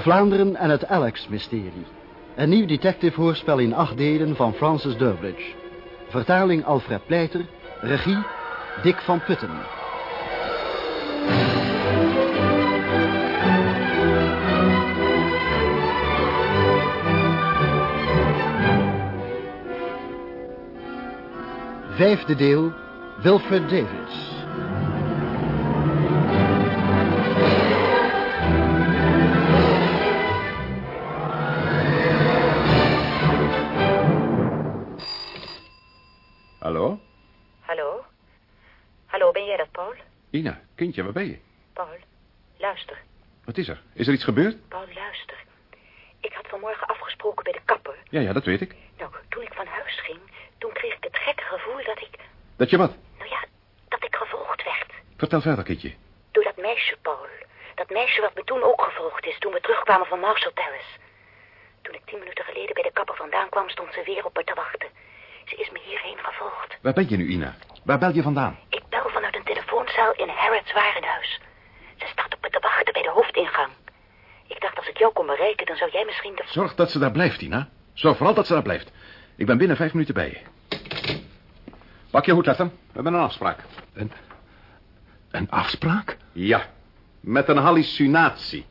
Vlaanderen en het Alex-mysterie. Een nieuw detective-hoorspel in acht delen van Francis Durbridge. Vertaling Alfred Pleiter. Regie Dick van Putten. Vijfde deel, Wilfred Davids. Kindje, waar ben je? Paul, luister. Wat is er? Is er iets gebeurd? Paul, luister. Ik had vanmorgen afgesproken bij de kapper. Ja, ja, dat weet ik. Nou, toen ik van huis ging, toen kreeg ik het gekke gevoel dat ik... Dat je wat? Nou ja, dat ik gevolgd werd. Vertel verder, kindje. Door dat meisje, Paul. Dat meisje wat me toen ook gevolgd is, toen we terugkwamen van Marshall Terrace. Toen ik tien minuten geleden bij de kapper vandaan kwam, stond ze weer op me te wachten. Ze is me hierheen gevolgd. Waar ben je nu, Ina? Waar bel je vandaan? Ik bel vanuit een telefooncel in Harrods warenhuis. Ze staat op me te wachten bij de hoofdingang. Ik dacht, als ik jou kon bereiken, dan zou jij misschien de... Zorg dat ze daar blijft, Ina. Zorg vooral dat ze daar blijft. Ik ben binnen vijf minuten bij je. Pak je hoed, Latham. We hebben een afspraak. Een, een afspraak? Ja, met een hallucinatie.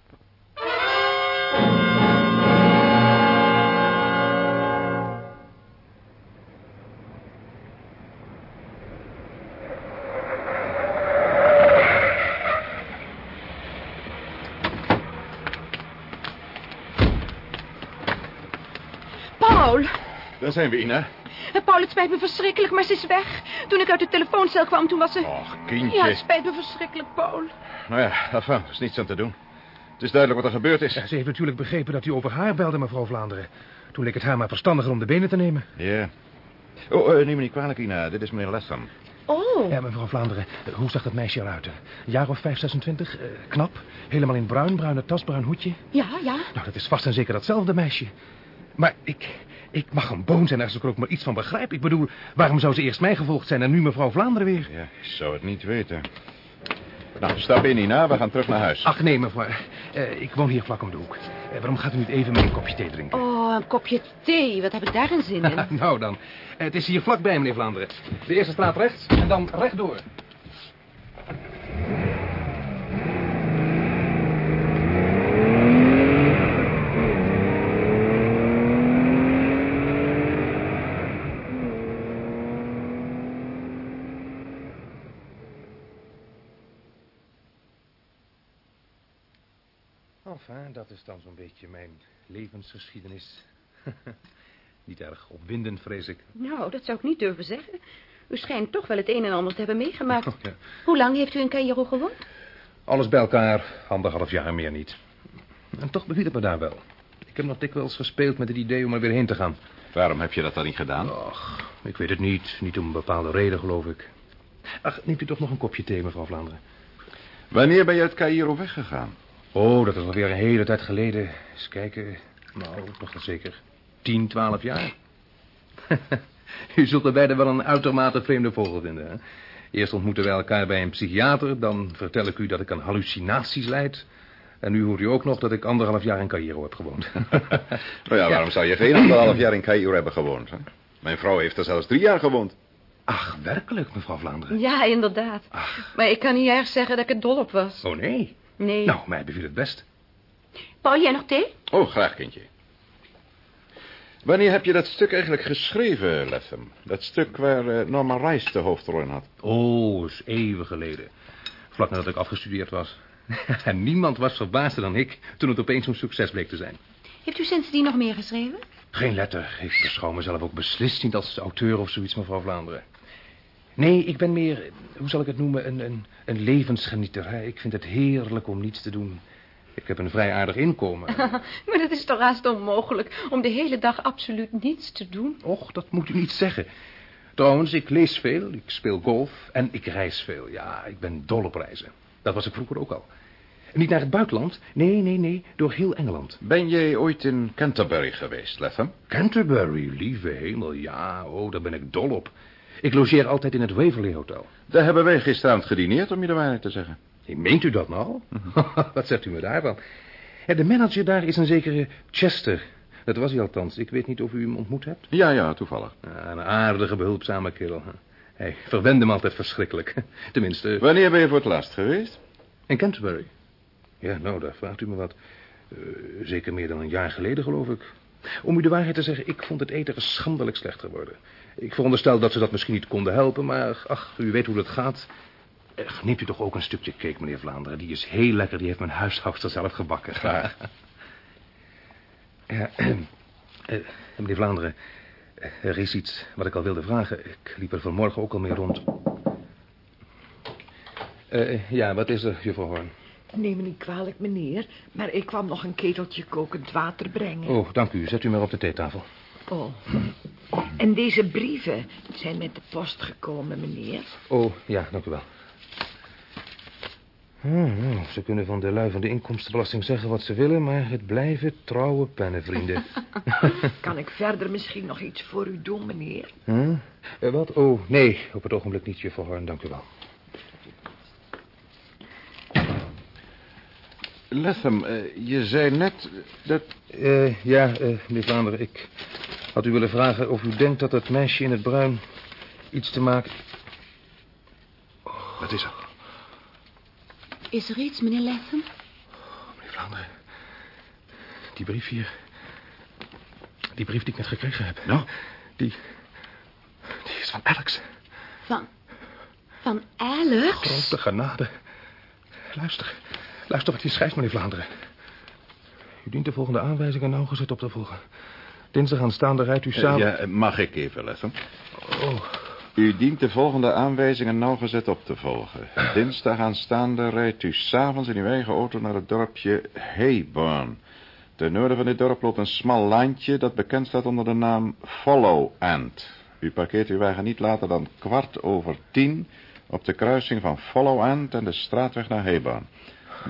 Zijn we, Ina. Eh, Paul, het spijt me verschrikkelijk, maar ze is weg. Toen ik uit de telefooncel kwam, toen was ze... Och, kindje. Ja, het spijt me verschrikkelijk, Paul. Nou ja, enfin, er is niets aan te doen. Het is duidelijk wat er gebeurd is. Ja, ze heeft natuurlijk begrepen dat u over haar belde, mevrouw Vlaanderen. Toen leek het haar maar verstandiger om de benen te nemen. Ja. Oh, eh, neem me niet kwalijk, Ina. Dit is meneer Latham. Oh. Ja, mevrouw Vlaanderen, eh, hoe zag dat meisje eruit? Een jaar of vijf, 26? Eh, knap. Helemaal in bruin, bruine tas, bruin hoedje. Ja, ja. Nou, dat is vast en zeker datzelfde meisje. Maar ik, ik mag een boon zijn als ik er ook maar iets van begrijp. Ik bedoel, waarom zou ze eerst mij gevolgd zijn en nu mevrouw Vlaanderen weer? Ja, ik zou het niet weten. Nou, stap in, Ina. We gaan terug naar huis. Ach, nee, mevrouw. Eh, ik woon hier vlak om de hoek. Eh, waarom gaat u niet even mee een kopje thee drinken? Oh, een kopje thee. Wat heb ik daar een zin in? nou dan. Eh, het is hier vlakbij, meneer Vlaanderen. De eerste straat rechts en dan rechtdoor. Enfin, dat is dan zo'n beetje mijn levensgeschiedenis. Niet erg opwindend, vrees ik. Nou, dat zou ik niet durven zeggen. U schijnt toch wel het een en ander te hebben meegemaakt. Oh, ja. Hoe lang heeft u in Cairo gewoond? Alles bij elkaar, anderhalf jaar meer niet. En toch beviel het me daar wel. Ik heb nog dikwijls gespeeld met het idee om er weer heen te gaan. Waarom heb je dat dan niet gedaan? Och, ik weet het niet. Niet om een bepaalde reden, geloof ik. Ach, neemt u toch nog een kopje thee, mevrouw Vlaanderen? Wanneer ben je uit Cairo weggegaan? Oh, dat is alweer een hele tijd geleden. Eens kijken. Nou, nog wel zeker tien, twaalf jaar. u zult er beide wel een uitermate vreemde vogel vinden, hè? Eerst ontmoeten wij elkaar bij een psychiater. Dan vertel ik u dat ik aan hallucinaties leid. En nu hoort u ook nog dat ik anderhalf jaar in Cairo heb gewoond. Nou ja, waarom zou je geen anderhalf jaar in Cairo hebben gewoond? Hè? Mijn vrouw heeft er zelfs drie jaar gewoond. Ach, werkelijk, mevrouw Vlaanderen? Ja, inderdaad. Maar ik kan niet erg zeggen dat ik er dol op was. Oh, nee. Nee. Nou, mij beviel het best. Paul, jij nog thee? Oh, graag, kindje. Wanneer heb je dat stuk eigenlijk geschreven, Latham? Dat stuk waar eh, Norman Rice de hoofdrol in had. Oh, is eeuwen geleden. Vlak nadat ik afgestudeerd was. en niemand was verbaasder dan ik toen het opeens zo'n succes bleek te zijn. Heeft u sindsdien nog meer geschreven? Geen letter. Ik beschouw mezelf ook beslist niet als auteur of zoiets, mevrouw Vlaanderen. Nee, ik ben meer, hoe zal ik het noemen, een, een, een levensgenieter. hè. Ik vind het heerlijk om niets te doen. Ik heb een vrij aardig inkomen. maar dat is toch haast onmogelijk om de hele dag absoluut niets te doen? Och, dat moet u niet zeggen. Trouwens, ik lees veel, ik speel golf en ik reis veel. Ja, ik ben dol op reizen. Dat was ik vroeger ook al. Niet naar het buitenland. Nee, nee, nee, door heel Engeland. Ben jij ooit in Canterbury geweest, Latham? Canterbury, lieve hemel, ja, oh, daar ben ik dol op. Ik logeer altijd in het Waverley Hotel. Daar hebben wij gisteravond gedineerd, om je de waarheid te zeggen. Hey, meent u dat nou? Wat zegt u me daarvan? Ja, de manager daar is een zekere Chester. Dat was hij althans. Ik weet niet of u hem ontmoet hebt. Ja, ja, toevallig. Ja, een aardige, behulpzame kerel. Hij verwende me altijd verschrikkelijk. Tenminste, Wanneer ben je voor het laatst geweest? in Canterbury. Ja, nou, daar vraagt u me wat. Eh, zeker meer dan een jaar geleden, geloof ik. Om u de waarheid te zeggen, ik vond het eten schandelijk slecht geworden. Ik veronderstel dat ze dat misschien niet konden helpen, maar ach, u weet hoe dat gaat. Eh, neemt u toch ook een stukje cake, meneer Vlaanderen? Die is heel lekker, die heeft mijn huishoudster zelf gebakken. Graag. Ja, eh, meneer Vlaanderen, eh, er is iets wat ik al wilde vragen. Ik liep er vanmorgen ook al mee rond. Eh, ja, wat is er, juffrouw Horn? Neem me niet kwalijk, meneer, maar ik kwam nog een keteltje kokend water brengen. Oh, dank u. Zet u maar op de theetafel. Oh. En deze brieven zijn met de post gekomen, meneer. Oh, ja, dank u wel. Hmm, nou, ze kunnen van de lui van de inkomstenbelasting zeggen wat ze willen... maar het blijven trouwe pennenvrienden. Kan ik verder misschien nog iets voor u doen, meneer? Huh? Eh, wat? Oh, nee, op het ogenblik niet, juffrouw Horn, dank u wel. Latham, eh, je zei net dat... Eh, ja, eh, meneer Vlaanderen, ik had u willen vragen of u denkt dat het meisje in het bruin iets te maken... Wat is er? Is er iets, meneer Latham? Meneer Vlaanderen, die brief hier... Die brief die ik net gekregen heb. Nou? Die... Die is van Alex. Van... Van Alex? Grote genade. Luister. Luister wat hij schrijft, meneer Vlaanderen. U dient de volgende aanwijzingen nauwgezet op te volgen. Dinsdag aanstaande rijdt u Eh, samen... ja, mag ik even, Latham? Oh, U dient de volgende aanwijzingen nauwgezet op te volgen. Dinsdag aanstaande rijdt u s'avonds in uw eigen auto naar het dorpje Hayburn. Ten noorden van dit dorp loopt een smal landje dat bekend staat onder de naam Follow End. U parkeert uw wagen niet later dan kwart over tien op de kruising van Follow End en de straatweg naar Hayburn.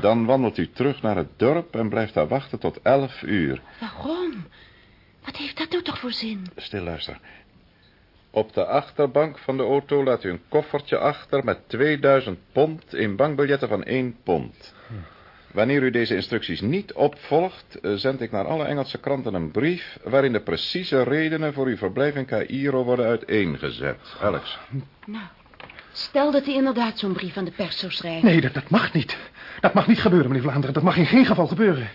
Dan wandelt u terug naar het dorp en blijft daar wachten tot elf uur. Waarom? Wat heeft dat nou toch voor zin? Stil, luister. Op de achterbank van de auto laat u een koffertje achter met 2000 pond in bankbiljetten van 1 pond. Wanneer u deze instructies niet opvolgt, eh, zend ik naar alle Engelse kranten een brief... waarin de precieze redenen voor uw verblijf in Cairo worden uiteengezet. Alex. Nou, stel dat hij inderdaad zo'n brief aan de pers zou schrijven. nee, dat, dat mag niet. Dat mag niet gebeuren, meneer Vlaanderen. Dat mag in geen geval gebeuren.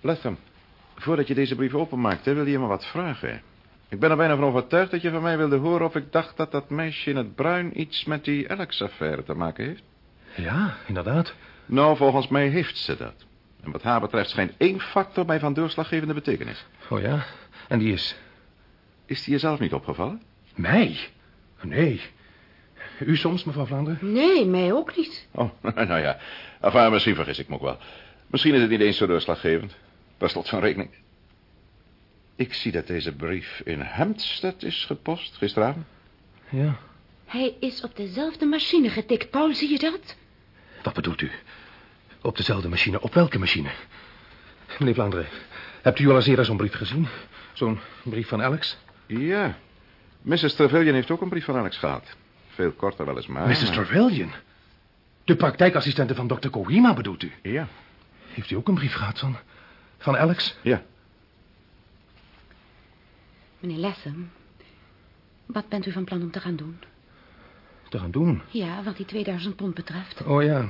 Latham, voordat je deze brief openmaakt, hè, wil je me wat vragen. Ik ben er bijna van overtuigd dat je van mij wilde horen... of ik dacht dat dat meisje in het bruin iets met die Alex-affaire te maken heeft. Ja, inderdaad. Nou, volgens mij heeft ze dat. En wat haar betreft schijnt één factor mij van doorslaggevende betekenis. Oh ja? En die is... Is die jezelf niet opgevallen? Mij? Nee. U soms, mevrouw Vlaanderen? Nee, mij ook niet. Oh, nou ja. Enfin, misschien vergis ik me ook wel. Misschien is het niet eens zo doorslaggevend. Per slot van rekening. Ik zie dat deze brief in Hampstead is gepost gisteravond. Ja. Hij is op dezelfde machine getikt. Paul, zie je dat? Wat bedoelt u? Op dezelfde machine. Op welke machine? Meneer Vlaanderen, hebt u al eens eerder zo'n brief gezien? Zo'n brief van Alex? Ja. Mrs. Trevelyan heeft ook een brief van Alex gehad. Veel korter weliswaar. Mrs. maar- Trevelyan? De praktijkassistente van dokter Kohima bedoelt u? Ja. Heeft u ook een brief gehad van... van Alex? Ja. Meneer Latham, wat bent u van plan om te gaan doen? Te gaan doen? Ja, wat die 2000 pond betreft. Oh ja.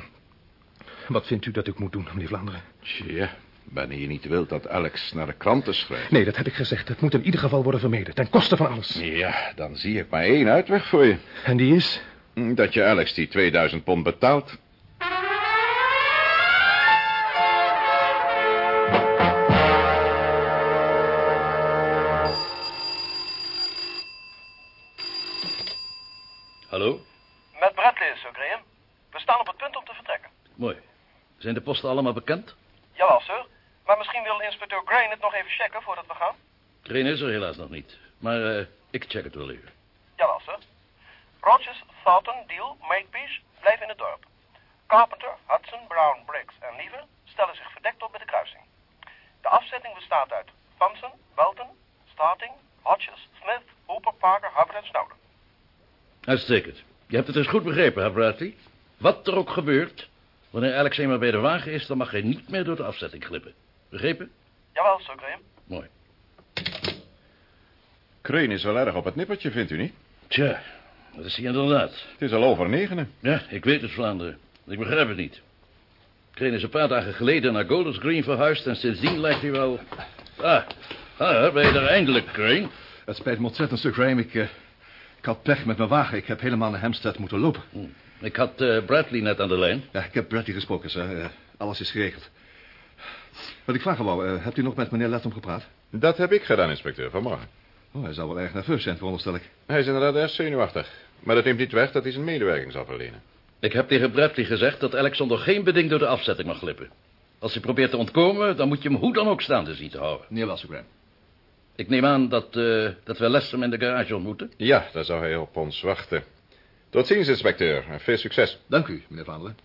Wat vindt u dat ik moet doen, meneer Vlaanderen? Tja, wanneer je niet wilt dat Alex naar de kranten schrijft. Nee, dat heb ik gezegd. Het moet in ieder geval worden vermeden. Ten koste van alles. Ja, dan zie ik maar één uitweg voor je. En die is... Dat je Alex die 2000 pond betaalt. Zijn de posten allemaal bekend? Jawel, sir. Maar misschien wil inspecteur Grain het nog even checken voordat we gaan. Green is er helaas nog niet. Maar eh, ik check het wel even. Jawel, sir. Rogers, Thornton, Deal, Makepeace blijven in het dorp. Carpenter, Hudson, Brown, Briggs en Lever stellen zich verdekt op bij de kruising. De afzetting bestaat uit Thompson, Belton, Starting, Hodges, Smith, Hooper, Parker, Hubbard en Snowden. Uitstekend. Je hebt het dus goed begrepen, hè, Bradley? Wat er ook gebeurt, Wanneer Alex eenmaal bij de wagen is, dan mag hij niet meer door de afzetting glippen. Begrepen? Jawel, Sir Graham. Mooi. Crane is wel erg op het nippertje, vindt u niet? Tja, dat is hij inderdaad. Het is al over negenen. Ja, ik weet het, Vlaanderen. Ik begrijp het niet. Kreen is een paar dagen geleden naar Golders Green verhuisd... en sindsdien lijkt hij wel... Ah, ah ben je er eindelijk, Crane? Het spijt me ontzettend, Sir Graham. Ik, eh, ik had pech met mijn wagen. Ik heb helemaal naar Hampstead moeten lopen. Hm. Ik had eh, Bradley net aan de lijn. Ja, ik heb Bradley gesproken, sir. Eh, alles is geregeld. Wat ik vragen wou, eh, hebt u nog met meneer Lettom gepraat? Dat heb ik gedaan, inspecteur, vanmorgen. Oh, hij zal wel erg nerveus zijn, veronderstel ik. Hij is inderdaad erg zenuwachtig. Maar dat neemt niet weg dat hij zijn medewerking zal verlenen. Ik heb tegen Bradley gezegd dat Alex onder geen beding door de afzetting mag glippen. Als hij probeert te ontkomen, dan moet je hem hoe dan ook staande zien te houden. Sir Graham. Ik neem aan dat, uh, dat we Lessem in de garage ontmoeten. Ja, daar zou hij op ons wachten. Tot ziens, inspecteur. En veel succes. Dank u, meneer Vandelen.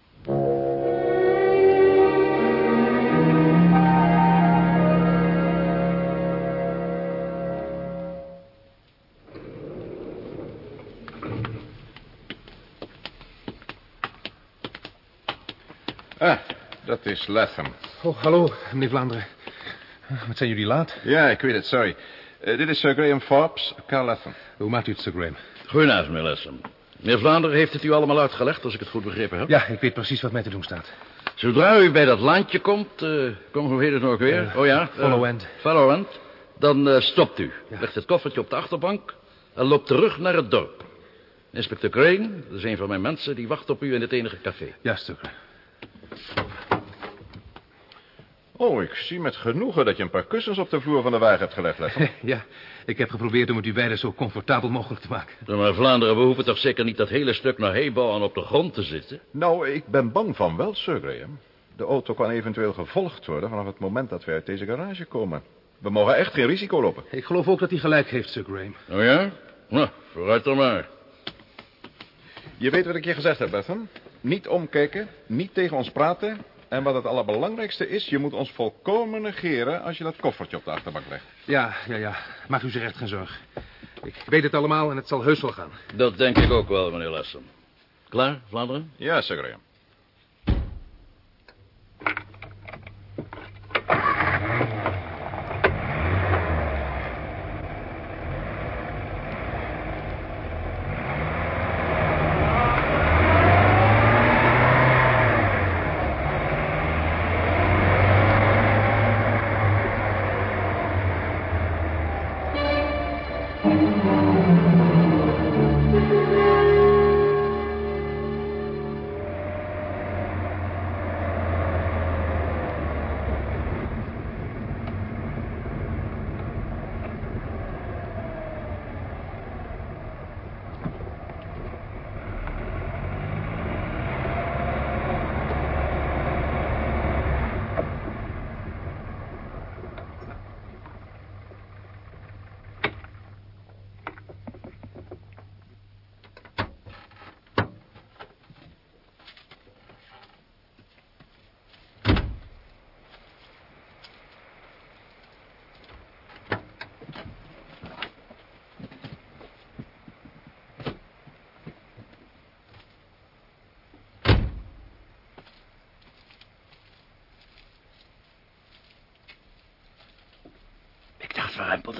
Ah, dat is Latham. Oh, hallo, meneer Vlaanderen. Wat zijn jullie laat? Ja, ik weet het, sorry. Uh, dit is Sir Graham Forbes, Carl Latham. Hoe maakt u het, Sir Graham? Goedenavond, meneer Latham. Meneer Vlaanderen heeft het u allemaal uitgelegd, als ik het goed begrepen heb? Ja, ik weet precies wat mij te doen staat. Zodra u bij dat landje komt, uh, kom, hoe heet het nog weer? Uh, oh ja? Follow End. Follow End. Dan stopt u. Ja. Legt het koffertje op de achterbank en loopt terug naar het dorp. Inspecteur Crane, dat is een van mijn mensen, die wacht op u in het enige café. Ja, stuk. Oh, ik zie met genoegen dat je een paar kussens op de vloer van de wagen hebt gelegd, Lester. ja, ik heb geprobeerd om het u beiden zo comfortabel mogelijk te maken. Maar Vlaanderen, we hoeven toch zeker niet dat hele stuk naar heebouw en op de grond te zitten? Nou, ik ben bang van wel, Sir Graham. De auto kan eventueel gevolgd worden vanaf het moment dat we uit deze garage komen. We mogen echt geen risico lopen. Ik geloof ook dat hij gelijk heeft, Sir Graham. Oh ja? Nou, vooruit dan maar. Je weet wat ik je gezegd heb, Betham. Niet omkijken, niet tegen ons praten... En wat het allerbelangrijkste is, je moet ons volkomen negeren als je dat koffertje op de achterbank legt. Ja, ja, ja. Maak u zich echt geen zorgen. Ik weet het allemaal en het zal heus wel gaan. Dat denk ik ook wel, meneer Lassen. Klaar, Vlaanderen? Ja, Sir Graham.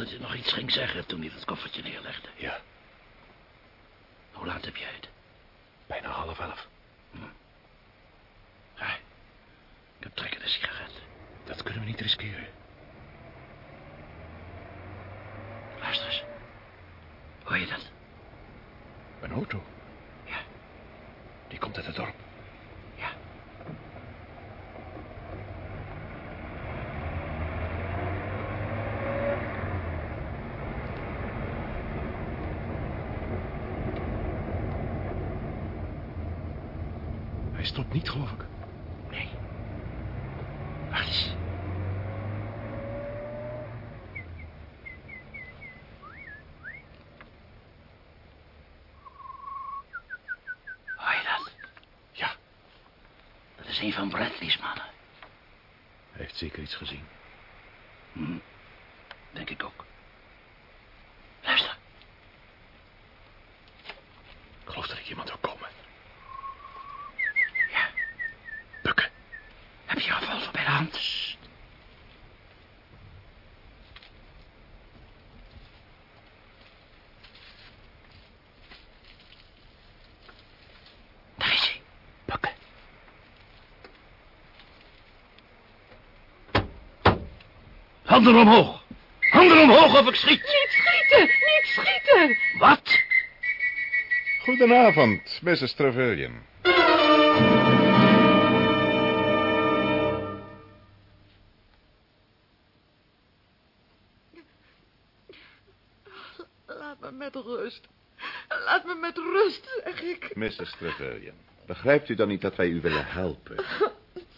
Dat hij nog iets ging zeggen toen hij dat koffertje neerlegde. Ja. Hoe laat heb jij het? Bijna half elf. Hm. Ja, ik heb trek in een sigaret. Dat kunnen we niet riskeren. Luister eens. Hoor je dat? Een auto? Ja. Die komt uit het dorp. Ja. Hij stopt niet, geloof ik. Nee. Wacht eens. Hoor je dat? Ja. Dat is een van Bradley's mannen. Hij heeft zeker iets gezien. Hm. Denk ik ook. Luister. Ik geloof dat ik iemand wil komen. Ja. Frans. Daar is hij. Pakken. Handen omhoog. Handen omhoog of ik schiet. Niet schieten, niet schieten. Wat? Goedenavond, Mrs. Trevelyan. Laat me met rust. Laat me met rust, zeg ik. Mrs. Trevelyan, begrijpt u dan niet dat wij u willen helpen?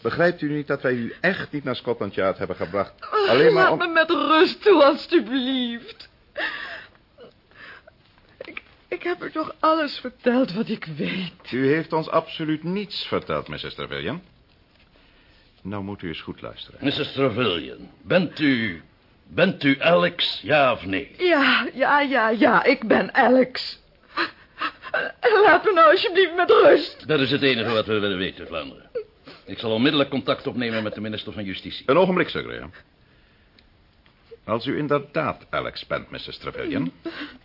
Begrijpt u niet dat wij u echt niet naar Scotland Yard hebben gebracht? Alleen maar Laat om... me met rust toe, alstublieft. Ik, ik heb u toch alles verteld wat ik weet. U heeft ons absoluut niets verteld, Mrs. Trevelyan. Nou moet u eens goed luisteren. Mrs. Trevelyan, bent u... Bent u Alex, ja of nee? Ja, ja, ja, ja, ik ben Alex. Laat me nou alsjeblieft met rust. Dat is het enige wat we willen weten, Vlaanderen. Ik zal onmiddellijk contact opnemen met de minister van Justitie. Een ogenblik, Sir Graham. Als u inderdaad Alex bent, Mrs. Trevelyan...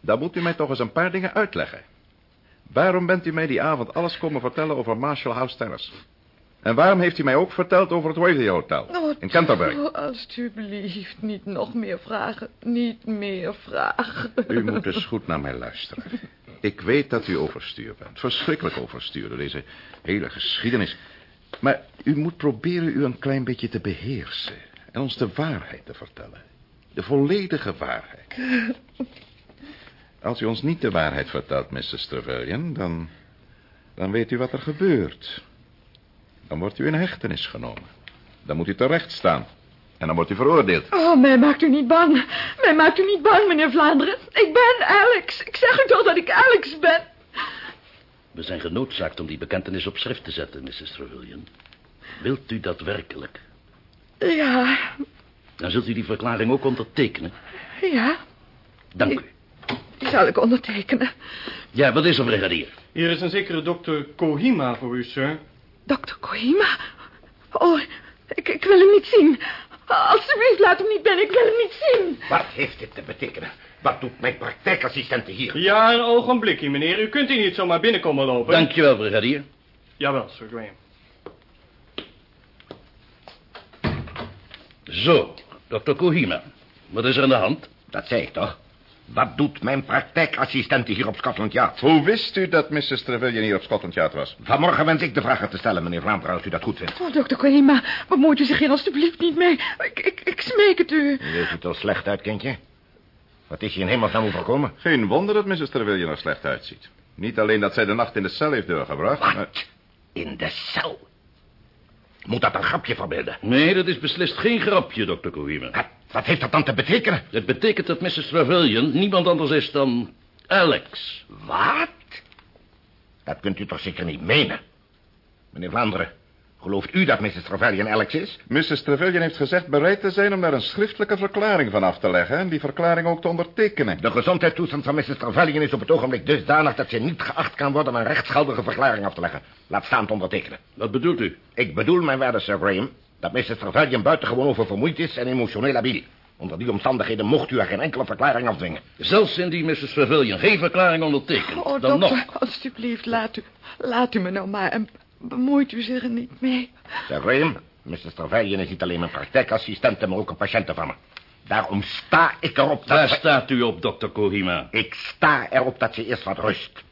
dan moet u mij toch eens een paar dingen uitleggen. Waarom bent u mij die avond alles komen vertellen over Marshall House Terrace? En waarom heeft u mij ook verteld over het Waverley Hotel Oh, in Canterbury? Oh, alsjeblieft, niet nog meer vragen. Niet meer vragen. U moet eens goed naar mij luisteren. Ik weet dat u overstuur bent. Verschrikkelijk overstuur door deze hele geschiedenis. Maar u moet proberen u een klein beetje te beheersen. En ons de waarheid te vertellen. De volledige waarheid. Als u ons niet de waarheid vertelt, Mrs. Trevelyan, dan... dan weet u wat er gebeurt. Dan wordt u in hechtenis genomen. Dan moet u terecht staan. En dan wordt u veroordeeld. Oh, mij maakt u niet bang. Mij maakt u niet bang, meneer Vlaanderen. Ik ben Alex. Ik zeg u toch dat ik Alex ben. We zijn genoodzaakt om die bekentenis op schrift te zetten, Mrs. Trevelyan. Wilt u dat werkelijk? Ja, Dan zult u die verklaring ook ondertekenen. ja, Dank u. die zal ik ondertekenen. Ja, wat is er, brigadier? Hier is een zekere dokter Kohima voor u, sir. Dokter Kohima? Oh, ik, ik wil hem niet zien. Alsjeblieft, laat hem niet binnen. Ik wil hem niet zien. Wat heeft dit te betekenen? Wat doet mijn praktijkassistente hier? Ja, een ogenblikje, meneer. U kunt hier niet zomaar binnenkomen lopen. Dankjewel, brigadier. Jawel, Sir Graham. Zo, dokter Kohima. Wat is er aan de hand? Dat zei ik toch? Wat doet mijn praktijkassistente hier op Scotland Yard? Hoe wist u dat Mrs. Trevelyan hier op Scotland Yard was? Vanmorgen wens ik de vragen te stellen, meneer Vlaanderen, als u dat goed vindt. Oh, dokter Kohima, bemoeit u zich hier alsjeblieft niet mee. Ik, ik, ik smeek het u. U ziet er slecht uit, kindje. Wat is je in hemelsnaam overkomen? Geen wonder dat Mrs. Trevelyan er slecht uitziet. Niet alleen dat zij de nacht in de cel heeft doorgebracht... Wat? maar- In de cel? Moet dat een grapje verbeelden? Nee, dat is beslist geen grapje, dokter Kohima. Wat, wat heeft dat dan te betekenen? Het betekent dat Mrs. Trevelyan niemand anders is dan Alex. Wat? Dat kunt u toch zeker niet menen? Meneer Vlaanderen, gelooft u dat Mrs. Trevelyan Alex is? Mrs. Trevelyan heeft gezegd bereid te zijn om daar een schriftelijke verklaring van af te leggen... en die verklaring ook te ondertekenen. De gezondheidstoestand van Mrs. Trevelyan is op het ogenblik dusdanig... dat ze niet geacht kan worden een rechtsgeldige verklaring af te leggen. Laat staan te ondertekenen. Wat bedoelt u? Ik bedoel, mijn waarde Sir Graham... dat Mrs. Trevelyan buitengewoon oververmoeid is en emotioneel labiel. Onder die omstandigheden mocht u haar geen enkele verklaring afdwingen. Zelfs indien Mrs. Trevelyan geen verklaring ondertekent. Oh, dan dokter, nog. alsjeblieft, laat u, laat u me nou maar en bemoeit u zich er niet mee. Sir Graham, Mrs. Trevelyan is niet alleen mijn praktijkassistente... maar ook een patiënte van me. Daarom sta ik erop dat Daar ze- staat u op, dokter Kohima. Ik sta erop dat ze eerst wat rust.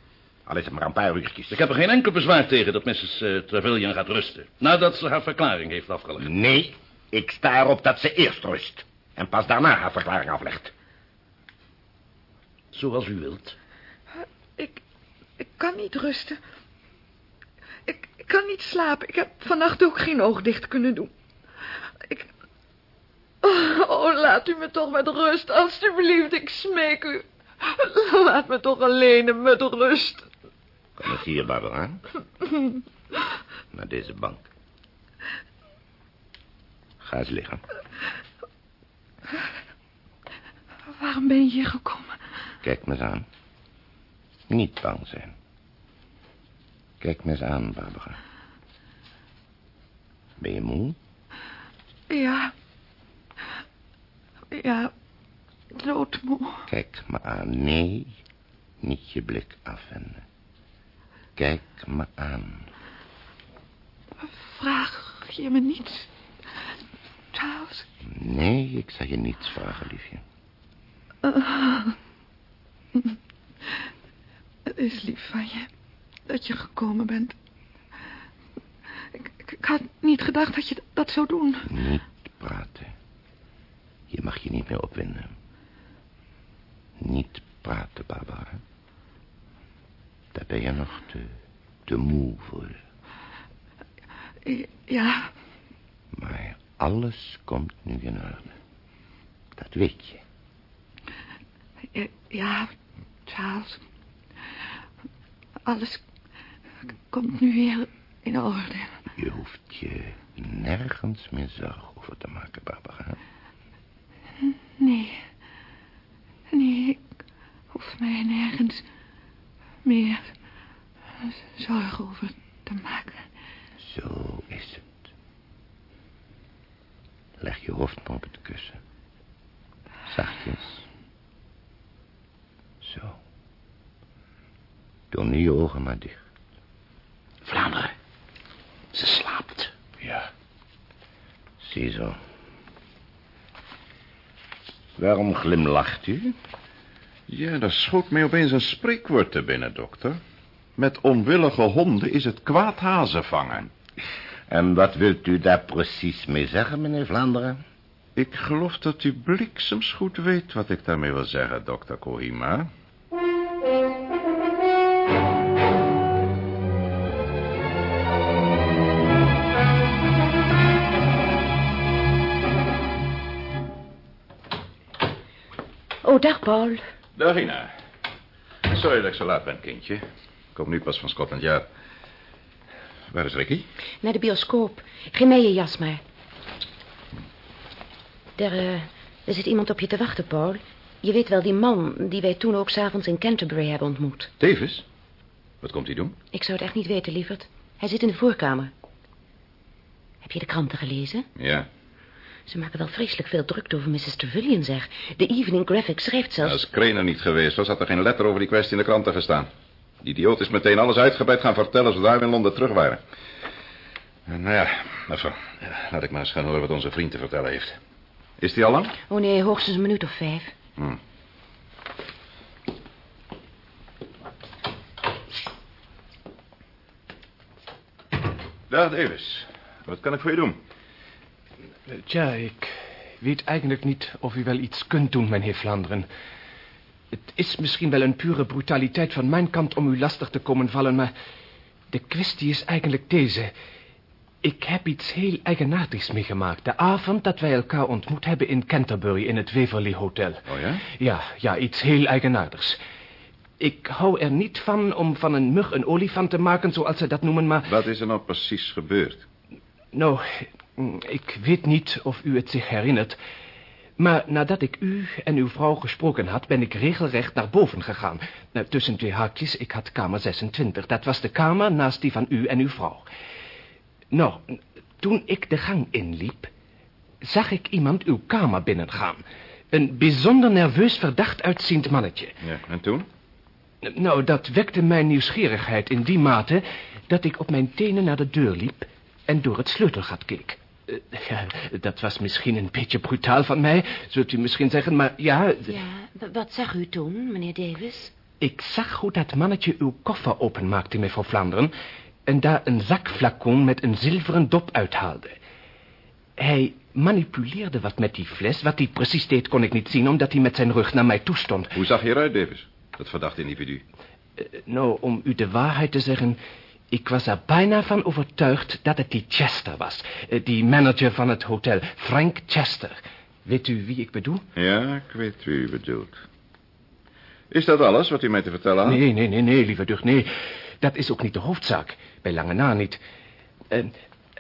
Al is het maar een paar uurtjes. Ik heb er geen enkel bezwaar tegen dat Mrs. eh, Trevelyan gaat rusten. Nadat ze haar verklaring heeft afgelegd. Nee, ik sta erop dat ze eerst rust. En pas daarna haar verklaring aflegt. Zoals u wilt. Ik, ik kan niet rusten. Ik, kan niet slapen. Ik heb vannacht ook geen oog dicht kunnen doen. Ik... Oh, oh, laat u me toch met rust, alstublieft. Ik smeek u. Laat me toch alleen en met rust. Kom eens hier, Barbara. Naar deze bank. Ga eens liggen. Waarom ben je hier gekomen? Kijk me eens aan. Niet bang zijn. Kijk me eens aan, Barbara. Ben je moe? Ja. Ja, doodmoe. Kijk me aan. Nee, niet je blik afwenden. Kijk me aan. Vraag je me niets, Charles? Nee, ik zal je niets vragen, liefje. Uh, het is lief van je dat je gekomen bent. Ik, ik, ik had niet gedacht dat je dat zou doen. Niet praten. Je mag je niet meer opwinden. Niet praten, Barbara. Daar ben je nog te, te moe voor. Ja. Maar alles komt nu in orde. Dat weet je. Ja, Charles. Alles komt nu weer in orde. Je hoeft je nergens meer zorgen over te maken, Barbara. Nee. Nee, ik hoef mij nergens meer zorgen over te maken. Zo is het. Leg je hoofd maar op het kussen. Zachtjes. Zo. Doe nu je ogen maar dicht. Vlaanderen. Ze slaapt. Ja. Ziezo. Waarom glimlacht u? Ja, daar schoot mij opeens een spreekwoord te binnen, dokter. Met onwillige honden is het kwaad hazen vangen. En wat wilt u daar precies mee zeggen, meneer Vlaanderen? Ik geloof dat u bliksems goed weet wat ik daarmee wil zeggen, dokter Kohima. Oh, dag, Paul. Dag, Ina. Sorry dat ik zo laat ben, kindje. Ik kom nu pas van Scotland Yard. Waar is Ricky? Naar de bioscoop. Geef mij je jas maar. Er, uh, er zit iemand op je te wachten, Paul. Je weet wel, die man die wij toen ook s'avonds in Canterbury hebben ontmoet. Davis? Wat komt hij doen? Ik zou het echt niet weten, lieverd. Hij zit in de voorkamer. Heb je de kranten gelezen? Ja. Ze maken wel vreselijk veel druk over Mrs. Trevelyan, zeg. De Evening Graphic schrijft zelfs... Als Craner niet geweest was, had er geen letter over die kwestie in de kranten gestaan. Die idioot is meteen alles uitgebreid gaan vertellen zodra we in Londen terug waren. Nou ja, even. Laat ik maar eens gaan horen wat onze vriend te vertellen heeft. Is die al lang? Oh nee, hoogstens een minuut of vijf. Hm. Dag, Davis. Wat kan ik voor je doen? Tja, ik weet eigenlijk niet of u wel iets kunt doen, meneer Vlaanderen. Het is misschien wel een pure brutaliteit van mijn kant om u lastig te komen vallen, maar de kwestie is eigenlijk deze. Ik heb iets heel eigenaardigs meegemaakt. De avond dat wij elkaar ontmoet hebben in Canterbury in het Waverly Hotel. Oh ja? Ja, ja, iets heel eigenaardigs. Ik hou er niet van om van een mug een olifant te maken, zoals ze dat noemen, maar... Wat is er nou precies gebeurd? Nou, ik weet niet of u het zich herinnert... maar nadat ik u en uw vrouw gesproken had... ben ik regelrecht naar boven gegaan. Nou, tussen twee haakjes, ik had kamer 26. Dat was de kamer naast die van u en uw vrouw. Nou, toen ik de gang inliep... zag ik iemand uw kamer binnengaan. Een bijzonder nerveus verdacht uitziend mannetje. Ja, en toen? Nou, dat wekte mijn nieuwsgierigheid in die mate... dat ik op mijn tenen naar de deur liep en door het sleutelgat keek. Uh, ja, dat was misschien een beetje brutaal van mij, zult u misschien zeggen, maar ja... Ja, wat zag u toen, meneer Davis? Ik zag hoe dat mannetje uw koffer openmaakte, mevrouw Vlaanderen... en daar een zakflacon met een zilveren dop uithaalde. Hij manipuleerde wat met die fles. Wat hij precies deed kon ik niet zien, omdat hij met zijn rug naar mij toestond. Hoe zag je eruit, Davis? Dat verdachte individu. Uh, nou, om u de waarheid te zeggen... Ik was er bijna van overtuigd dat het die Chester was. Uh, die manager van het hotel, Frank Chester. Weet u wie ik bedoel? Ja, ik weet wie u bedoelt. Is dat alles wat u mij te vertellen had? Nee, nee, nee, nee, lieve Dug, nee. Dat is ook niet de hoofdzaak. Bij lange na niet. Uh,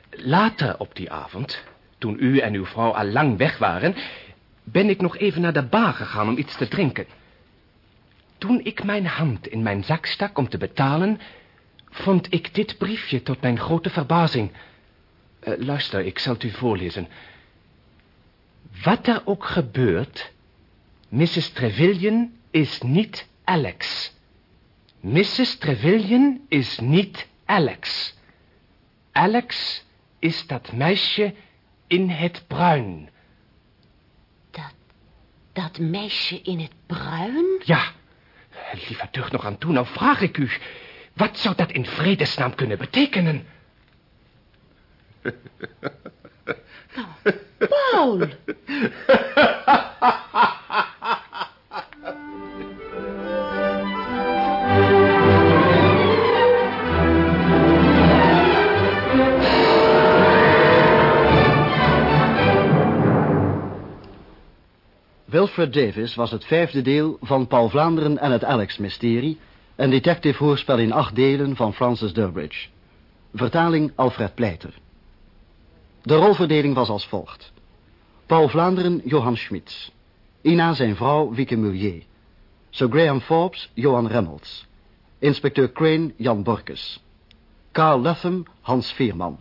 later op die avond, toen u en uw vrouw al lang weg waren... ben ik nog even naar de bar gegaan om iets te drinken. Toen ik mijn hand in mijn zak stak om te betalen... vond ik dit briefje tot mijn grote verbazing. Uh, luister, ik zal het u voorlezen. Wat er ook gebeurt, Mrs. Trevelyan is niet Alex. Mrs. Trevelyan is niet Alex. Alex is dat meisje in het bruin. Dat meisje in het bruin? Ja, liever terug nog aan toe. Nou vraag ik u, wat zou dat in vredesnaam kunnen betekenen? Nou, Paul! Wilfred Davis was het vijfde deel van Paul Vlaanderen en het Alex-mysterie... een detective-hoorspel in acht delen van Francis Durbridge. Vertaling Alfred Pleiter. De rolverdeling was als volgt. Paul Vlaanderen, Johan Schmitz. Ina zijn vrouw, Wieke Mullier. Sir Graham Forbes, Johan Remmels. Inspecteur Crane, Jan Borkes. Carl Latham, Hans Veerman.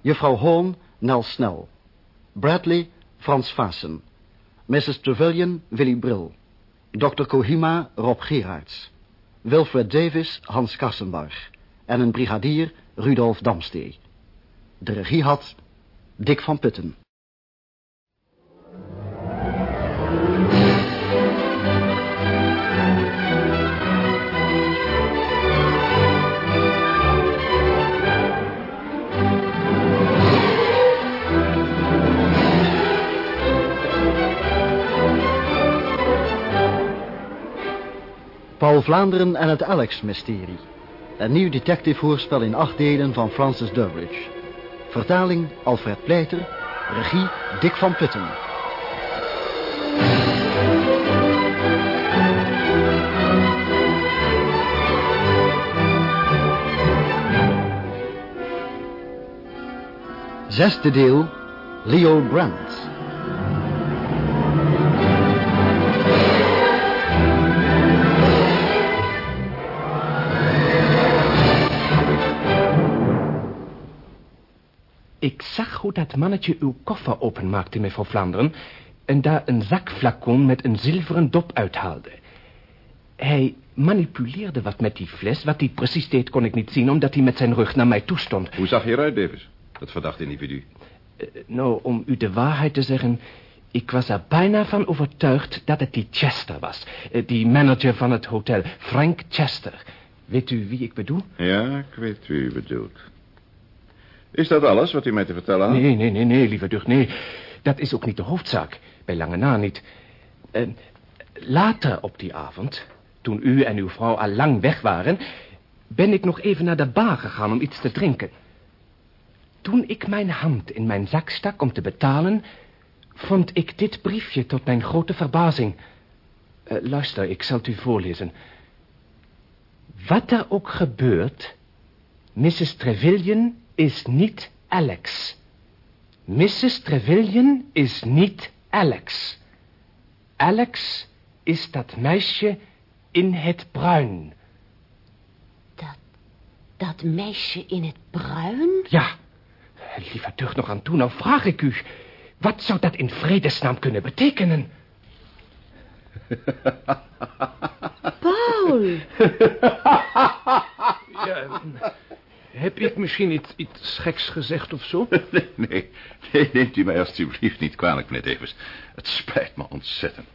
Juffrouw Hoorn, Nel Snel. Bradley, Frans Vaassen. Mrs. Trevelyan, Willy Brill. Dr. Kohima, Rob Gerards. Wilfred Davis, Hans Karsenbarg. En een brigadier, Rudolf Damstee. De regie had Dick van Putten. Paul Vlaanderen en het Alex-mysterie. Een nieuw detective-hoorspel in acht delen van Francis Durbridge. Vertaling Alfred Pleiter. Regie Dick van Putten. Zesde deel. Leo Brandt. Ik zag hoe dat mannetje uw koffer openmaakte, mevrouw Vlaanderen... en daar een zakflacon met een zilveren dop uithaalde. Hij manipuleerde wat met die fles. Wat hij precies deed kon ik niet zien... omdat hij met zijn rug naar mij toestond. Hoe zag je eruit, Davis? Dat verdachte individu. Uh, nou, om u de waarheid te zeggen... Ik was er bijna van overtuigd dat het die Chester was. Uh, die manager van het hotel, Frank Chester. Weet u wie ik bedoel? Ja, ik weet wie u bedoelt. Is dat alles wat u mij te vertellen had? Nee, nee, nee, nee, lieve Dug, nee. Dat is ook niet de hoofdzaak. Bij lange na niet. Uh, later op die avond, toen u en uw vrouw al lang weg waren... ben ik nog even naar de bar gegaan om iets te drinken. Toen ik mijn hand in mijn zak stak om te betalen... vond ik dit briefje tot mijn grote verbazing. Uh, luister, ik zal het u voorlezen. Wat er ook gebeurt... Mrs. Trevelyan is niet Alex. Mrs. Trevelyan is niet Alex. Alex is dat meisje in het bruin. Dat, dat meisje in het bruin? Ja. Liever terug nog aan toe, nou vraag ik u. Wat zou dat in vredesnaam kunnen betekenen? Paul! ja, heb ik misschien iets, iets geks gezegd of zo? Nee, nee, nee, neemt u mij alstublieft niet kwalijk, meneer Davis. Het spijt me ontzettend.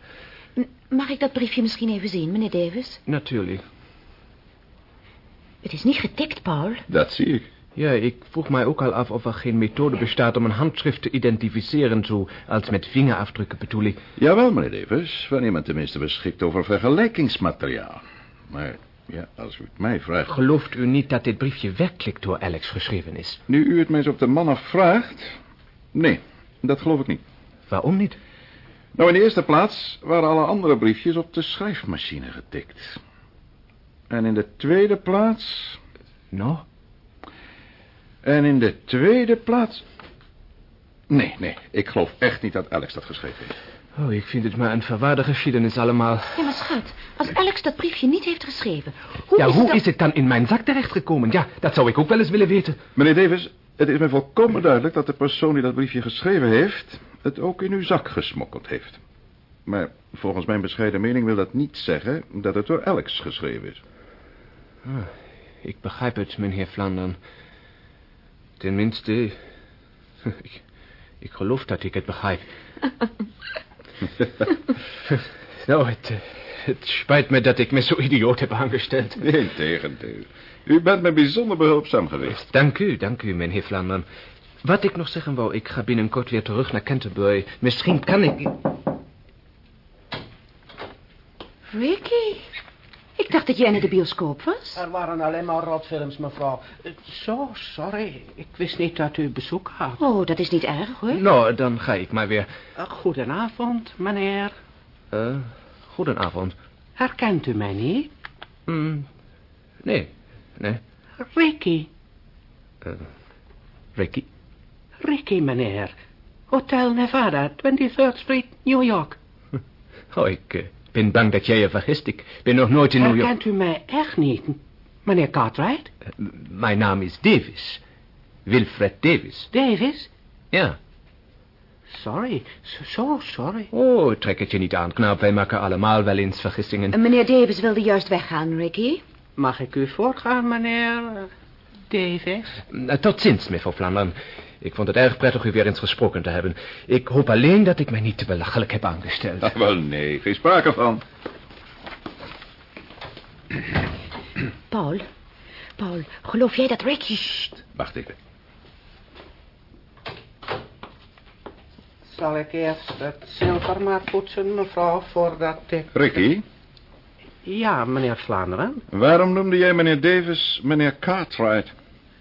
Mag ik dat briefje misschien even zien, meneer Davis? Natuurlijk. Het is niet getikt, Paul. Dat zie ik. Ja, ik vroeg mij ook al af of er geen methode bestaat om een handschrift te identificeren, zo als met vingerafdrukken bedoel ik. Jawel, meneer Davis, wanneer men tenminste beschikt over vergelijkingsmateriaal. Maar ja, als u het mij vraagt... Gelooft u niet dat dit briefje werkelijk door Alex geschreven is? Nu u het mij eens op de man afvraagt... Nee, dat geloof ik niet. Waarom niet? Nou, in de eerste plaats waren alle andere briefjes op de schrijfmachine getikt. En in de tweede plaats... Nou? En in de tweede plaats... Nee, nee, ik geloof echt niet dat Alex dat geschreven heeft. Oh, ik vind het maar een verwaarde geschiedenis allemaal. Ja, maar schat, als Alex dat briefje niet heeft geschreven... Hoe ja, is hoe het dan... is het dan in mijn zak terechtgekomen? Ja, dat zou ik ook wel eens willen weten. Meneer Davis, het is mij volkomen duidelijk dat de persoon die dat briefje geschreven heeft... het ook in uw zak gesmokkeld heeft. Maar volgens mijn bescheiden mening wil dat niet zeggen dat het door Alex geschreven is. Ah, ik begrijp het, meneer Vlaanderen. Tenminste, ik, ik geloof dat ik het begrijp. nou, het, eh, het spijt me dat ik me zo idioot heb aangesteld. Nee, tegendeel. U bent me bijzonder behulpzaam geweest. Dank u, dank u, meneer Vlaanderen. Wat ik nog zeggen wou, ik ga binnenkort weer terug naar Canterbury. Misschien kan ik... Ricky, ik dacht dat jij naar de bioscoop was. Er waren alleen maar rotfilms, mevrouw. Eh, Zo, sorry. Ik wist niet dat u bezoek had. Oh, dat is niet erg, hoor. Nou, dan ga ik maar weer. Eh, Goedenavond, meneer. Eh, goedenavond. Herkent u mij niet? Mm, nee, nee. Ricky. Eh, Ricky? Ricky, meneer. Hotel Nevada, 23rd Street, New York. Oh, ik ben bang dat jij je vergist. Ik ben nog nooit in New York. Herkent u mij echt niet? Meneer Cartwright? Eh, Mijn naam is Davis. Wilfred Davis. Davis? Ja. Sorry, zo, zo sorry. Oh, trek het je niet aan, knaap. Wij maken allemaal wel eens vergissingen. En meneer Davis wilde juist weggaan, Ricky. Mag ik u voortgaan, meneer eh, Davis? Eh, Tot ziens, mevrouw Vlaanderen. Ik vond het erg prettig u weer eens gesproken te hebben. Ik hoop alleen dat ik mij niet te belachelijk heb aangesteld. Ah, wel nee, geen sprake van. Paul, Paul, geloof jij dat Ricky... Wacht even. Zal ik eerst het zilver maar poetsen, mevrouw, voordat ik... Ricky, Ja, meneer Vlaanderen. waarom noemde jij meneer Davis meneer Cartwright?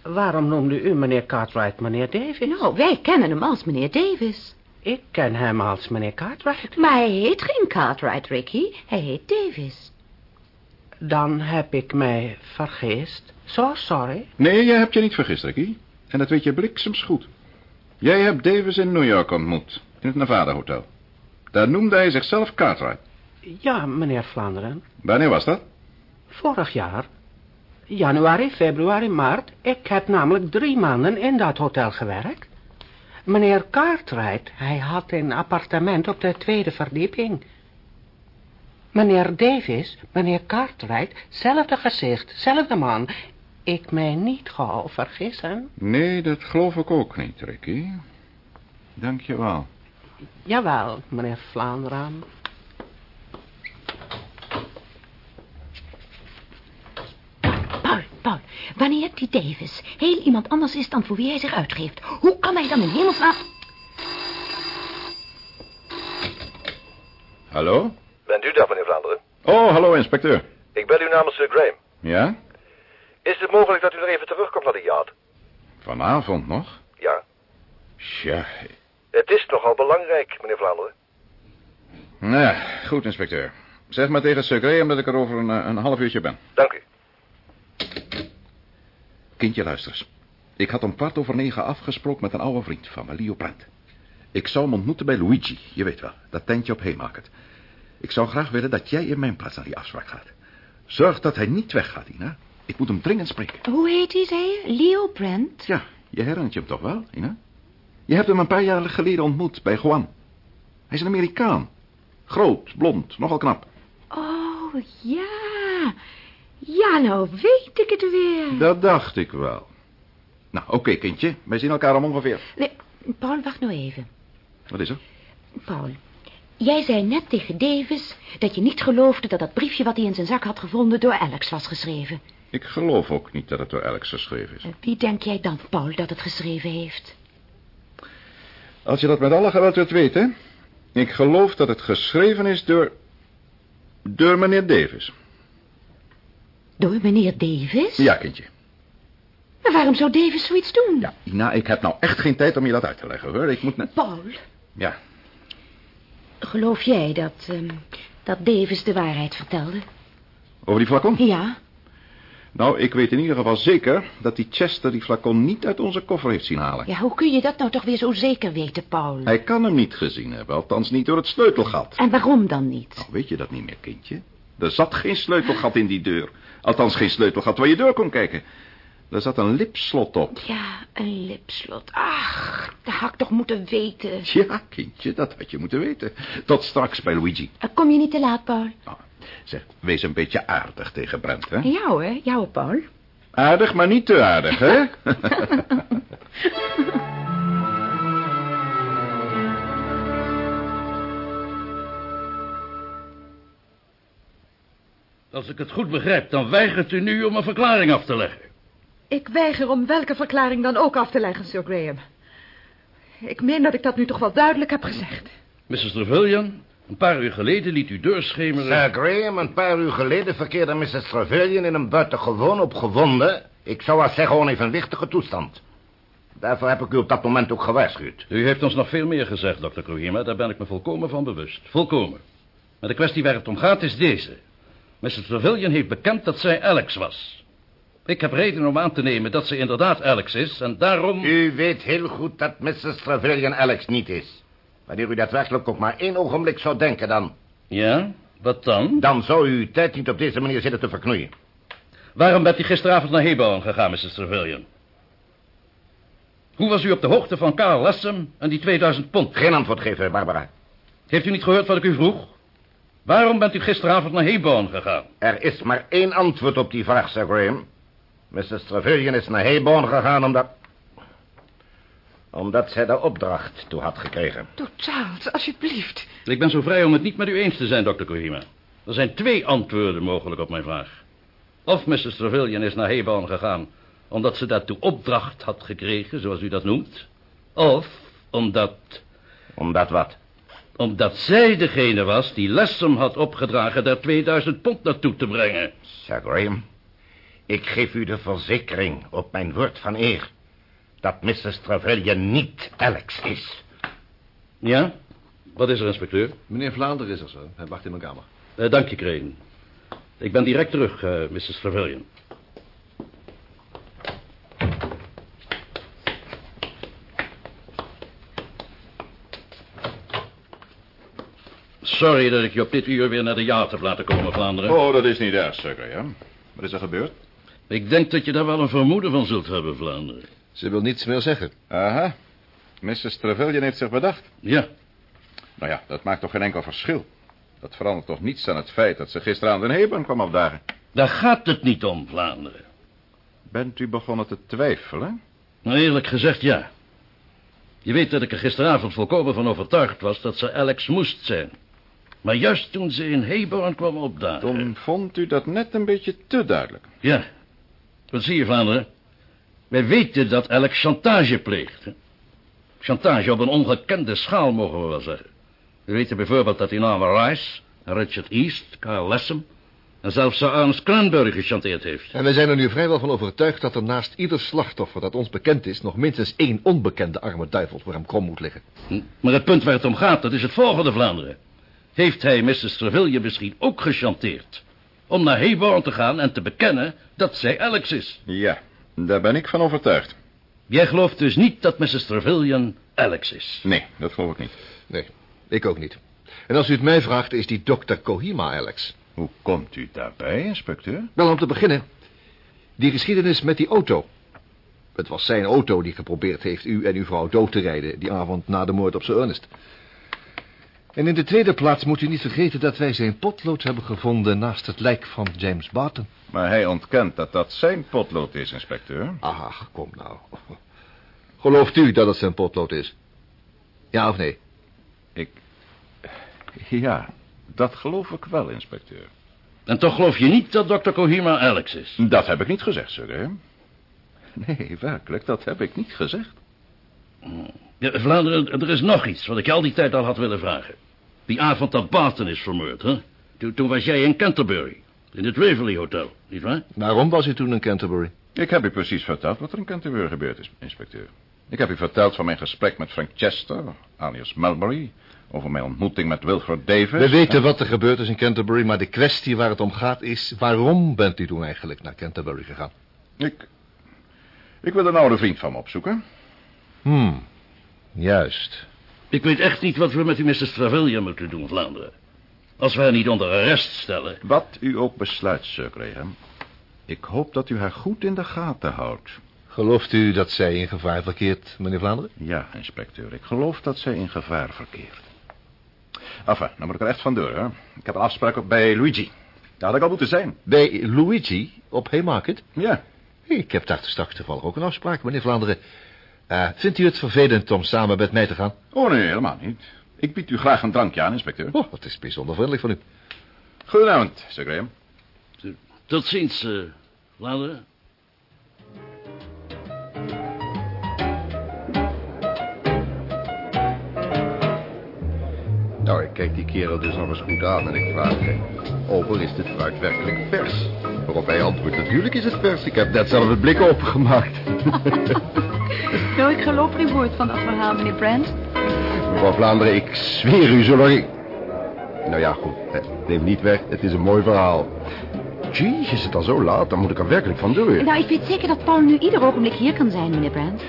Waarom noemde u meneer Cartwright meneer Davis? Nou, wij kennen hem als meneer Davis. Ik ken hem als meneer Cartwright. Maar hij heet geen Cartwright, Ricky. Hij heet Davis. Dan heb ik mij vergist. Zo sorry. Nee, jij hebt je niet vergist, Ricky. En dat weet je bliksems goed. Jij hebt Davis in New York ontmoet, in het Nevada Hotel. Daar noemde hij zichzelf Cartwright. Ja, meneer Vlaanderen. Wanneer was dat? Vorig jaar. Januari, februari, maart. Ik heb namelijk drie maanden in dat hotel gewerkt. Meneer Cartwright, hij had een appartement op de tweede verdieping. Meneer Davis, meneer Cartwright, zelfde gezicht, zelfde man. Ik mij niet gauw vergissen. Nee, dat geloof ik ook niet, Ricky. Dank je wel. Jawel, meneer Vlaanderen. Paul, wanneer die Davis heel iemand anders is dan voor wie hij zich uitgeeft... hoe kan hij dan in hemelsnaam... Hallo? Bent u daar, meneer Vlaanderen? Oh, hallo, inspecteur. Ik bel u namens Sir Graham. Ja? Is het mogelijk dat u nog even terugkomt naar de yacht? Vanavond nog? Ja. Tja. Het is nogal belangrijk, meneer Vlaanderen. Nou ja, goed, inspecteur. Zeg maar tegen Sir Graham dat ik er over een, eh, een half uurtje ben. Dank u. Kindje. Ik had om kwart over negen afgesproken met een oude vriend van me, Leo Brandt. Ik zou hem ontmoeten bij Luigi, je weet wel, dat tentje op Haymarket. Ik zou graag willen dat jij in mijn plaats naar die afspraak gaat. Zorg dat hij niet weggaat, Ina. Ik moet hem dringend spreken. Hoe heet hij, zei je? Leo Brent? Ja, je herinnert je hem toch wel, Ina? Je hebt hem een paar jaar geleden ontmoet bij Juan. Hij is een Amerikaan. Groot, blond, nogal knap. Oh, ja. Ja, nou weet ik het weer. Dat dacht ik wel. Nou, oké, kindje. Wij zien elkaar om ongeveer. Nee, Paul, wacht nou even. Wat is er? Paul, jij zei net tegen Davis dat je niet geloofde dat dat briefje wat hij in zijn zak had gevonden door Alex was geschreven. Ik geloof ook niet dat het door Alex geschreven is. Wie denk jij dan, Paul, dat het geschreven heeft? Als je dat met alle geweld wilt weten... Ik geloof dat het geschreven is door... Door meneer Davis. Door meneer Davis? Ja, kindje. Maar waarom zou Davis zoiets doen? Ja, Ina, ik heb nou echt geen tijd om je dat uit te leggen, hoor. Ik moet net... Paul, Ja, geloof jij dat, ehm, dat Davis de waarheid vertelde? over die flacon? Ja. Nou, ik weet in ieder geval zeker dat die Chester die flacon niet uit onze koffer heeft zien halen. Ja, hoe kun je dat nou toch weer zo zeker weten, Paul? Hij kan hem niet gezien hebben, althans niet door het sleutelgat. En waarom dan niet? Nou, weet je dat niet meer, kindje? Er zat geen sleutelgat in die deur. Althans, geen sleutelgat waar je door kon kijken. Daar zat een lipslot op. Ja, een lipslot. Ach, dat had ik toch moeten weten. Ja, kindje, dat had je moeten weten. Tot straks bij Luigi. Eh, Kom je niet te laat, Paul? Zeg, wees een beetje aardig tegen Brent, hè? Jou, hè? Jou, Paul. Aardig, maar niet te aardig, hè? Als ik het goed begrijp, dan weigert u nu om een verklaring af te leggen. Ik weiger om welke verklaring dan ook af te leggen, Sir Graham. Ik meen dat ik dat nu toch wel duidelijk heb gezegd. Mrs. Trevelyan, een paar uur geleden liet u doorschemeren... Sir Graham, een paar uur geleden verkeerde Mrs. Trevelyan in een buitengewoon opgewonden... ik zou wel zeggen onevenwichtige toestand. Daarvoor heb ik u op dat moment ook gewaarschuwd. U heeft ons nog veel meer gezegd, dokter Kohima. Daar ben ik me volkomen van bewust. Volkomen. Maar de kwestie waar het om gaat is deze. Mrs. Trevelyan heeft bekend dat zij Alex was. Ik heb reden om aan te nemen dat ze inderdaad Alex is en daarom... U weet heel goed dat Mrs. Trevelyan Alex niet is. Wanneer u daadwerkelijk ook maar één ogenblik zou denken dan... Ja? Wat dan? Dan zou u uw tijd niet op deze manier zitten te verknoeien. Waarom bent u gisteravond naar Hebouwen gegaan, Mrs. Trevelyan? Hoe was u op de hoogte van Karl Lessem en die 2000 pond? Geen antwoord geven, Barbara. Heeft u niet gehoord wat ik u vroeg? Waarom bent u gisteravond naar Hebouwen gegaan? Er is maar één antwoord op die vraag, Sir Graham. Mrs. Trevelyan is naar Heyborn gegaan omdat... omdat zij de opdracht toe had gekregen. Doe, Charles, alsjeblieft. Ik ben zo vrij om het niet met u eens te zijn, dokter Kohima. Er zijn twee antwoorden mogelijk op mijn vraag. Of Mrs. Trevelyan is naar Hebouwen gegaan... omdat ze daartoe opdracht had gekregen, zoals u dat noemt. Of omdat... Omdat wat? Omdat zij degene was die Lessem had opgedragen... daar 2000 pond naartoe te brengen. Sir Graham, ik geef u de verzekering op mijn woord van eer... dat Mrs. Trevelyan niet Alex is. Ja? Wat is er, inspecteur? Meneer Vlaanderen is er zo. Hij wacht in mijn kamer. Eh, dank je, Crane. Ik ben direct terug, eh, Mrs. Trevelyan. Sorry dat ik je op dit uur weer naar de jacht heb laten komen, Vlaanderen. Oh, dat is niet erg, Sir Graham. Wat is er gebeurd? Ik denk dat je daar wel een vermoeden van zult hebben, Vlaanderen. Ze wil niets meer zeggen. Aha. Mrs. Trevelyan heeft zich bedacht. Ja. Nou ja, dat maakt toch geen enkel verschil. Dat verandert toch niets aan het feit dat ze gisteravond in Hebron kwam opdagen. Daar gaat het niet om, Vlaanderen. Bent u begonnen te twijfelen? Nou, eerlijk gezegd, ja. Je weet dat ik er gisteravond volkomen van overtuigd was dat ze Alex moest zijn. Maar juist toen ze in Hebron kwam opdagen... Toen vond u dat net een beetje te duidelijk. Ja. Wat zie je, Vlaanderen? Wij weten dat Alex chantage pleegt. Hè? Chantage op een ongekende schaal, mogen we wel zeggen. We weten bijvoorbeeld dat hij namen Rice, Richard East, Carl Lessem... en zelfs Sir Ernest Cranberry gechanteerd heeft. En wij zijn er nu vrijwel van overtuigd dat er naast ieder slachtoffer dat ons bekend is... nog minstens één onbekende arme duivel voor hem krom moet liggen. Hm, Maar het punt waar het om gaat, dat is het volgende, Vlaanderen. Heeft hij Mrs. Trevelyan misschien ook gechanteerd... om naar Hebron te gaan en te bekennen dat zij Alex is? Ja, daar ben ik van overtuigd. Jij gelooft dus niet dat Mrs. Trevelyan Alex is? Nee, dat geloof ik niet. Nee, ik ook niet. En als u het mij vraagt, is die dokter Kohima Alex. Hoe komt u daarbij, inspecteur? Wel, om te beginnen. Die geschiedenis met die auto. Het was zijn auto die geprobeerd heeft u en uw vrouw dood te rijden... die avond na de moord op Sir Ernest. En in de tweede plaats moet u niet vergeten dat wij zijn potlood hebben gevonden... naast het lijk van James Barton. Maar hij ontkent dat dat zijn potlood is, inspecteur. Ach, kom nou. Gelooft u dat het zijn potlood is? Ja of nee? Ik... Ja, dat geloof ik wel, inspecteur. En toch geloof je niet dat dokter Kohima Alex is? Dat heb ik niet gezegd, sir. Nee, werkelijk, dat heb ik niet gezegd. Ja, Vlaanderen, er is nog iets wat ik je al die tijd al had willen vragen. Die avond dat Barton is vermoord, hè? Toen, toen was jij in Canterbury, in het Waverley Hotel, nietwaar? Waarom was u toen in Canterbury? Ik heb u precies verteld wat er in Canterbury gebeurd is, inspecteur. Ik heb u verteld van mijn gesprek met Frank Chester, alias Melbury... over mijn ontmoeting met Wilfred Davis... We weten wat er gebeurd is in Canterbury, maar de kwestie waar het om gaat is... waarom bent u toen eigenlijk naar Canterbury gegaan? Ik... Ik wil een oude vriend van me opzoeken. Hmm, juist. Ik weet echt niet wat we met die Mrs. Trevelyan moeten doen, Vlaanderen. Als we haar niet onder arrest stellen... Wat u ook besluit, Sir Graham. Ik hoop dat u haar goed in de gaten houdt. Gelooft u dat zij in gevaar verkeert, meneer Vlaanderen? Ja, inspecteur. Ik geloof dat zij in gevaar verkeert. Enfin, nou moet ik er echt vandoor, hè. Ik heb een afspraak bij Luigi. Daar had ik al moeten zijn. Bij Luigi, op Haymarket? Ja. Ik heb daar straks toevallig ook een afspraak, meneer Vlaanderen. Eh, vindt u het vervelend om samen met mij te gaan? Oh, nee, helemaal niet. Ik bied u graag een drankje aan, inspecteur. Oh, dat is bijzonder vriendelijk van u. Goedenavond, Sir Graham. Tot ziens, uh, Vlaanderen. Nou, ik kijk die kerel dus nog eens goed aan en ik vraag hem... Ober, is dit fruit werkelijk vers? Waarop hij antwoordt, natuurlijk is het vers. Ik heb net zelf het blik opengemaakt. nou, ik geloof geen woord van dat verhaal, meneer Brand. Mevrouw Vlaanderen, ik zweer u, zolang ik... Nou ja, goed. Neem niet weg, het is een mooi verhaal. Gee, is het al zo laat? Dan moet ik er werkelijk van door. Nou, ik weet zeker dat Paul nu ieder ogenblik hier kan zijn, meneer Brand.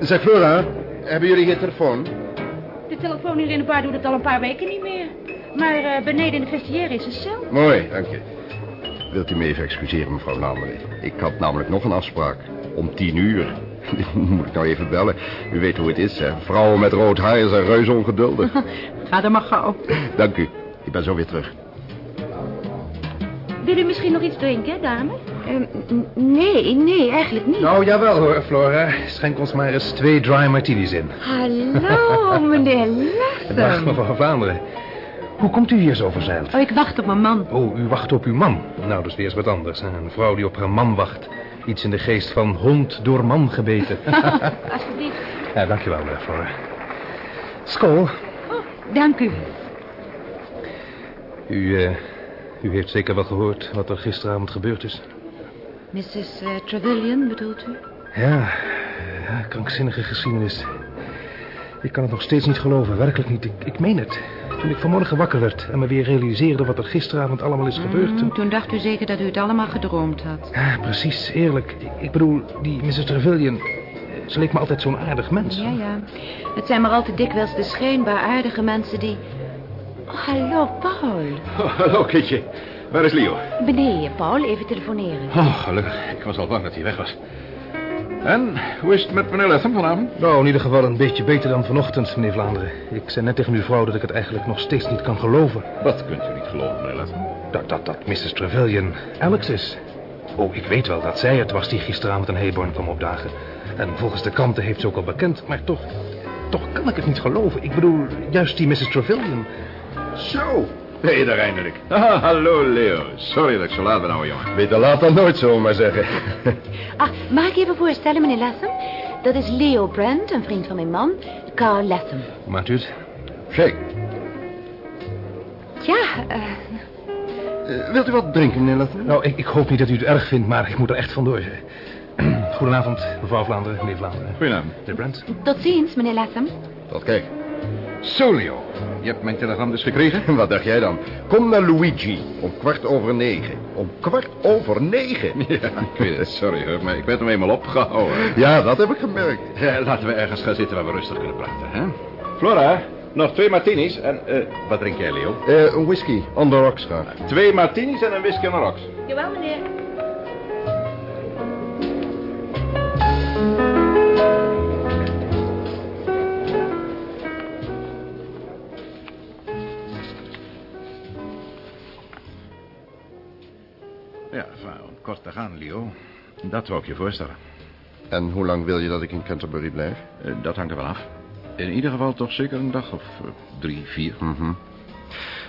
Zeg, Flora, hebben jullie geen telefoon? De telefoon hier in de bar doet het al een paar weken niet meer. Maar uh, beneden in de vestiaire is een cel. Mooi, dank je. Wilt u me even excuseren, mevrouw Vlaanderen? Ik had namelijk nog een afspraak. Om tien uur. Moet ik nou even bellen? U weet hoe het is, hè? Vrouwen met rood haar zijn reuze ongeduldig. Ga dan maar gauw. Dank u. Ik ben zo weer terug. Wil u misschien nog iets drinken, dame? Uh, nee, nee, eigenlijk niet. Nou, jawel hoor, Flora. Schenk ons maar eens twee dry martinis in. Hallo, meneer Lassen. Dag, mevrouw Vlaanderen. Hoe komt u hier zo verzeild? Oh, ik wacht op mijn man. Oh, u wacht op uw man. Nou, dat is weer eens wat anders. Hè? Een vrouw die op haar man wacht. Iets in de geest van hond door man gebeten. Alsjeblieft. Ja, dankjewel, Flora. Skool. Oh, dank u. U, uh, u heeft zeker wel gehoord wat er gisteravond gebeurd is. Mrs. Uh, Trevelyan, bedoelt u? Ja, ja, krankzinnige geschiedenis. Ik kan het nog steeds niet geloven, werkelijk niet. Ik, ik meen het. Toen ik vanmorgen wakker werd en me weer realiseerde wat er gisteravond allemaal is gebeurd... Mm, toen dacht u zeker dat u het allemaal gedroomd had. Ja, precies, eerlijk. Ik, bedoel, die Mrs. Trevelyan... Ze leek me altijd zo'n aardig mens. Ja, ja. Het zijn maar al te dikwijls de schijnbaar aardige mensen die... Oh, hallo, Paul. Oh, hallo, Kitje. Waar is Leo? Beneden, Paul. Even telefoneren. Oh, gelukkig. Ik was al bang dat hij weg was. En, hoe is het met meneer Latham vanavond? Nou, in ieder geval een beetje beter dan vanochtend, meneer Vlaanderen. Ik zei net tegen uw vrouw dat ik het eigenlijk nog steeds niet kan geloven. Wat kunt u niet geloven, meneer? Dat, dat, dat Mrs. Trevelyan Alex is. Oh, ik weet wel dat zij het was die gisteravond in Hayborn kwam opdagen. En volgens de kranten heeft ze ook al bekend, maar toch... Toch kan ik het niet geloven. Ik bedoel, juist die Mrs. Trevelyan. Zo, ben je daar eindelijk? Ah, hallo, Leo. Sorry dat ik zo laat ben, ouwe jongen. Beter laat dan nooit, zo maar zeggen. Ach, mag ik even voorstellen, meneer Latham? Dat is Leo Brand, een vriend van mijn man, Carl Latham. Hoe maakt u het? Shake. Ja, uh... Uh, wilt u wat drinken, meneer Latham? Nou, ik, ik, hoop niet dat u het erg vindt, maar ik moet er echt vandoor. Goedenavond, mevrouw Vlaanderen, meneer Vlaanderen. Goedenavond. Meneer Brand. Tot ziens, meneer Latham. Tot kijk. Zo, Leo. Je hebt mijn telegram dus gekregen? Wat dacht jij dan? Kom naar Luigi. Om kwart over negen. Om kwart over negen? Ja, ik weet het. Sorry hoor, maar ik werd hem eenmaal opgehouden. Ja, dat heb ik gemerkt. Ja, laten we ergens gaan zitten waar we rustig kunnen praten, hè? Flora, nog twee martinis en... Uh, wat drink jij, Leo? Uh, een whisky, on the rocks graag. Twee martinis en een whisky on the rocks. Jawel, meneer. Kort te gaan, Leo. Dat wou ik je voorstellen. En hoe lang wil je dat ik in Canterbury blijf? Uh, dat hangt er wel af. In ieder geval toch zeker een dag of uh, drie, vier. Mm -hmm.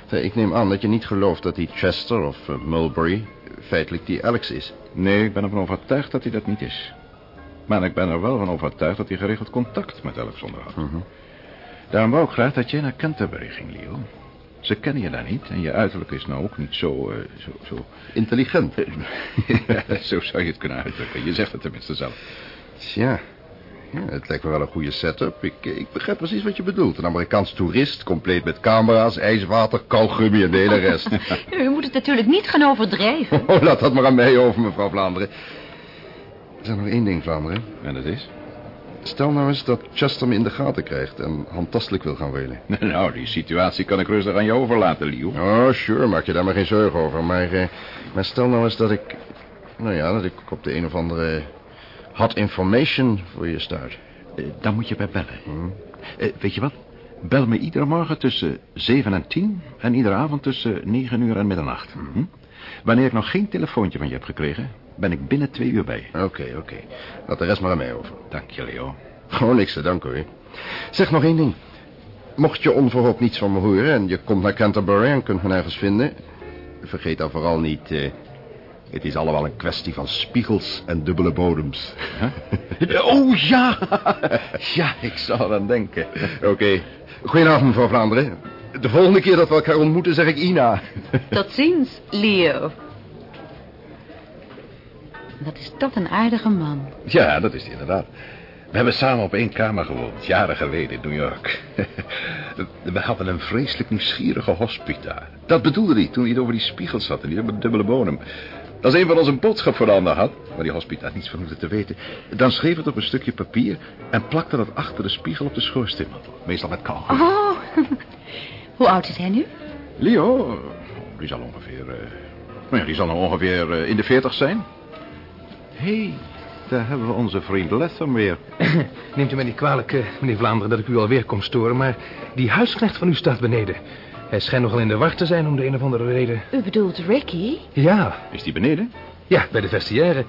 Ik neem aan dat je niet gelooft dat die Chester of Mulberry feitelijk die Alex is. Nee, ik ben ervan overtuigd dat hij dat niet is. Maar ik ben er wel van overtuigd dat hij geregeld contact met Alex onderhoudt. Mm -hmm. Daarom wou ik graag dat jij naar Canterbury ging, Leo. Ze kennen je daar niet en je uiterlijk is nou ook niet zo... Uh, zo, zo... Intelligent. ja, zo zou je het kunnen uitdrukken. Je zegt het tenminste zelf. Tja, ja, het lijkt me wel een goede setup. Ik, ik begrijp precies wat je bedoelt. Een Amerikaans toerist, compleet met camera's, ijswater, kauwgummi en de hele rest. U moet het natuurlijk niet gaan overdrijven. Oh, laat dat maar aan mij over, mevrouw Vlaanderen. Er is nog één ding, Vlaanderen. En dat is? Stel nou eens dat Chester me in de gaten krijgt en handtastelijk wil gaan welen. Nou, die situatie kan ik rustig aan je overlaten, Leo. Oh, sure, maak je daar maar geen zorgen over. Maar, uh, maar stel nou eens dat ik... Nou ja, dat ik op de een of andere hot information voor je stuit. Eh, Dan moet je bij bellen. Eh, weet je wat? Bel me iedere morgen tussen 7 en 10 en iedere avond tussen 9 uur en middernacht. Hm? Wanneer ik nog geen telefoontje van je heb gekregen, ben ik binnen twee uur bij je. Oké, oké. Laat de rest maar aan mij over. Dank je, Leo. Gewoon niks te danken, hoor. Zeg nog één ding. Mocht je onverhoopt niets van me horen en je komt naar Canterbury en kunt me nergens vinden... vergeet dan vooral niet... eh, het is allemaal een kwestie van spiegels en dubbele bodems. Oh, ja! ja, ik zou eraan denken. Oké. Goedenavond, mevrouw Vlaanderen. De volgende keer dat we elkaar ontmoeten zeg ik Ina. Tot ziens, Leo. Wat is dat een aardige man. Ja, dat is hij inderdaad. We hebben samen op één kamer gewoond, jaren geleden in New York. We hadden een vreselijk nieuwsgierige hospita. Dat bedoelde hij toen hij het over die spiegels had en die dubbele bodem. Als een van ons een boodschap voor de ander had, waar die hospita niets van hoefde te weten, dan schreef het op een stukje papier en plakte dat achter de spiegel op de schoorsteenmantel. Meestal met kou. Oh, hoe oud is hij nu? Leo, die zal ongeveer, ja, die zal nou ongeveer eh, in de veertig zijn. Hé, hey, daar hebben we onze vriend Latham weer. Neemt u mij niet kwalijk, eh, meneer Vlaanderen, dat ik u alweer kom storen... maar die huisknecht van u staat beneden. Hij schijnt nogal in de war te zijn om de een of andere reden. U bedoelt Ricky? Ja. Is die beneden? Ja, bij de vestiaire.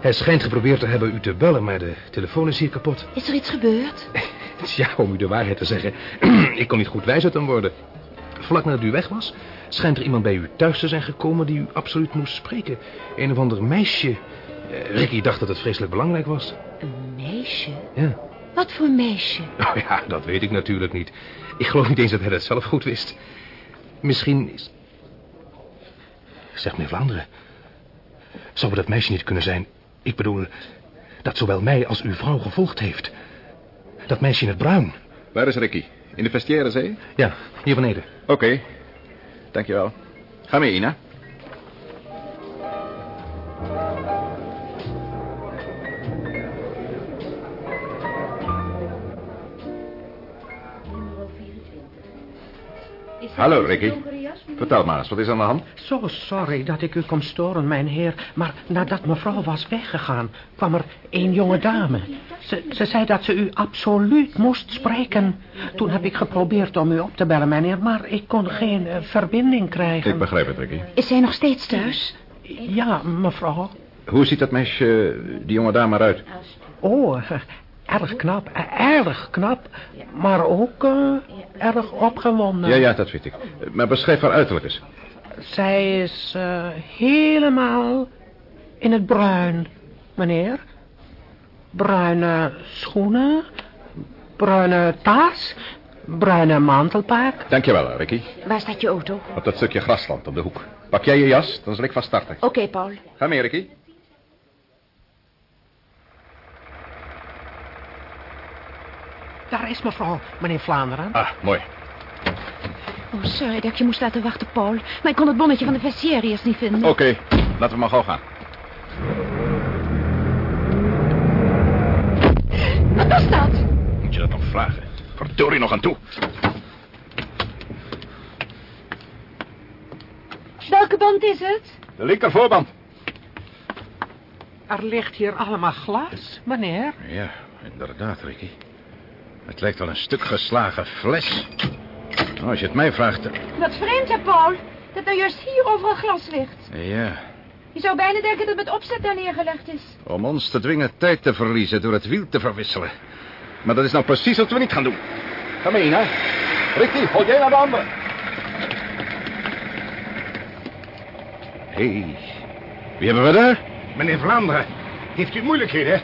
Hij schijnt geprobeerd te hebben u te bellen, maar de telefoon is hier kapot. Is er iets gebeurd? Ja, om u de waarheid te zeggen. ik kon niet goed wijs uit hem worden. Vlak nadat u weg was, schijnt er iemand bij u thuis te zijn gekomen die u absoluut moest spreken. Een of ander meisje. Eh, Ricky dacht dat het vreselijk belangrijk was. Een meisje? Ja. Wat voor meisje? Oh ja, dat weet ik natuurlijk niet. Ik geloof niet eens dat hij dat zelf goed wist. Misschien is... Zeg, meneer Vlaanderen. Zou het dat meisje niet kunnen zijn? Ik bedoel, dat zowel mij als uw vrouw gevolgd heeft. Dat meisje in het bruin. Waar is Ricky? In de vestiaire, zei je? Ja, hier beneden. Oké, dankjewel. Ga mee, Ina. Hallo, Ricky. Vertel maar eens, wat is aan de hand? Zo sorry dat ik u kom storen, mijn heer. Maar nadat mevrouw was weggegaan, kwam er een jonge dame. Ze, ze zei dat ze u absoluut moest spreken. Toen heb ik geprobeerd om u op te bellen, mijn heer, maar ik kon geen eh, verbinding krijgen. Ik begrijp het, Ricky. Is zij nog steeds thuis? Ja, mevrouw. Hoe ziet dat meisje, die jonge dame eruit? Oh, erg knap, eh, erg knap. Maar ook eh, erg opgewonden. Ja, ja, dat weet ik. Maar beschrijf haar uiterlijk eens. Zij is eh, helemaal in het bruin, meneer. Bruine schoenen, bruine tas, bruine mantelpak. Dankjewel, Ricky. Waar staat je auto? Op dat stukje grasland op de hoek. Pak jij je jas, dan zal ik vast starten. Oké, Paul. Ga mee, Ricky. Daar is mevrouw, meneer Vlaanderen. Ah, mooi. Oh, sorry dat ik je moest laten wachten, Paul. Maar ik kon het bonnetje van de vestiaire eerst niet vinden. Oké, laten we maar gauw gaan. Wat was dat? Moet je dat nog vragen? Verdorie nog aan toe. Welke band is het? De linkervoorband. Er ligt hier allemaal glas, meneer. Ja, inderdaad, Ricky. Het lijkt wel een stuk geslagen fles. Nou, als je het mij vraagt... eh, Wat vreemd, hè, Paul? Dat er juist hier overal glas ligt. Ja, Je zou bijna denken dat het met opzet daar neergelegd is. om ons te dwingen tijd te verliezen door het wiel te verwisselen. Maar dat is nou precies wat we niet gaan doen. Ga mee, hè? Ricky, hold jij naar de andere. Hé, hey, wie hebben we daar? Meneer Vlaanderen, heeft u moeilijkheden?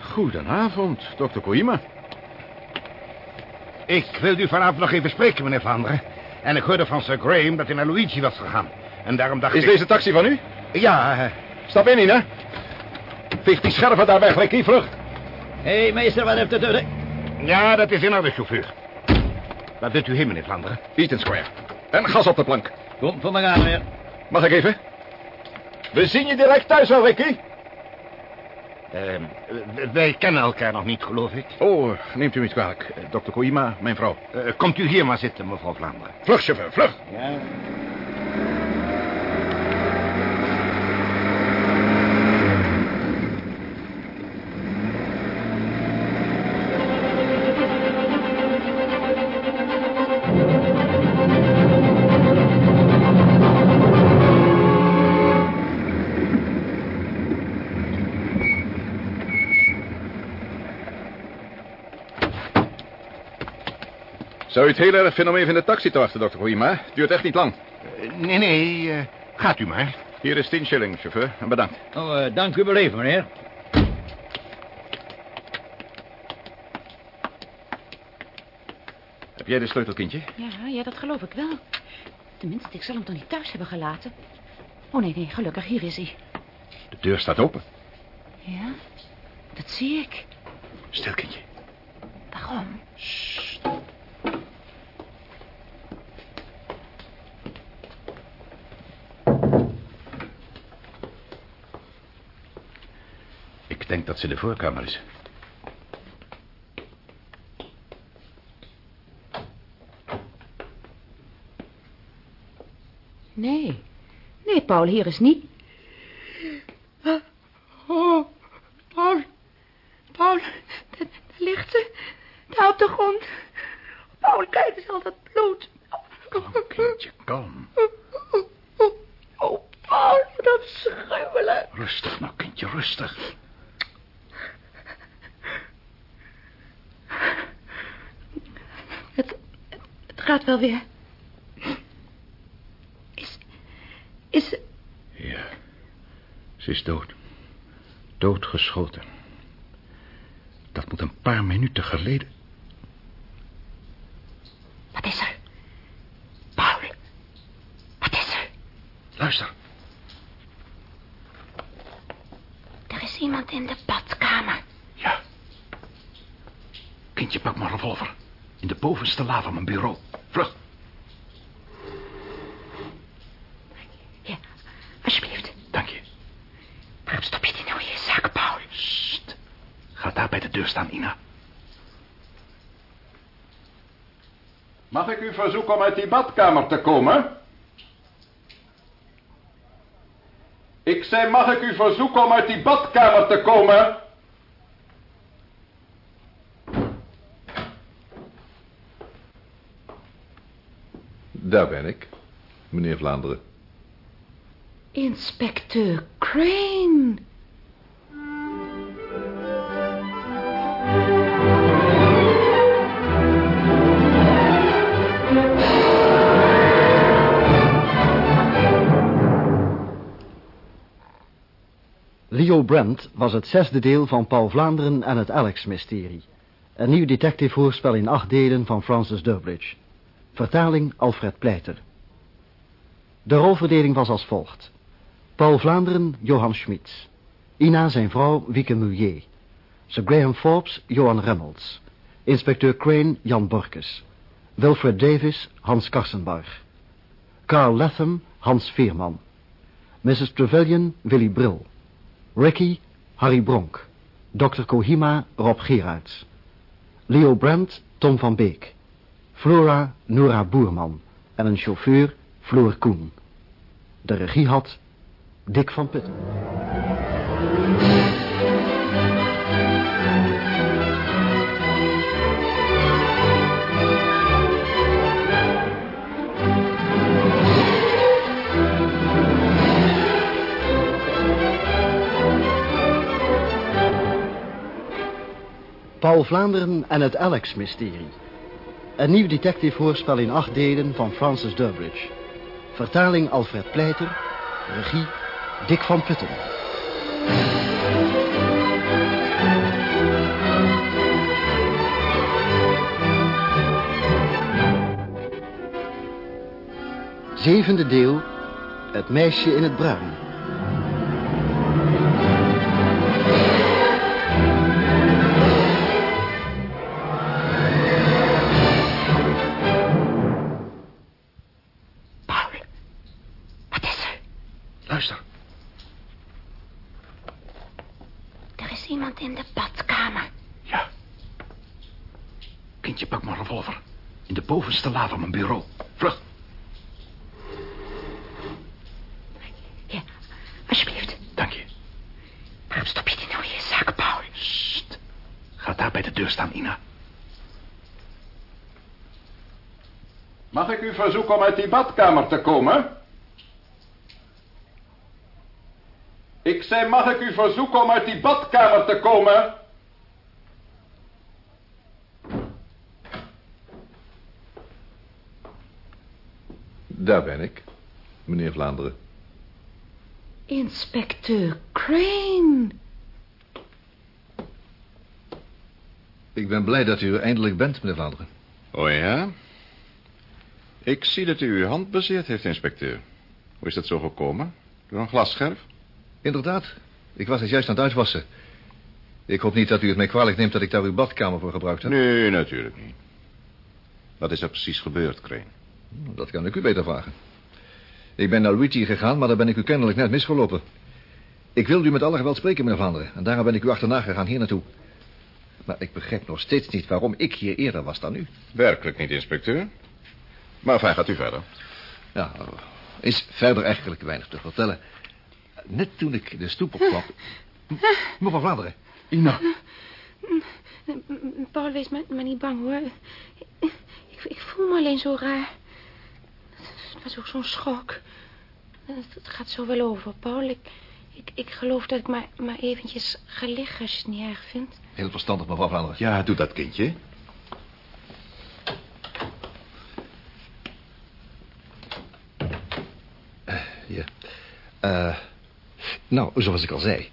Goedenavond, dokter Koima. Ik wil u vanavond nog even spreken, meneer Vlaanderen. En ik hoorde van Sir Graham dat hij naar Luigi was gegaan. En daarom dacht Is ik... deze taxi van u? Ja, eh, Stap in, Ina. Veeg die scherven daar weg, Ricky, vlug. Hé, hey, meester, wat heeft het doen? Ja, dat is in orde, chauffeur. Waar bent u heen, meneer Vlaanderen? Eaton Square. En gas op de plank. Kom voor mij aan, meneer. Mag ik even? We zien je direct thuis wel, Ricky. Ehm, wij kennen elkaar nog niet, geloof ik. Oh, neemt u me niet kwalijk. Dokter Koima, mijn vrouw. Eh, komt u hier maar zitten, mevrouw Vlaanderen. Vlug, chauffeur, vlug. Ja. Zou u het heel erg vinden om even in de taxi te wachten, dokter Hoeima? Het duurt echt niet lang. Nee, nee, eh, gaat u maar. Hier is 10 shilling, chauffeur. En bedankt. Oh, eh, dank u wel even, meneer. Heb jij de sleutelkindje? Ja, ja, dat geloof ik wel. Tenminste, ik zal hem toch niet thuis hebben gelaten. Oh, nee, nee, gelukkig, hier is hij. De deur staat open. Ja, dat zie ik. Stil, kindje. Waarom? Ik denk dat ze in de voorkamer is. Nee. Nee, Paul, hier is niet... Oh, Paul. Paul, daar, daar ligt ze. Daar op de grond. Paul, kijk eens al dat bloed. Kalm, kindje, kalm. Oh, Paul, wat afschuwelijk. Rustig nou, kindje, rustig. Het, het, het gaat wel weer. Is, is ze... Ja, ze is dood. Doodgeschoten. Dat moet een paar minuten geleden... Wat is er? Paul, wat is er? Luister. Er is iemand in de badkamer. Kindje, pak mijn revolver. In de bovenste la van mijn bureau. Vlug. Ja, alsjeblieft. Dank je. Waarom stop je die nou in je zak, Paul? Sst. Ga daar bij de deur staan, Ina. Mag verzoeken om uit die badkamer te komen? Ik zei, mag ik u verzoeken om uit die badkamer te komen? Daar ben ik, meneer Vlaanderen. Inspecteur Crane. Leo Brent was het zesde deel van Paul Vlaanderen en het Alex-mysterie. Een nieuw detective-hoorspel in acht delen van Francis Durbridge. Vertaling Alfred Pleiter. De rolverdeling was als volgt. Paul Vlaanderen, Johan Schmitz. Ina zijn vrouw, Wieke Mulier. Sir Graham Forbes, Johan Remmels. Inspecteur Crane, Jan Borkes. Wilfred Davis, Hans Karsenbarg. Carl Latham, Hans Veerman. Mrs. Trevelyan, Willy Bril. Ricky, Harry Bronk. Dr. Kohima, Rob Gerards. Leo Brandt, Tom van Beek. Flora, Nora Boerman. En een chauffeur, Floor Koen. De regie had Dick van Putten. Paul Vlaanderen en het Alex-mysterie. Een nieuw detective-hoorspel in acht delen van Francis Durbridge. Vertaling Alfred Pleiter. Regie Dick van Putten. Zevende deel. Het meisje in het bruin. La van mijn bureau. Vlug. Ja, alsjeblieft. Dank je. Waarom stop je die nou in je zak, Paul? Sst. Ga daar bij de deur staan, Ina. Mag ik u verzoeken om uit die badkamer te komen? Ik zei, mag ik u verzoeken om uit die badkamer te komen? Daar ben ik, meneer Vlaanderen. Inspecteur Crane. Ik ben blij dat u er eindelijk bent, meneer Vlaanderen. Oh ja? Ik zie dat u uw hand bezeerd heeft, inspecteur. Hoe is dat zo gekomen? Door een glasscherf? Inderdaad. Ik was het juist aan het uitwassen. Ik hoop niet dat u het mij kwalijk neemt dat ik daar uw badkamer voor gebruikt heb. Nee, natuurlijk niet. Wat is er precies gebeurd, Crane? Dat kan ik u beter vragen. Ik ben naar Luigi gegaan, maar daar ben ik u kennelijk net misgelopen. Ik wilde u met alle geweld spreken, meneer Vlaanderen. En daarom ben ik u achterna gegaan hier naartoe. Maar ik begrijp nog steeds niet waarom ik hier eerder was dan u. Werkelijk niet, inspecteur. Maar fijn, gaat u verder. Ja, is verder eigenlijk weinig te vertellen. Net toen ik de stoep opkwam... Mevrouw Vlaanderen. Ina. Paul, wees maar, maar niet bang, hoor. Ik, ik voel me alleen zo raar. Het was ook zo'n schok. Het gaat zo wel over, Paul. Ik, ik, ik geloof dat ik maar, maar eventjes ga liggen als je het niet erg vindt. Heel verstandig, mevrouw Vlaanderen. Ja, doe dat, kindje. Ja. Eh, nou, zoals ik al zei.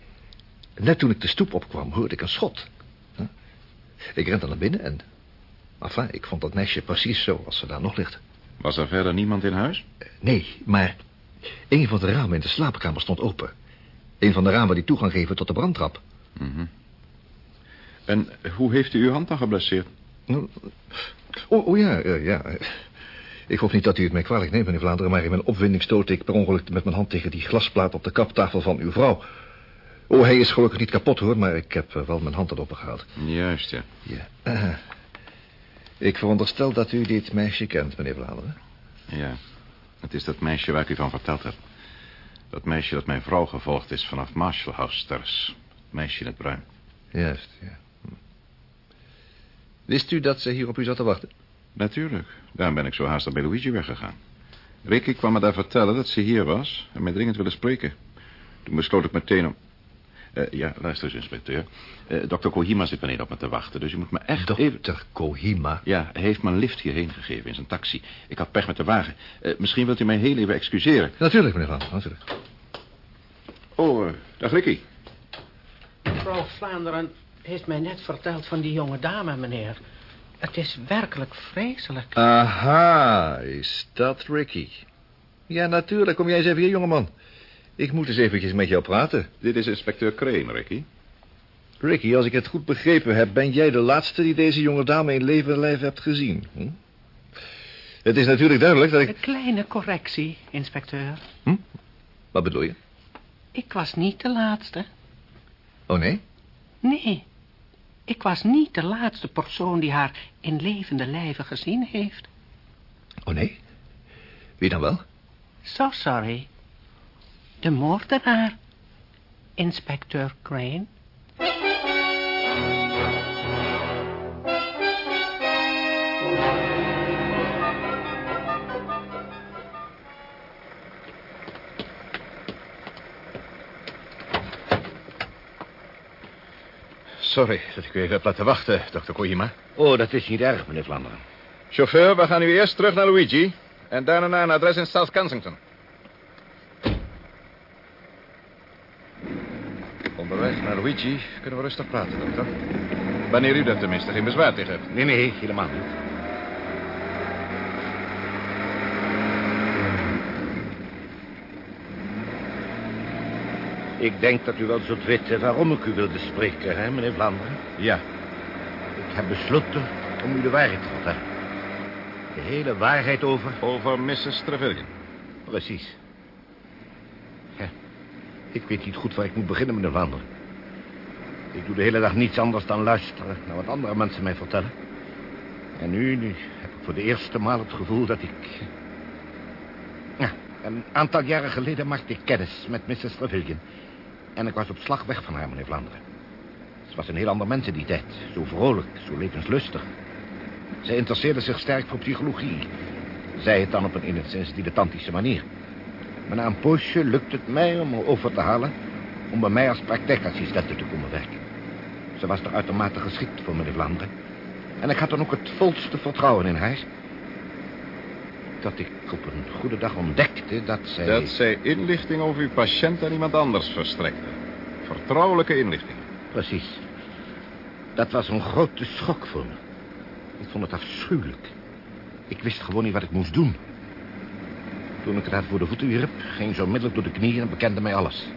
Net toen ik de stoep opkwam, hoorde ik een schot. Huh? Ik rende naar binnen en... Enfin, ik vond dat meisje precies zo als ze daar nog ligt. Was er verder niemand in huis? Nee, maar... Een van de ramen in de slaapkamer stond open. Een van de ramen die toegang geven tot de brandtrap. Mhm. En hoe heeft u uw hand dan geblesseerd? Oh, oh ja, eh, ja. Ik hoop niet dat u het mij kwalijk neemt, meneer Vlaanderen... maar in mijn opwinding stootte ik per ongeluk met mijn hand tegen die glasplaat op de kaptafel van uw vrouw. Oh, hij is gelukkig niet kapot, hoor, maar ik heb eh, wel mijn hand erop gehaald. Juist, ja. Ja. Eh, ik veronderstel dat u dit meisje kent, meneer Vlaanderen. Ja, het is dat meisje waar ik u van verteld heb. Dat meisje dat mijn vrouw gevolgd is vanaf Marshall House. Meisje in het bruin. Juist, ja. Hm. Wist u dat ze hier op u zat te wachten? Natuurlijk. Daarom ben ik zo haastig bij Luigi weggegaan. Ricky kwam me daar vertellen dat ze hier was en mij dringend wilde spreken. Toen besloot ik meteen om... Eh, ja, luister eens, inspecteur. Uh, dokter Kohima zit beneden op me te wachten, dus u moet me echt Dokter even... Kohima? Ja, hij heeft me een lift hierheen gegeven in zijn taxi. Ik had pech met de wagen. Uh, misschien wilt u mij heel even excuseren. Natuurlijk, meneer Van, natuurlijk. Oh, dag Ricky. Mevrouw Vlaanderen heeft mij net verteld van die jonge dame, meneer. Het is werkelijk vreselijk. Aha, is dat Ricky? Ja, natuurlijk. Kom jij eens even hier, jongeman. Ik moet eens eventjes met jou praten. Dit is inspecteur Crane, Ricky. Ricky, als ik het goed begrepen heb... ben jij de laatste die deze jonge dame in leven en lijf hebt gezien. Hm? Het is natuurlijk duidelijk dat ik... Een kleine correctie, inspecteur. Hm? Wat bedoel je? Ik was niet de laatste. Oh, nee? Nee. Ik was niet de laatste persoon die haar in levende lijven gezien heeft. Oh, nee? Wie dan wel? So sorry. De moordenaar. Inspecteur Crane. Sorry dat ik u even heb laten wachten, dokter Kojima. Oh, dat is niet erg, meneer Vlaanderen. Chauffeur, we gaan nu eerst terug naar Luigi. En daarna naar een adres in South Kensington. Onderweg naar Luigi kunnen we rustig praten, dokter. Wanneer u daar tenminste geen bezwaar tegen hebt. Nee, nee, helemaal niet. Ik denk dat u wel zult weten waarom ik u wilde spreken, hè, meneer Vlaanderen? Ja. Ik heb besloten om u de waarheid te vertellen. De hele waarheid over... Over Mrs. Trevelyan. Precies. Ik weet niet goed waar ik moet beginnen, meneer Vlaanderen. Ik doe de hele dag niets anders dan luisteren naar wat andere mensen mij vertellen. En nu, nu heb ik voor de eerste maal het gevoel dat ik... Ja, een aantal jaren geleden maakte ik kennis met Mrs. Trevelyan. En ik was op slag weg van haar, meneer Vlaanderen. Ze was een heel ander mens in die tijd. Zo vrolijk, zo levenslustig. Zij interesseerde zich sterk voor psychologie. Zij het dan op een enigszins dilettantische manier. Maar na een poosje lukt het mij om haar over te halen... om bij mij als praktijkassistente te komen werken. Ze was er uitermate geschikt voor, meneer Vlaanderen. En ik had dan ook het volste vertrouwen in haar. dat ik op een goede dag ontdekte dat zij... Dat zij inlichting over uw patiënt aan iemand anders verstrekte. Vertrouwelijke inlichting. Precies. Dat was een grote schok voor me. Ik vond het afschuwelijk. Ik wist gewoon niet wat ik moest doen. Toen ik het haar voor de voeten wierp, ging ze onmiddellijk door de knieën en bekende mij alles.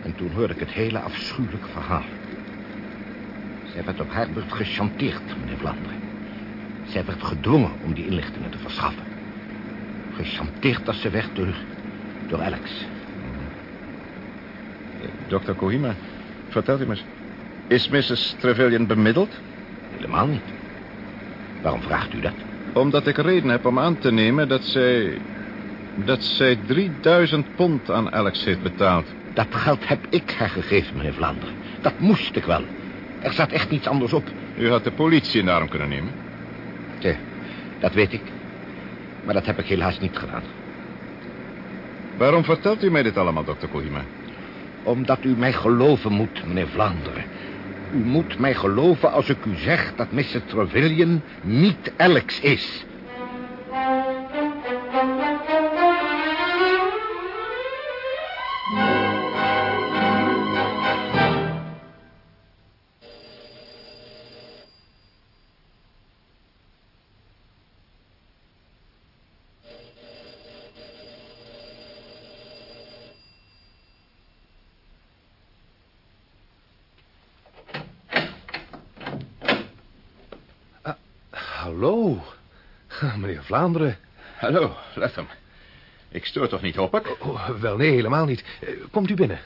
En toen hoorde ik het hele afschuwelijke verhaal. Zij werd op haar beurt gechanteerd, meneer Vlaanderen. Zij werd gedwongen om die inlichtingen te verschaffen. Gechanteerd als ze werd door, door Alex. Dokter Kohima, vertelt u me eens. Is Mrs. Trevelyan bemiddeld? Helemaal niet. Waarom vraagt u dat? Omdat ik reden heb om aan te nemen dat zij... dat zij 3000 pond aan Alex heeft betaald. Dat geld heb ik haar gegeven, meneer Vlaanderen. Dat moest ik wel. Er zat echt niets anders op. U had de politie in de arm kunnen nemen. Tja, dat weet ik. Maar dat heb ik helaas niet gedaan. Waarom vertelt u mij dit allemaal, dokter Kohima? Omdat u mij geloven moet, meneer Vlaanderen. U moet mij geloven als ik u zeg dat Mr. Trevelyan niet Alex is. Vlaanderen. Hallo, Latham. Ik stoor toch niet, hoop ik? Oh, wel, nee, helemaal niet. Eh, Komt u binnen.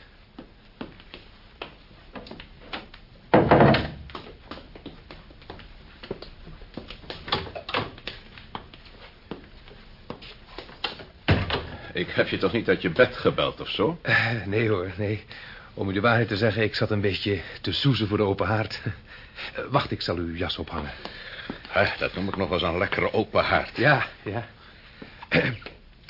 Ik heb je toch niet uit je bed gebeld of zo? Eh, nee hoor, nee. Om u de waarheid te zeggen, ik zat een beetje te soezen voor de open haard. Eh, wacht, ik zal uw jas ophangen. Dat noem ik nog wel eens een lekkere open haard. Ja, ja.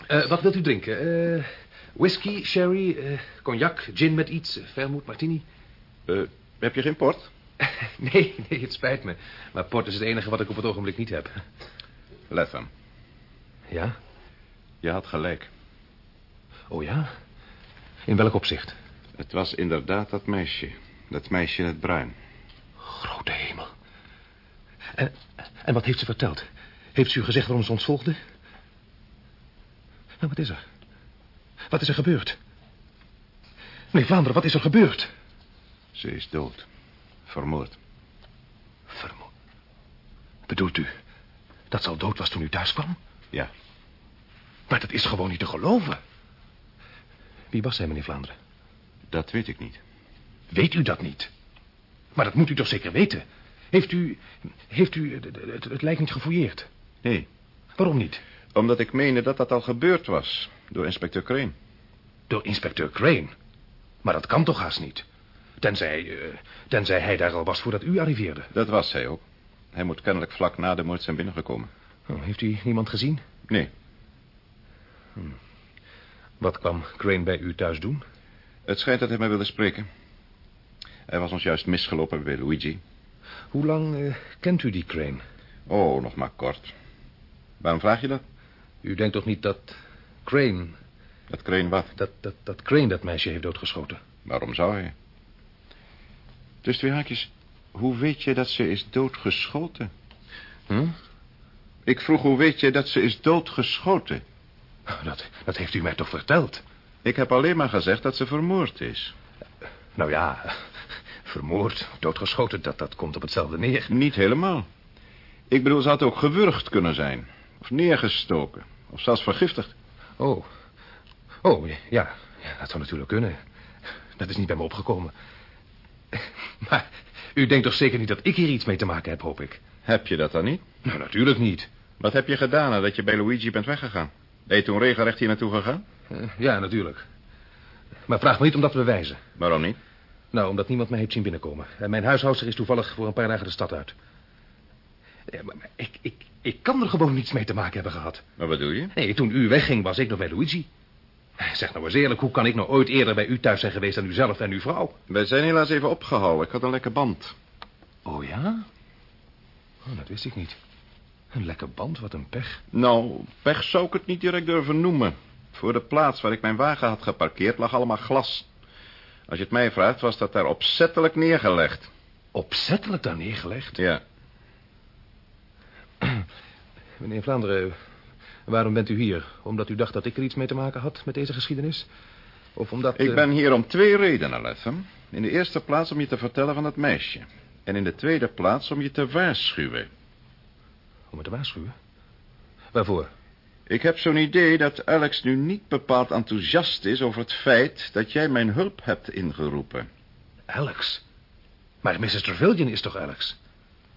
Eh, wat wilt u drinken? Eh, whisky, sherry, eh, cognac, gin met iets, vermoed, martini? Eh, heb je geen port? nee, nee, het spijt me. Maar port is het enige wat ik op het ogenblik niet heb. Latham, Ja? je had gelijk. Oh ja? In welk opzicht? Het was inderdaad dat meisje. Dat meisje in het bruin. Grote hemel. En, en wat heeft ze verteld? Heeft ze u gezegd waarom ze ons volgde? Nou, wat is er? Wat is er gebeurd? Nee, Vlaanderen, wat is er gebeurd? Ze is dood. Vermoord. Vermoord. Bedoelt u dat ze al dood was toen u thuis kwam? Ja. Maar dat is gewoon niet te geloven. Wie was zij, meneer Vlaanderen? Dat weet ik niet. Weet u dat niet? Maar dat moet u toch zeker weten? Heeft u, heeft u het, het, het lijk niet gefouilleerd? Nee. Waarom niet? Omdat ik meende dat dat al gebeurd was. Door inspecteur Crane. Door inspecteur Crane? Maar dat kan toch haast niet? Tenzij, eh, tenzij hij daar al was voordat u arriveerde. Dat was hij ook. Hij moet kennelijk vlak na de moord zijn binnengekomen. Oh, heeft u niemand gezien? Nee. Wat kwam Crane bij u thuis doen? Het schijnt dat hij mij wilde spreken. Hij was ons juist misgelopen bij Luigi. Hoe lang eh, kent u die Crane? Oh, nog maar kort. Waarom vraag je dat? U denkt toch niet dat Crane... Dat Crane wat? Dat, dat, dat Crane dat meisje heeft doodgeschoten? Waarom zou hij? Dus twee haakjes. Hoe weet je dat ze is doodgeschoten? Hm? Ik vroeg hoe weet je dat ze is doodgeschoten? Dat, dat heeft u mij toch verteld? Ik heb alleen maar gezegd dat ze vermoord is. Nou ja, vermoord, doodgeschoten, dat, dat komt op hetzelfde neer. Niet helemaal. Ik bedoel, ze had ook gewurgd kunnen zijn. Of neergestoken. Of zelfs vergiftigd. Oh. Oh, ja. ja. Dat zou natuurlijk kunnen. Dat is niet bij me opgekomen. Maar u denkt toch zeker niet dat ik hier iets mee te maken heb, hoop ik? Heb je dat dan niet? Nou, natuurlijk niet. Wat heb je gedaan nadat je bij Luigi bent weggegaan? Ben je toen regelrecht hier naartoe gegaan? Eh, ja, natuurlijk. Maar vraag me niet om dat te bewijzen. Waarom niet? Nou, omdat niemand mij heeft zien binnenkomen. En mijn huishoudster is toevallig voor een paar dagen de stad uit. Ja, maar, maar ik, ik, ik kan er gewoon niets mee te maken hebben gehad. Wat bedoel je? Nee, toen u wegging was ik nog bij Luigi. Zeg nou eens eerlijk, hoe kan ik nou ooit eerder bij u thuis zijn geweest dan u zelf en uw vrouw? Wij zijn helaas even opgehouden. Ik had een lekker band. Oh ja? Oh, dat wist ik niet. Een lekker band, wat een pech. Nou, pech zou ik het niet direct durven noemen. Voor de plaats waar ik mijn wagen had geparkeerd lag allemaal glas. Als je het mij vraagt, was dat daar opzettelijk neergelegd. Opzettelijk daar neergelegd? Ja. Meneer Vlaanderen, waarom bent u hier? Omdat u dacht dat ik er iets mee te maken had met deze geschiedenis? Of omdat... Ik eh, ben hier om twee redenen, Latham. In de eerste plaats om je te vertellen van het meisje. En in de tweede plaats om je te waarschuwen. Om me te waarschuwen? Waarvoor? Ik heb zo'n idee dat Alex nu niet bepaald enthousiast is over het feit dat jij mijn hulp hebt ingeroepen. Alex? Maar Mrs. Trevelyan is toch Alex?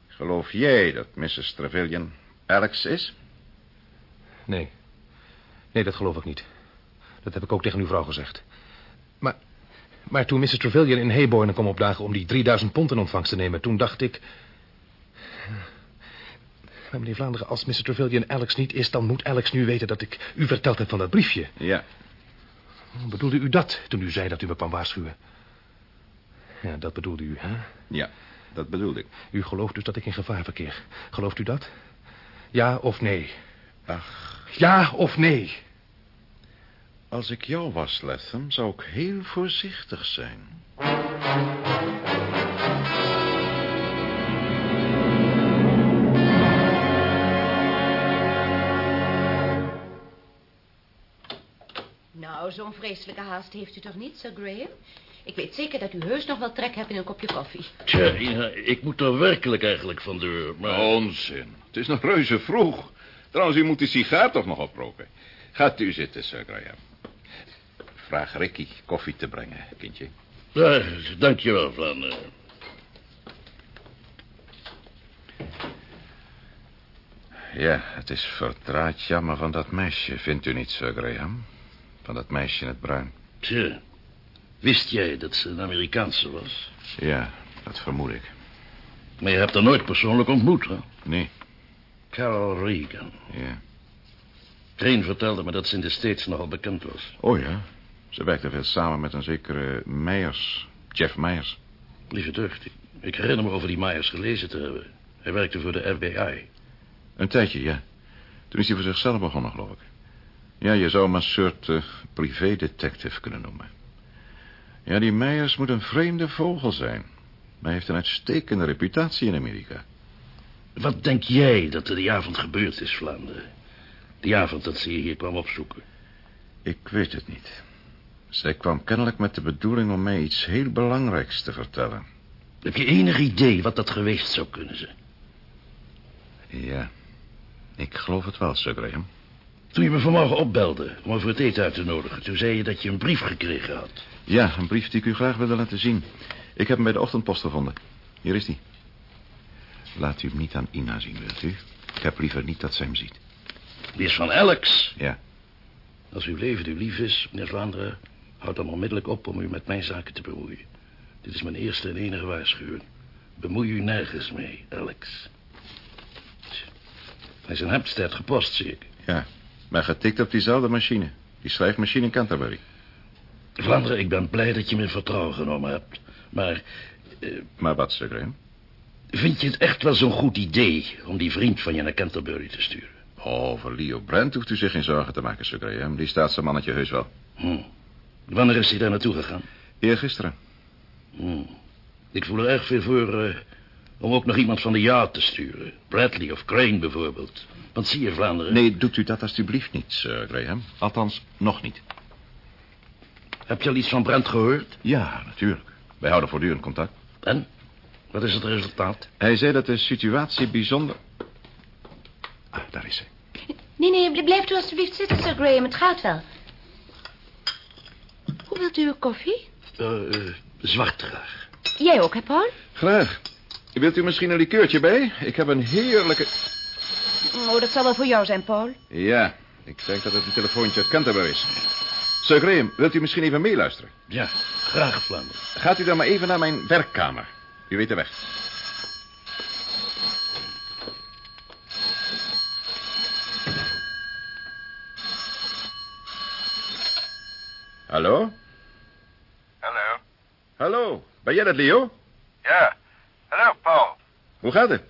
Geloof jij dat Mrs. Trevelyan Alex is? Nee. Nee, dat geloof ik niet. Dat heb ik ook tegen uw vrouw gezegd. Maar, maar toen Mrs. Trevelyan in Hayborn kwam opdagen om die 3000 pond in ontvangst te nemen, toen dacht ik... Maar meneer Vlaanderen, als Mr. Trevelyan Alex niet is... dan moet Alex nu weten dat ik u verteld heb van dat briefje. Ja. Bedoelde u dat toen u zei dat u me kwam waarschuwen? Ja, dat bedoelde u, hè? Ja, dat bedoelde ik. U gelooft dus dat ik in gevaar verkeer. Gelooft u dat? Ja of nee? Ach. Ja of nee? Als ik jou was, Latham, zou ik heel voorzichtig zijn. Nou, zo'n vreselijke haast heeft u toch niet, Sir Graham? Ik weet zeker dat u heus nog wel trek hebt in een kopje koffie. Tja, ja, ik moet er werkelijk eigenlijk van deur, maar... Onzin. Het is nog reuze vroeg. Trouwens, u moet die sigaar toch nog oproken. Gaat u zitten, Sir Graham. Vraag Ricky koffie te brengen, kindje. Ja, dankjewel, Vlaanderen. Ja, het is verdraaid jammer van dat meisje, vindt u niet, Sir Graham? Van dat meisje in het bruin. Tja, wist jij dat ze een Amerikaanse was? Ja, dat vermoed ik. Maar je hebt haar nooit persoonlijk ontmoet, hè? Nee. Carol Regan. Ja. Crane vertelde me dat ze in de States nogal bekend was. Oh ja. Ze werkte veel samen met een zekere Myers. Jeff Myers. Lieve deugd, ik herinner me over die Myers gelezen te hebben. Hij werkte voor de FBI. Een tijdje, ja. Toen is hij voor zichzelf begonnen, geloof ik. Ja, je zou hem een soort uh, privédetective kunnen noemen. Ja, die Myers moet een vreemde vogel zijn. Maar hij heeft een uitstekende reputatie in Amerika. Wat denk jij dat er die avond gebeurd is, Vlaanderen? Die avond dat ze je hier kwam opzoeken. Ik weet het niet. Zij kwam kennelijk met de bedoeling om mij iets heel belangrijks te vertellen. Heb je enig idee wat dat geweest zou kunnen zijn? Ja, ik geloof het wel, Sir Graham. Toen je me vanmorgen opbelde om me voor het eten uit te nodigen... toen zei je dat je een brief gekregen had. Ja, een brief die ik u graag wilde laten zien. Ik heb hem bij de ochtendpost gevonden. Hier is hij. Laat u hem niet aan Ina zien, wilt u? Ik heb liever niet dat zij hem ziet. Die is van Alex. Ja. Als uw leven u lief is, meneer Vlaanderen... houd dan onmiddellijk op om u met mijn zaken te bemoeien. Dit is mijn eerste en enige waarschuwing. Bemoei u nergens mee, Alex. Hij is in Hampstead gepost, zie ik. Ja, maar getikt op diezelfde machine. Die schrijfmachine in Canterbury. Vlaanderen, ik ben blij dat je me in vertrouwen genomen hebt. Maar... Uh, maar wat, Sir Graham? Vind je het echt wel zo'n goed idee om die vriend van je naar Canterbury te sturen? Oh, voor Leo Brent hoeft u zich geen zorgen te maken, Sir Graham. Die staat zijn mannetje heus wel. Hm. Wanneer is hij daar naartoe gegaan? Eergisteren. Hm. Ik voel er erg veel voor uh, om ook nog iemand van de Yard te sturen. Bradley of Crane bijvoorbeeld. Want zie je, Vlaanderen... Nee, doet u dat alstublieft niet, Sir Graham. Althans, nog niet. Heb je al iets van Brent gehoord? Ja, natuurlijk. Wij houden voortdurend contact. En? Wat is het resultaat? Hij zei dat de situatie bijzonder... Ah, daar is hij. Nee, nee, blijft u alstublieft zitten, Sir Graham. Het gaat wel. Hoe wilt u uw koffie? Uh, uh, zwart graag. Jij ook, hè, Paul? Graag. Wilt u misschien een likeurtje bij? Ik heb een heerlijke... Oh, dat zal wel voor jou zijn, Paul. Ja, ik denk dat het een telefoontje uit Canterbury is. Sir Graham, wilt u misschien even meeluisteren? Ja, graag, Vlaanderen. Gaat u dan maar even naar mijn werkkamer. U weet de weg. Hallo? Hallo. Hallo, ben jij dat, Leo? Ja. Hallo, Paul. Hoe gaat het?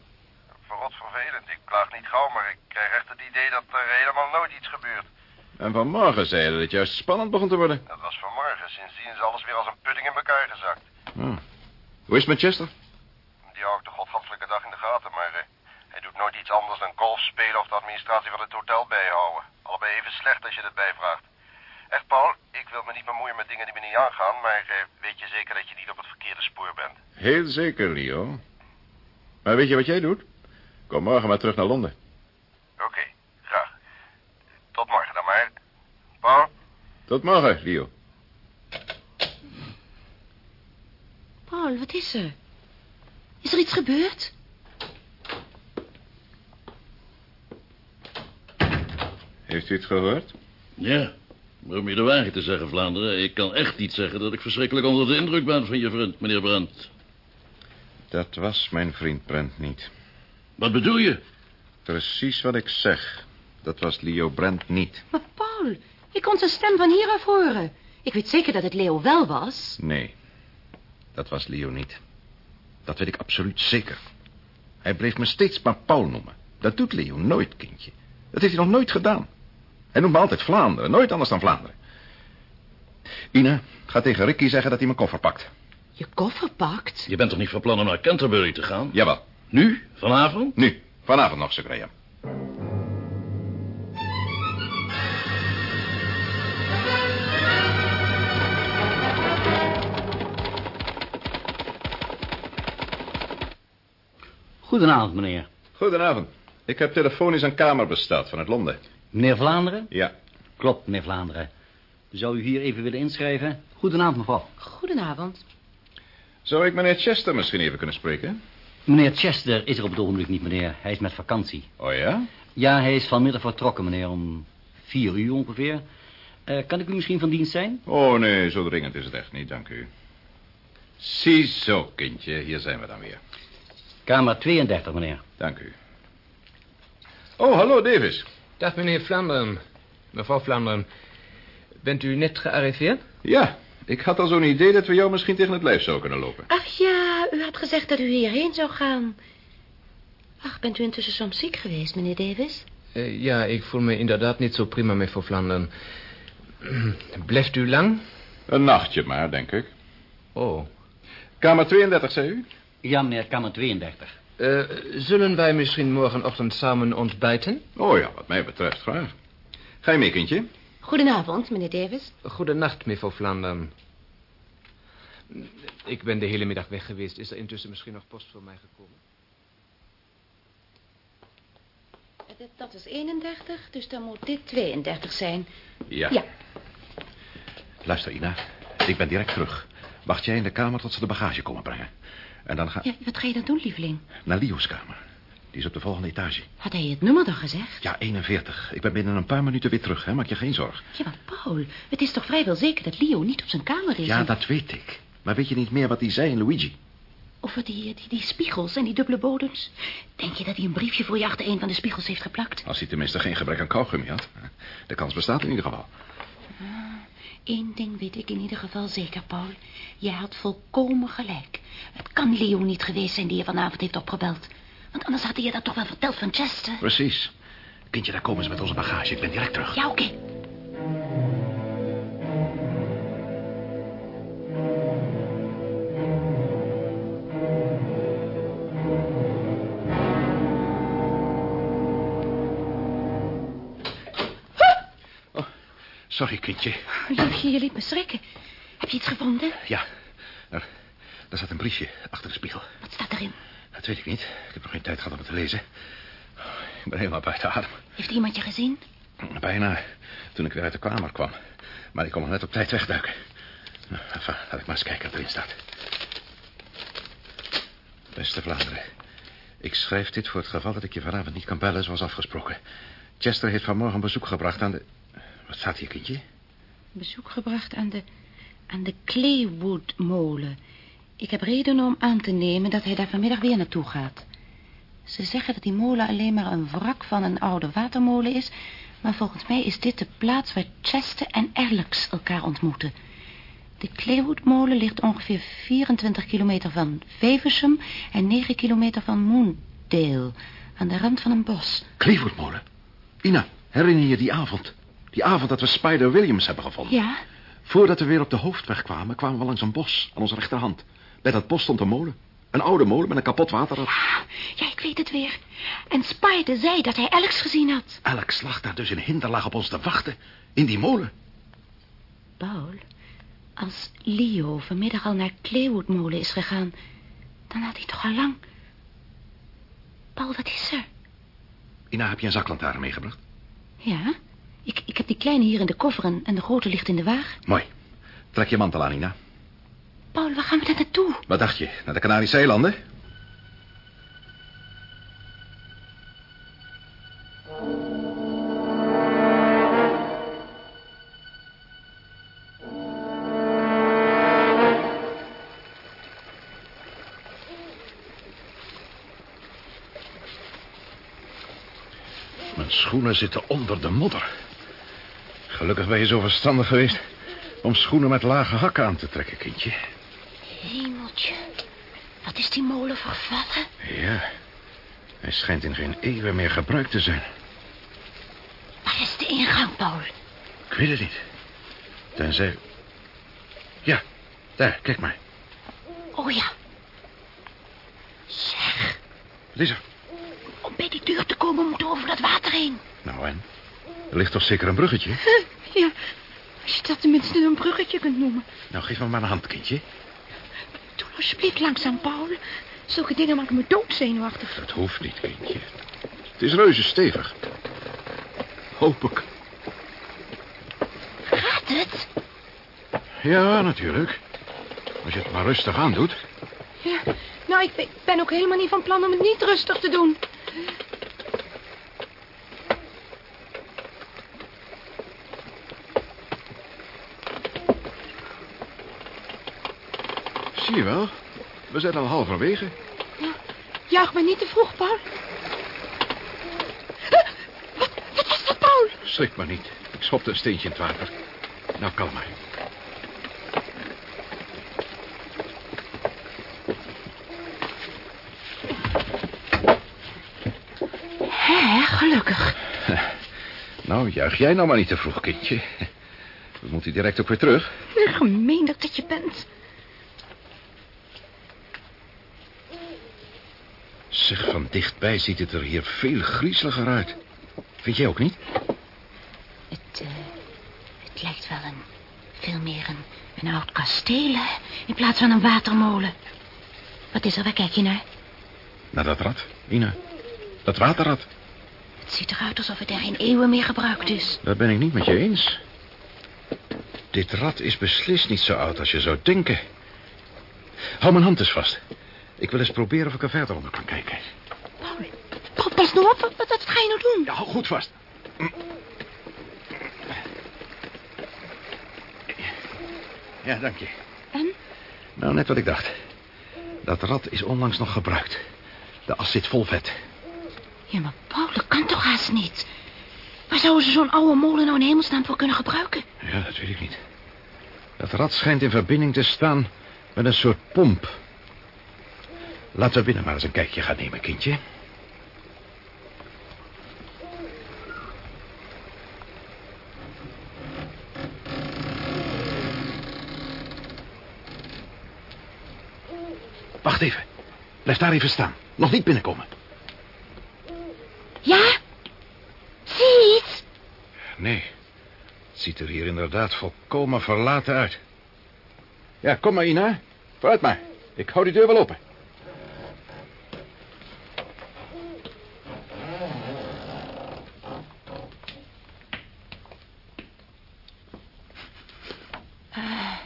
Verrot vervelend. Ik klaag niet gauw, maar ik krijg echt het idee dat er helemaal nooit iets gebeurt. En vanmorgen zei je dat het juist spannend begon te worden. Dat was vanmorgen. Sindsdien is alles weer als een pudding in elkaar gezakt. Oh. Hoe is het met Chester? Die hou ik de godganselijke dag in de gaten, maar eh, hij doet nooit iets anders dan golf spelen of de administratie van het hotel bijhouden. Allebei even slecht als je het bijvraagt. Echt, Paul, ik wil me niet bemoeien met dingen die me niet aangaan, maar eh, weet je zeker dat je niet op het verkeerde spoor bent? Heel zeker, Leo. Maar weet je wat jij doet? Kom morgen maar terug naar Londen. Oké, graag. Tot morgen dan maar. Paul? Tot morgen, Leo. Paul, wat is er? Is er iets gebeurd? Heeft u het gehoord? Ja, om je de waarheid te zeggen, Vlaanderen... ik kan echt niet zeggen dat ik verschrikkelijk onder de indruk ben van je vriend, meneer Brandt. Dat was mijn vriend Brent niet. Wat bedoel je? Precies wat ik zeg. Dat was Leo Brent niet. Maar Paul, ik kon zijn stem van hieraf horen. Ik weet zeker dat het Leo wel was. Nee, dat was Leo niet. Dat weet ik absoluut zeker. Hij bleef me steeds maar Paul noemen. Dat doet Leo nooit, kindje. Dat heeft hij nog nooit gedaan. Hij noemt me altijd Vlaanderen, nooit anders dan Vlaanderen. Ina, ga tegen Ricky zeggen dat hij mijn koffer pakt. Je koffer pakt? Je bent toch niet van plan om naar Canterbury te gaan? Jawel. Nu? Vanavond? Nu. Vanavond nog, Sir Graham. Goedenavond, meneer. Goedenavond. Ik heb telefonisch een kamer besteld vanuit Londen. Meneer Vlaanderen? Ja. Klopt, meneer Vlaanderen. Zou u hier even willen inschrijven? Goedenavond, mevrouw. Goedenavond. Zou ik meneer Chester misschien even kunnen spreken? Meneer Chester is er op het ogenblik niet, meneer. Hij is met vakantie. Oh ja? Ja, hij is vanmiddag vertrokken, meneer, om vier uur ongeveer. Eh, kan ik u misschien van dienst zijn? Oh nee, zo dringend is het echt niet, dank u. Ziezo, kindje, hier zijn we dan weer. Kamer 32, meneer. Dank u. Oh, hallo, Davis. Dag, meneer Vlaanderen. Mevrouw Vlaanderen. Bent u net gearriveerd? Ja, ik had al zo'n idee dat we jou misschien tegen het lijf zouden kunnen lopen. Ach ja, u had gezegd dat u hierheen zou gaan. Ach, bent u intussen soms ziek geweest, meneer Davis? Uh, ja, ik voel me inderdaad niet zo prima, mevrouw Vlaanderen. Blijft u lang? Een nachtje maar, denk ik. Oh. Kamer 32, zei u? Ja, meneer, kamer 32. Uh, zullen wij misschien morgenochtend samen ontbijten? Oh ja, wat mij betreft, graag. Ga je mee, kindje? Goedenavond, meneer Davis. Goedenacht, mevrouw Vlaanderen. Ik ben de hele middag weg geweest. Is er intussen misschien nog post voor mij gekomen? Dat is 31, dus dan moet dit 32 zijn. Ja. Ja. Luister, Ina. Ik ben direct terug. Wacht jij in de kamer tot ze de bagage komen brengen. En dan ga... Ja, wat ga je dan doen, lieveling? Naar Leo's kamer. Die is op de volgende etage. Had hij het nummer dan gezegd? Ja, 41. Ik ben binnen een paar minuten weer terug, hè. Maak je geen zorg. Ja, maar Paul, het is toch vrijwel zeker dat Leo niet op zijn kamer is? Ja, en... dat weet ik. Maar weet je niet meer wat hij zei in Luigi? Over die, die, die spiegels en die dubbele bodems. Denk je dat hij een briefje voor je achter een van de spiegels heeft geplakt? Als hij tenminste geen gebrek aan kauwgummi had. De kans bestaat in ieder geval. Eén ding weet ik in ieder geval zeker, Paul. Jij had volkomen gelijk. Het kan Leo niet geweest zijn die je vanavond heeft opgebeld. Want anders had hij je dat toch wel verteld van Chester. Precies. Kindje, daar komen ze met onze bagage. Ik ben direct terug. Ja, oké. Okay. Sorry, kindje. Liefje, je liet me schrikken. Heb je iets gevonden? Ja. Er, er zat een briefje achter de spiegel. Wat staat erin? Dat weet ik niet. Ik heb nog geen tijd gehad om het te lezen. Ik ben helemaal buiten adem. Heeft iemand je gezien? Bijna, toen ik weer uit de kamer kwam. Maar ik kon nog net op tijd wegduiken. Nou, enfin, laat ik maar eens kijken wat erin staat. Beste Vlaanderen. Ik schrijf dit voor het geval dat ik je vanavond niet kan bellen zoals afgesproken. Chester heeft vanmorgen bezoek gebracht aan de... Wat staat hier, kindje? Bezoek gebracht aan de... aan de Claywood-molen. Ik heb reden om aan te nemen dat hij daar vanmiddag weer naartoe gaat. Ze zeggen dat die molen alleen maar een wrak van een oude watermolen is... maar volgens mij is dit de plaats waar Chester en Alex elkaar ontmoeten. De Claywood-molen ligt ongeveer 24 kilometer van Feversham... en 9 kilometer van Moondale. aan de rand van een bos. Kleefwoodmolen. Ina, herinner je die avond? Die avond dat we Spider Williams hebben gevonden. Ja, Voordat we weer op de hoofdweg kwamen, kwamen we langs een bos aan onze rechterhand. Bij dat bos stond een molen. Een oude molen met een kapot waterrad. ja, ik weet het weer. En Spider zei dat hij Alex gezien had. Alex lag daar dus in hinderlaag op ons te wachten. In die molen. Paul, als Leo vanmiddag al naar Kleewoodmolen is gegaan... dan had hij toch al lang... Paul, wat is er? Ina, heb je een zaklantaarn meegebracht? Ja, ik, ik heb die kleine hier in de koffer en, en de grote ligt in de wagen. Mooi. Trek je mantel aan, Ina. Paul, waar gaan we dan naartoe? Wat dacht je? Naar de Canarische eilanden? Mijn schoenen zitten onder de modder. Gelukkig ben je zo verstandig geweest om schoenen met lage hakken aan te trekken, kindje. Hemeltje, wat is die molen vervallen? Ja, hij schijnt in geen eeuwen meer gebruikt te zijn. Waar is de ingang, Paul? Ik weet het niet. Tenzij... Ja, daar, kijk maar. Oh ja. Zeg, er? om bij die deur te komen moeten we over dat water heen. Nou, en? Er ligt toch zeker een bruggetje? Ja, als je dat tenminste een bruggetje kunt noemen. Nou, geef me maar een hand, kindje. Doe alsjeblieft langzaam, Paul. Zulke dingen maken me doodzenuwachtig. Dat hoeft niet, kindje. Het is reuze stevig. Hoop ik. Gaat het? Ja, natuurlijk. Als je het maar rustig aandoet. Ja, nou, ik ben, ik ben ook helemaal niet van plan om het niet rustig te doen. Zie je wel. We zijn al halverwege. Juich maar niet te vroeg, Paul. Huh? Wat, wat was dat, Paul? Schrik maar niet. Ik schopte een steentje in het water. Nou, kalm maar. Hé, gelukkig. Nou, juich jij nou maar niet te vroeg, kindje. We moeten direct ook weer terug. Gemeen dat je bent. Zeg, van dichtbij ziet het er hier veel griezeliger uit. Vind jij ook niet? Het, eh, het lijkt wel een, veel meer een, een oud kasteel, hè, in plaats van een watermolen. Wat is er, waar kijk je naar? Naar dat rad, Ina. Dat waterrad. Het ziet eruit alsof het er geen eeuwen meer gebruikt is. Dat ben ik niet met je eens. Dit rad is beslist niet zo oud als je zou denken. Hou mijn hand eens vast. Ik wil eens proberen of ik er verder onder kan kijken. Paul, pas nou op, wat, wat, wat ga je nou doen? Ja, hou goed vast. Ja, dank je. En? Nou, net wat ik dacht. Dat rad is onlangs nog gebruikt. De as zit vol vet. Ja, maar Paul, dat kan toch haast niet? Waar zouden ze zo'n oude molen nou in hemelsnaam voor kunnen gebruiken? Ja, dat weet ik niet. Dat rad schijnt in verbinding te staan met een soort pomp. Laten we binnen maar eens een kijkje gaan nemen, kindje. Wacht even. Blijf daar even staan. Nog niet binnenkomen. Ja? Zie je iets? Nee. Het ziet er hier inderdaad volkomen verlaten uit. Ja, kom maar, Ina. Vooruit maar. Ik hou die deur wel open. Ah,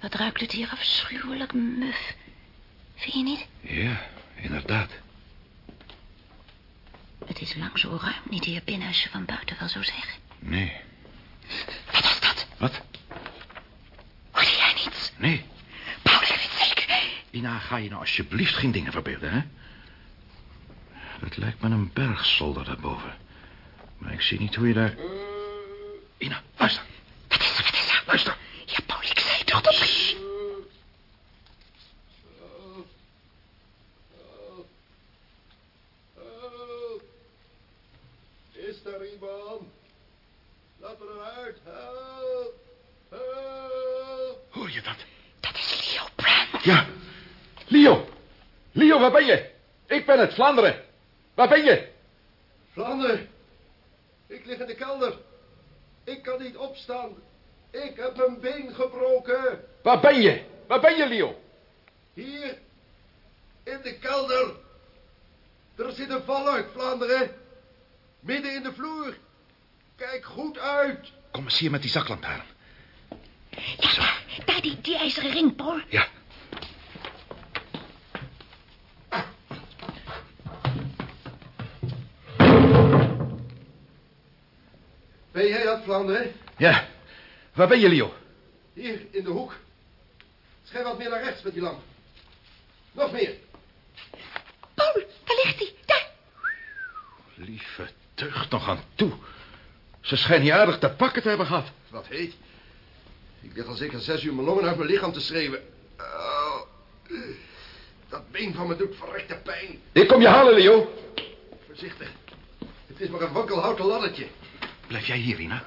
wat ruikt het hier afschuwelijk muf. Vind je niet? Ja, inderdaad. Het is lang zo ruim niet hier binnen als je van buiten wel zou zeggen. Nee. Wat was dat? Wat? Hoorde jij niets? Nee. Paul, zeg het zeker. Ina, ga je nou alsjeblieft geen dingen verbeelden, hè? Het lijkt me een bergzolder daarboven. Maar ik zie niet hoe je daar... Ina, luister. Wat is er, wat is er? Luister. Ja, Paul, ik zei toch dat... Heyman. Laat me eruit. Help. Help. Hoor je dat? Dat is Leo Brand. Ja. Leo. Leo, waar ben je? Ik ben het, Vlaanderen. Waar ben je? Vlaanderen. Ik lig in de kelder. Ik kan niet opstaan. Ik heb mijn been gebroken. Waar ben je? Waar ben je, Leo? Hier. In de kelder. Er zit een val uit, Vlaanderen. Midden in de vloer. Kijk goed uit. Kom eens hier met die zaklantaarn. Ja, daar die, die ijzeren ring, Paul. Ja. Dat, Vlaanderen? Ja. Waar ben je, Leo? Hier, in de hoek. Schijn wat meer naar rechts met die lamp. Nog meer. Paul, daar ligt hij. Daar. Lieve tucht nog aan toe. Ze schijnen je aardig te pakken te hebben gehad. Wat heet. Ik lig al zeker zes uur mijn longen uit mijn lichaam te schreeuwen. Oh, dat been van me doet verrekte pijn. Ik kom je halen, Leo. Voorzichtig. Het is maar een wankelhouten laddertje. Blijf jij hier, Rina?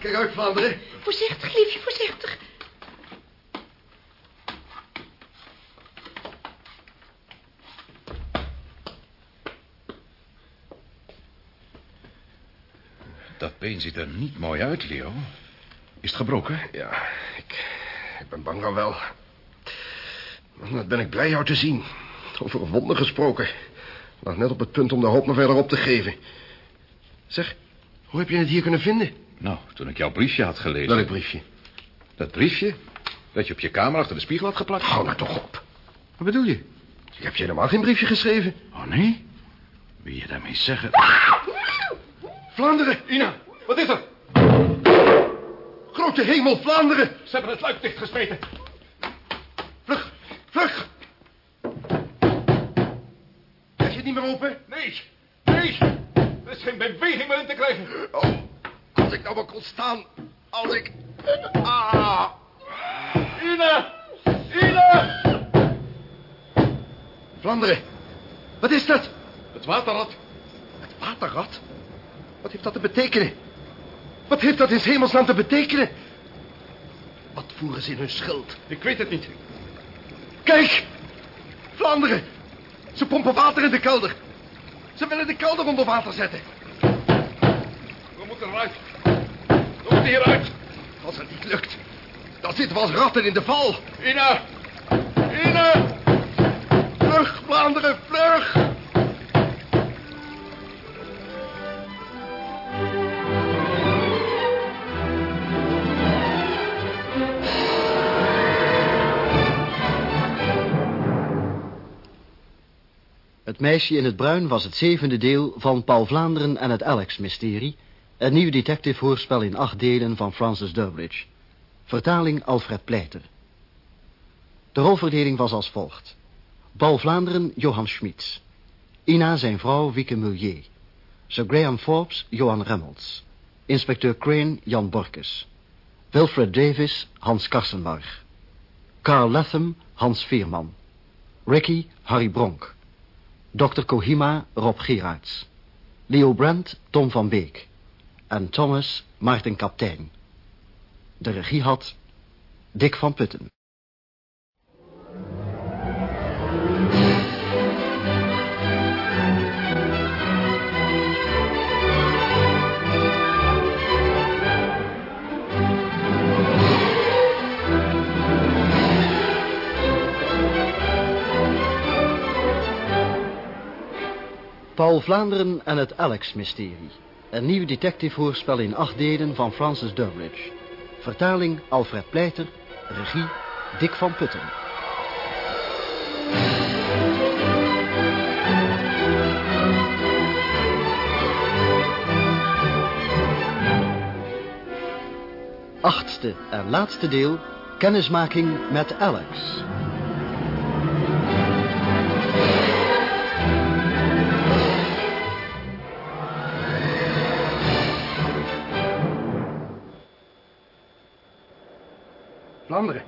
Kijk uit, Vlaanderen. Voorzichtig, liefje, voorzichtig. Dat been ziet er niet mooi uit, Leo. Is het gebroken? Ja, ik, ik ben bang van wel. Wat ben ik blij jou te zien. Over een wonder gesproken. Lag net op het punt om de hoop maar verder op te geven. Zeg, hoe heb je het hier kunnen vinden? Nou, toen ik jouw briefje had gelezen. Welk briefje? Dat briefje? Dat je op je kamer achter de spiegel had geplakt? Hou nou toch op. Wat bedoel je? Ik heb je helemaal geen briefje geschreven. Oh, nee? Wil je daarmee zeggen... Vlaanderen! Ina, wat is er? Grote hemel, Vlaanderen! Ze hebben het luik dichtgesmeten. Vlug, vlug! Krijg je het niet meer open? Nee, nee. Geen beweging meer in te krijgen. Oh, als ik nou maar kon staan. Als ik... Ah! Ina! Ina! Vlaanderen, wat is dat? Het waterrad. Het waterrad? Wat heeft dat te betekenen? Wat heeft dat in hemelsnaam te betekenen? Wat voeren ze in hun schild? Ik weet het niet. Kijk! Vlaanderen! Ze pompen water in de kelder. Ze willen de kelder onder water zetten. We moeten eruit. We hieruit. Als het niet lukt, dan zitten we als ratten in de val. Ina! Ina! Vlug, Vlaanderen, vlug! Het meisje in het bruin was het zevende deel van Paul Vlaanderen en het Alex-mysterie... een nieuw detective-hoorspel in acht delen van Francis Durbridge. Vertaling Alfred Pleiter. De rolverdeling was als volgt. Paul Vlaanderen, Johan Schmitz. Ina zijn vrouw, Wieke Mullier. Sir Graham Forbes, Johan Remmels. Inspecteur Crane, Jan Borkes. Wilfred Davis, Hans Karsenbarg. Carl Latham, Hans Veerman. Ricky, Harry Bronk. Dr. Kohima, Rob Gerards. Leo Brandt, Tom van Beek. En Thomas, Maarten Kaptein. De regie had Dick van Putten. Paul Vlaanderen en het Alex-mysterie. Een nieuw detective-hoorspel in acht delen van Francis Durbridge. Vertaling Alfred Pleiter. Regie Dick van Putten. Achtste en laatste deel. Kennismaking met Alex. Vlaanderen.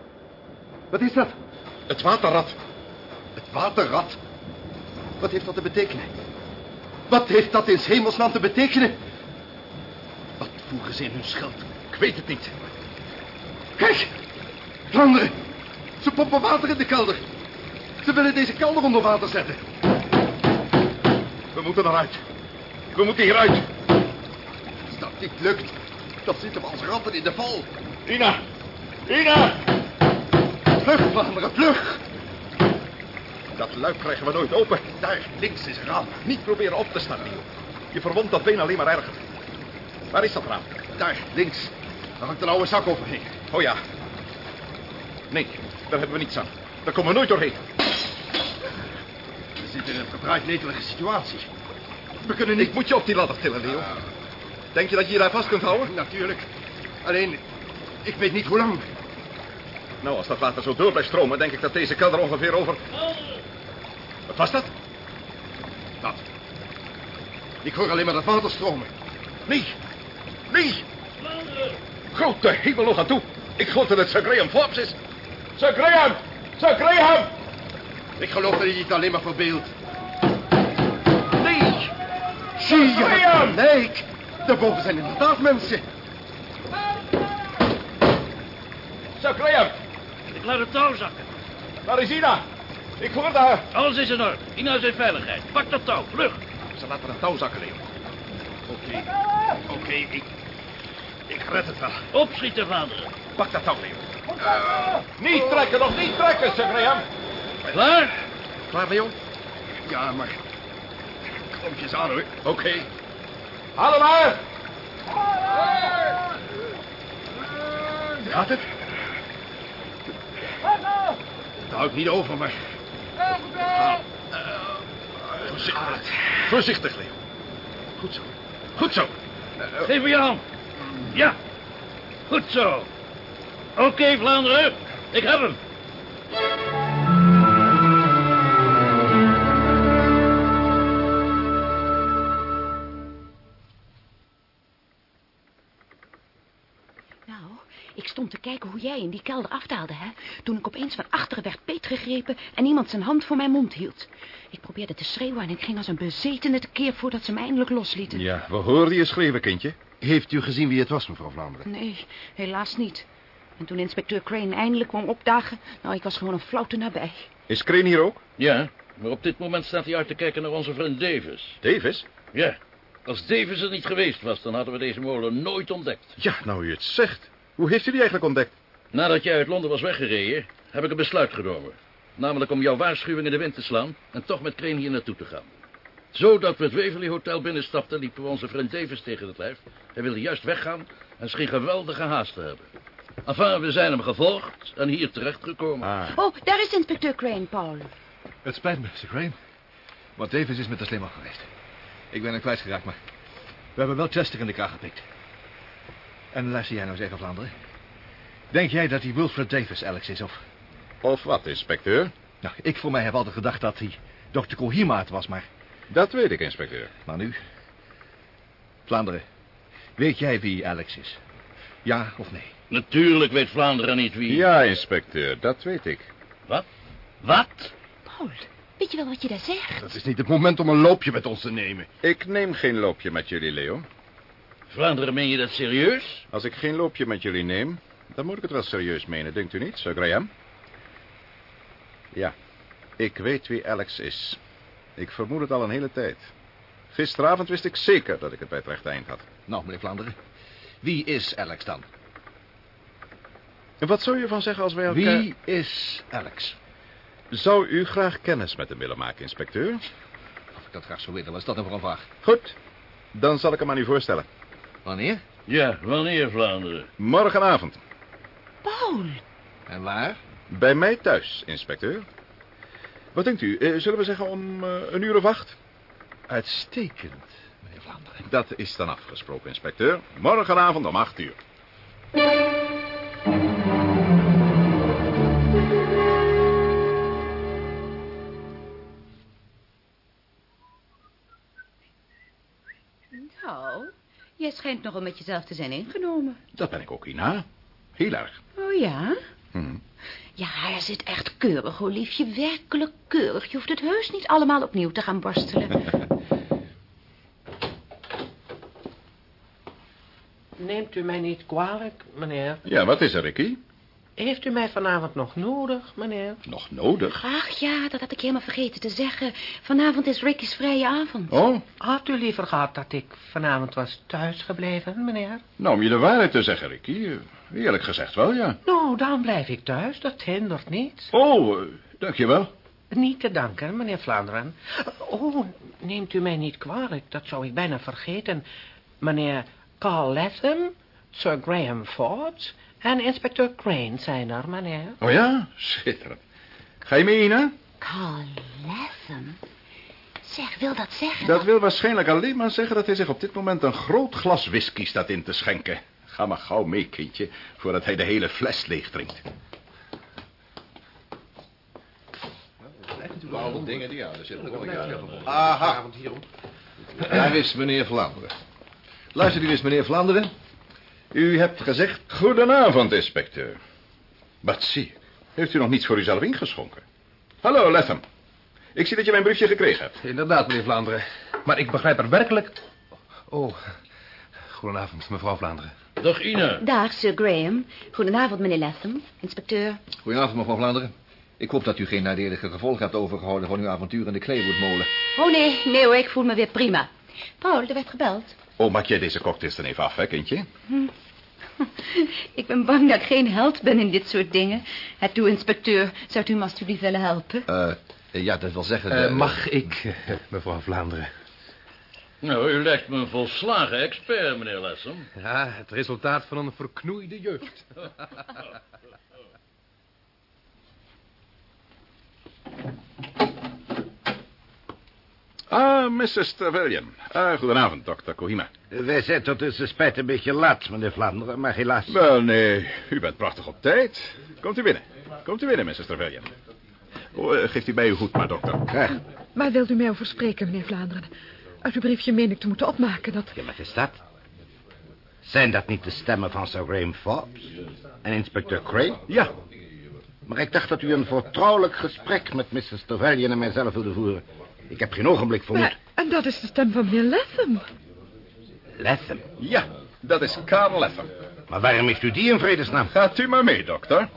Wat is dat? Het waterrad. Het waterrad? Wat heeft dat te betekenen? Wat heeft dat in hemelsnaam te betekenen? Wat voegen ze in hun schild? Ik weet het niet. Kijk! Vlaanderen! Ze pompen water in de kelder. Ze willen deze kelder onder water zetten. We moeten eruit. We moeten hieruit. Als dat niet lukt, dan zitten we als ratten in de val. Ina! Ina! Vlug, Vlaanderen, vlug! Dat luik krijgen we nooit open. Daar, links is een raam. Niet proberen op te staan, Leo. Je verwondt dat been alleen maar erger. Waar is dat raam? Daar, links. Daar hangt een oude zak overheen. Oh ja. Nee, daar hebben we niets aan. Daar komen we nooit doorheen. We zitten in een verdraaid netelige situatie. We kunnen niet... Ik moet je op die ladder tillen, Leo. Denk je dat je je daar vast kunt houden? Natuurlijk. Alleen, ik weet niet hoe lang. Nou, als dat water zo door blijft stromen, denk ik dat deze kelder ongeveer over... Wat was dat? Wat? Ik hoor alleen maar dat water stromen. Nee. Nee. Grote hemel nog aan toe. Ik geloof dat het Sir Graham Forbes is. Sir Graham! Sir Graham! Ik geloof dat hij het alleen maar verbeeldt. Nee! Zie je? Graham! Nee, daarboven zijn inderdaad mensen. Sir Graham! Ik laat het touw zakken. Waar is Ina? Ik hoorde haar. Alles is in orde. Ina is in veiligheid. Pak dat touw, vlug. Ze laten een touw zakken, Leo. Oké. Oké, ik... Ik red het wel. Opschieten, Vlaanderen. Pak dat touw, Leo. Niet trekken, nog niet trekken, Sir Graham. Klaar? Klaar, Leo? Ja, maar... Klompjes aan, hoor. Oké. Haal hem uit. Gaat het? Het houdt niet over, maar... Ah, eh, voorzichtig. Voorzichtig, Leo. Goed zo. Goed zo. Geef me je hand. Ja. Goed zo. Oké, Vlaanderen. Ik heb hem. Ik stond te kijken hoe jij in die kelder afdaalde, hè? Toen ik opeens van achteren werd beetgegrepen en iemand zijn hand voor mijn mond hield. Ik probeerde te schreeuwen en ik ging als een bezetene tekeer voordat ze me eindelijk loslieten. Ja, we hoorden je schreeuwen, kindje. Heeft u gezien wie het was, mevrouw Vlaanderen? Nee, helaas niet. En toen inspecteur Crane eindelijk kwam opdagen, nou, ik was gewoon een flauwte nabij. Is Crane hier ook? Ja, maar op dit moment staat hij uit te kijken naar onze vriend Davis. Davis? Ja. Als Davis er niet geweest was, dan hadden we deze molen nooit ontdekt. Ja, nou u het zegt. Hoe heeft u die eigenlijk ontdekt? Nadat jij uit Londen was weggereden, heb ik een besluit genomen. Namelijk om jouw waarschuwing in de wind te slaan en toch met Crane hier naartoe te gaan. Zodat we het Waverly Hotel binnenstapten, liepen we onze vriend Davis tegen het lijf. Hij wilde juist weggaan en scheen geweldige haast te hebben. Enfin, we zijn hem gevolgd en hier terechtgekomen. Oh, daar is inspecteur Crane, Paul. Het spijt me, Sir Crane. Maar Davis is met de slimmer geweest. Ik ben hem kwijtgeraakt, maar... We hebben wel Chester in de kraag gepikt. En luister jij nou eens even, Vlaanderen. Denk jij dat die Wilfred Davis Alex is, of... Of wat, inspecteur? Nou, ik voor mij heb altijd gedacht dat hij Dr. Kohima het was, maar... Dat weet ik, inspecteur. Maar nu... Vlaanderen, weet jij wie Alex is? Ja of nee? Natuurlijk weet Vlaanderen niet wie. Ja, inspecteur, dat weet ik. Wat? Wat? Paul, weet je wel wat je daar zegt? Dat is niet het moment om een loopje met ons te nemen. Ik neem geen loopje met jullie, Leo. Vlaanderen, meen je dat serieus? Als ik geen loopje met jullie neem, dan moet ik het wel serieus menen, denkt u niet, Sir Graham? Ja, ik weet wie Alex is. Ik vermoed het al een hele tijd. Gisteravond wist ik zeker dat ik het bij het rechte eind had. Nou, meneer Vlaanderen, wie is Alex dan? En wat zou je van zeggen als wij elkaar... Wie is Alex? Zou u graag kennis met hem willen maken, inspecteur? Of ik dat graag zou willen, was dat een vooral vraag. Goed, dan zal ik hem aan u voorstellen. Wanneer? Ja, wanneer, Vlaanderen? Morgenavond. Paul. En waar? Bij mij thuis, inspecteur. Wat denkt u? eh, zullen we zeggen om eh, een uur of acht? Uitstekend, meneer Vlaanderen. Dat is dan afgesproken, inspecteur. Morgenavond om acht uur. Jij schijnt nogal met jezelf te zijn ingenomen. Dat ben ik ook, Ina. Heel erg. Oh ja? Hm. Ja, hij zit echt keurig, oh liefje. Werkelijk keurig. Je hoeft het heus niet allemaal opnieuw te gaan borstelen. Neemt u mij niet kwalijk, meneer? Ja, wat is er, Ricky? Heeft u mij vanavond nog nodig, meneer? Nog nodig? Ach ja, dat had ik helemaal vergeten te zeggen. Vanavond is Ricky's vrije avond. Oh, Had u liever gehad dat ik vanavond was thuisgebleven, meneer? nou, om je de waarheid te zeggen, Ricky. Eerlijk gezegd wel, ja. Nou, dan blijf ik thuis, dat hindert niet. Oh, eh, dankjewel. Niet te danken, meneer Vlaanderen. Oh, neemt u mij niet kwalijk, dat zou ik bijna vergeten. Meneer Carl Latham, Sir Graham Forbes en inspecteur Crane zijn er, meneer. Oh ja? Schitterend. Ga je mee, Ina? Carl Latham? Zeg, wil dat zeggen? Dat wil waarschijnlijk alleen maar zeggen dat hij zich op dit moment een groot glas whisky staat in te schenken. Ga maar gauw mee, kindje, voordat hij de hele fles leeg drinkt. Dingen die, ja, daar zitten wel Aha. Daar is meneer Vlaanderen. Luister u eens, meneer Vlaanderen. U hebt gezegd... Goedenavond, inspecteur. Wat zie. Heeft u nog niets voor uzelf ingeschonken? Hallo, Latham. Ik zie dat je mijn briefje gekregen hebt. Inderdaad, meneer Vlaanderen. Maar ik begrijp er werkelijk... Oh, goedenavond, mevrouw Vlaanderen. Dag, Ina. Dag, Sir Graham. Goedenavond, meneer Latham. Inspecteur. Goedenavond, mevrouw Vlaanderen. Ik hoop dat u geen nadelige gevolgen hebt overgehouden van uw avontuur in de Kleewoodmolen. Oh nee, nee hoor, ik voel me weer prima. Paul, er werd gebeld. Oh, maak jij deze cocktails dan even af, hè, kindje? Hm. Ik ben bang dat ik geen held ben in dit soort dingen. Het toe, inspecteur. Zou u me alstublieft willen helpen? Eh, ja, dat wil zeggen... Eh, eh, mag ik, mevrouw Vlaanderen? Nou, u lijkt me een volslagen expert, meneer Latham. Ja, het resultaat van een verknoeide jeugd. Ah, Mrs. Trevelyan. Ah, goedenavond, dokter Kohima. Wij zijn tot de spijt een beetje laat, meneer Vlaanderen, maar helaas. Wel, nee, u bent prachtig op tijd. Komt u binnen. Komt u binnen, Mrs. Trevelyan. Oh, eh, geeft u bij uw goed maar, dokter. Graag. Waar wilt u mij over spreken, meneer Vlaanderen? Uit uw briefje meen ik te moeten opmaken dat... Ja, wat is dat? Zijn dat niet de stemmen van Sir Graham Forbes en inspecteur Crane? Ja. Maar ik dacht dat u een vertrouwelijk gesprek met Mrs. Trevelyan en mijzelf wilde voeren. Ik heb geen ogenblik vermoed. Maar, en dat is de stem van meneer Latham. Latham? Ja, dat is Karl Latham. Maar waarom heeft u die in vredesnaam? Gaat u maar mee, dokter.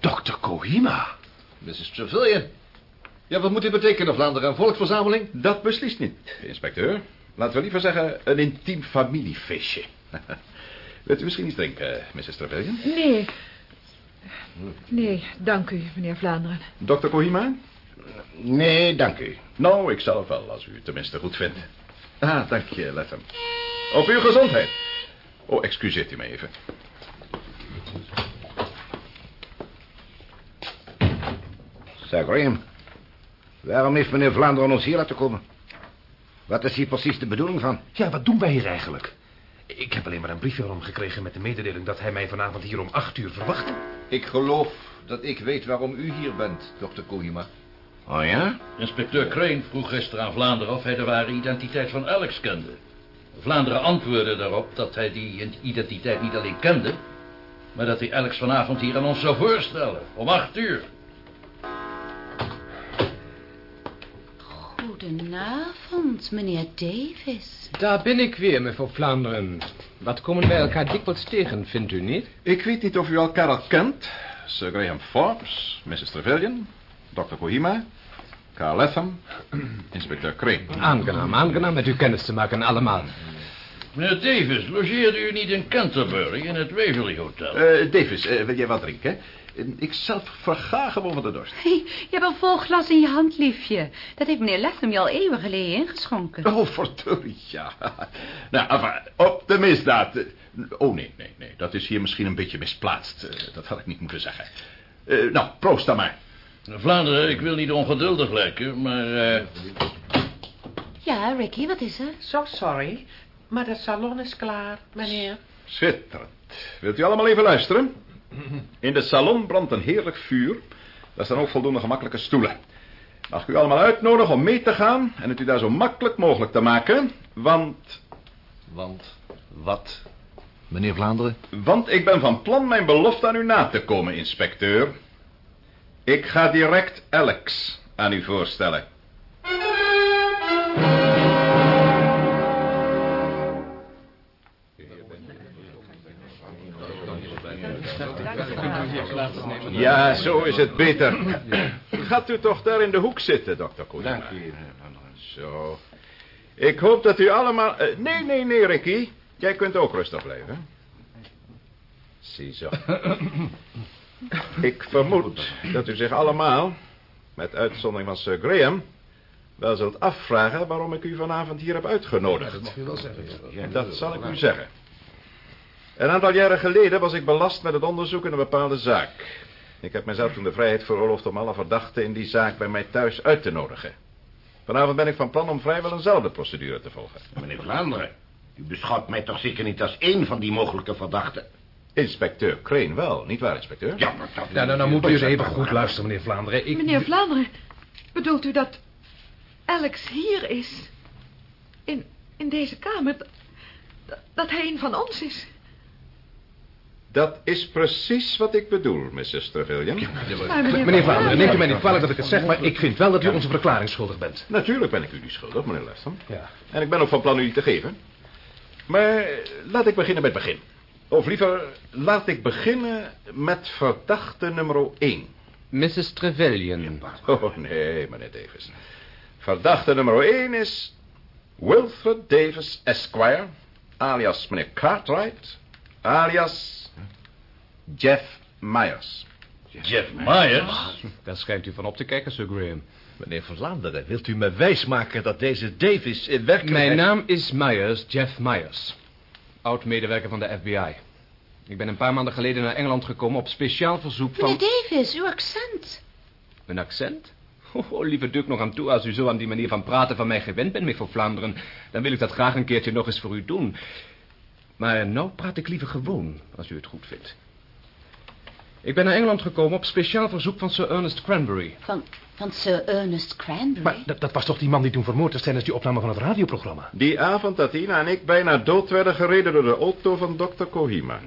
Dokter Kohima. Mrs. Trevelyan. Ja, wat moet dit betekenen, Vlaanderen? Een volksverzameling? Dat beslist niet, inspecteur. Laten we liever zeggen een intiem familiefeestje. Wilt u misschien iets drinken, Mrs. Trevelyan? Nee. Nee, dank u, meneer Vlaanderen. Dokter Kohima? Nee, dank u. Nou, ik zelf wel, als u het tenminste goed vindt. Ah, dank je, Latham. Op uw gezondheid. Oh, excuseert u me even. Sir Graham, waarom heeft meneer Vlaanderen ons hier laten komen? Wat is hier precies de bedoeling van? Ja, wat doen wij hier eigenlijk? Ik heb alleen maar een briefje van hem gekregen met de mededeling dat hij mij vanavond hier om acht uur verwacht. Ik geloof dat ik weet waarom u hier bent, dokter Kohima. Oh ja? Inspecteur Crane vroeg gisteren aan Vlaanderen of hij de ware identiteit van Alex kende. Vlaanderen antwoordde daarop dat hij die identiteit niet alleen kende... maar dat hij Alex vanavond hier aan ons zou voorstellen. Om acht uur. Goedenavond, meneer Davis. Daar ben ik weer, mevrouw Vlaanderen. Wat komen wij elkaar dikwijls tegen, vindt u niet? Ik weet niet of u elkaar al kent. Sir Graham Forbes, Mrs. Trevelyan, Dr. Kohima, Carl Latham, inspecteur Crane. Aangenaam, aangenaam met u kennis te maken, allemaal. Meneer Davis, logeerde u niet in Canterbury in het Waverly Hotel? Eh, Davis, eh, wil jij wat drinken? Ik zelf verga gewoon van de dorst. Hey, je hebt een vol glas in je hand, liefje. Dat heeft meneer Latham je al eeuwen geleden ingeschonken. Oh, verdorie, ja. Nou, enfin, op de misdaad. Oh, nee, nee, nee. Dat is hier misschien een beetje misplaatst. Eh, Dat had ik niet moeten zeggen. Eh, nou, proost dan maar. Vlaanderen, ik wil niet ongeduldig lijken, maar... eh, Ja, Ricky, wat is er? Zo sorry, maar de salon is klaar, meneer. Schitterend. Wilt u allemaal even luisteren? In de salon brandt een heerlijk vuur. Daar staan ook voldoende gemakkelijke stoelen. Mag ik u allemaal uitnodigen om mee te gaan... en het u daar zo makkelijk mogelijk te maken... want... Want wat? Meneer Vlaanderen? Want ik ben van plan mijn belofte aan u na te komen, inspecteur. Ik ga direct Alex aan u voorstellen. Ja, zo is het beter. Gaat u toch daar in de hoek zitten, dokter Koeien? Dank u. Zo. Ik hoop dat u allemaal... eh, nee, nee, nee, Ricky. Jij kunt ook rustig blijven. Ziezo. Ik vermoed dat u zich allemaal, met uitzondering van Sir Graham... wel zult afvragen waarom ik u vanavond hier heb uitgenodigd. dat mag u wel zeggen. Ja, dat zal ik u zeggen. Een aantal jaren geleden was ik belast met het onderzoek in een bepaalde zaak. Ik heb mezelf toen de vrijheid veroorloofd om alle verdachten in die zaak bij mij thuis uit te nodigen. Vanavond ben ik van plan om vrijwel eenzelfde procedure te volgen. Meneer Vlaanderen, u beschouwt mij toch zeker niet als één van die mogelijke verdachten? Inspecteur Crane wel, niet waar, inspecteur? Ja, maar dat... Ja, nou, nou moet u eens even goed luisteren, meneer Vlaanderen. Ik... Meneer Vlaanderen, bedoelt u dat Alex hier is? In, in deze kamer? Dat, dat hij een van ons is? Dat is precies wat ik bedoel, Mrs. Trevelyan. Maar meneer, Meneer Vlaanderen, neemt u mij niet kwalijk dat ik het zeg, maar ik vind wel dat u onze verklaring schuldig bent. Natuurlijk ben ik u die schuldig, meneer Leston. Ja. En ik ben ook van plan u die te geven. Maar eh, laat ik beginnen met het begin. Of liever, laat ik beginnen met verdachte nummer 1. Mrs. Trevelyan. Oh, nee, meneer Davis. Verdachte nummer 1 is Wilfred Davis Esquire, alias meneer Cartwright, alias Jeff Myers. Jeff Myers? Daar schijnt u van op te kijken, Sir Graham. Meneer Vlaanderen, wilt u me wijsmaken dat deze Davis in werkelijkheid... Mijn naam is Myers, Jeff Myers. Oud-medewerker van de FBI. Ik ben een paar maanden geleden naar Engeland gekomen op speciaal verzoek van... Meneer Davis, uw accent. Een accent? Oh, oh, lieve Duk nog aan toe, als u zo aan die manier van praten van mij gewend bent, meneer Vlaanderen, dan wil ik dat graag een keertje nog eens voor u doen. Maar nou praat ik liever gewoon, als u het goed vindt. Ik ben naar Engeland gekomen op speciaal verzoek van Sir Ernest Cranberry. Van, van Sir Ernest Cranberry. Maar dat, dat was toch die man die toen vermoord is tijdens die opname van het radioprogramma? Die avond dat Ina en ik bijna dood werden gereden door de auto van dokter Kohima.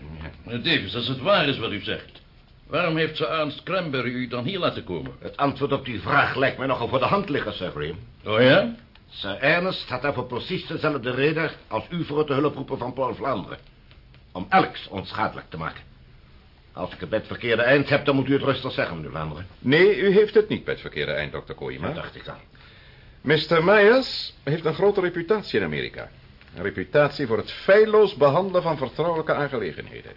Meneer Davis, als het waar is wat u zegt... waarom heeft Sir Ernst Cranberry u dan hier laten komen? Het antwoord op die vraag lijkt mij nogal voor de hand liggen, Sir Graham. Oh ja? Sir Ernest had daarvoor precies dezelfde reden als u voor het hulp roepen van Paul Vlaanderen. Om Alex onschadelijk te maken. Als ik het bij het verkeerde eind heb, dan moet u het rustig zeggen, meneer Vlaanderen. Nee, u heeft het niet bij het verkeerde eind, dokter Kohima. Dat dacht ik al. Mr. Myers heeft een grote reputatie in Amerika. Een reputatie voor het feilloos behandelen van vertrouwelijke aangelegenheden.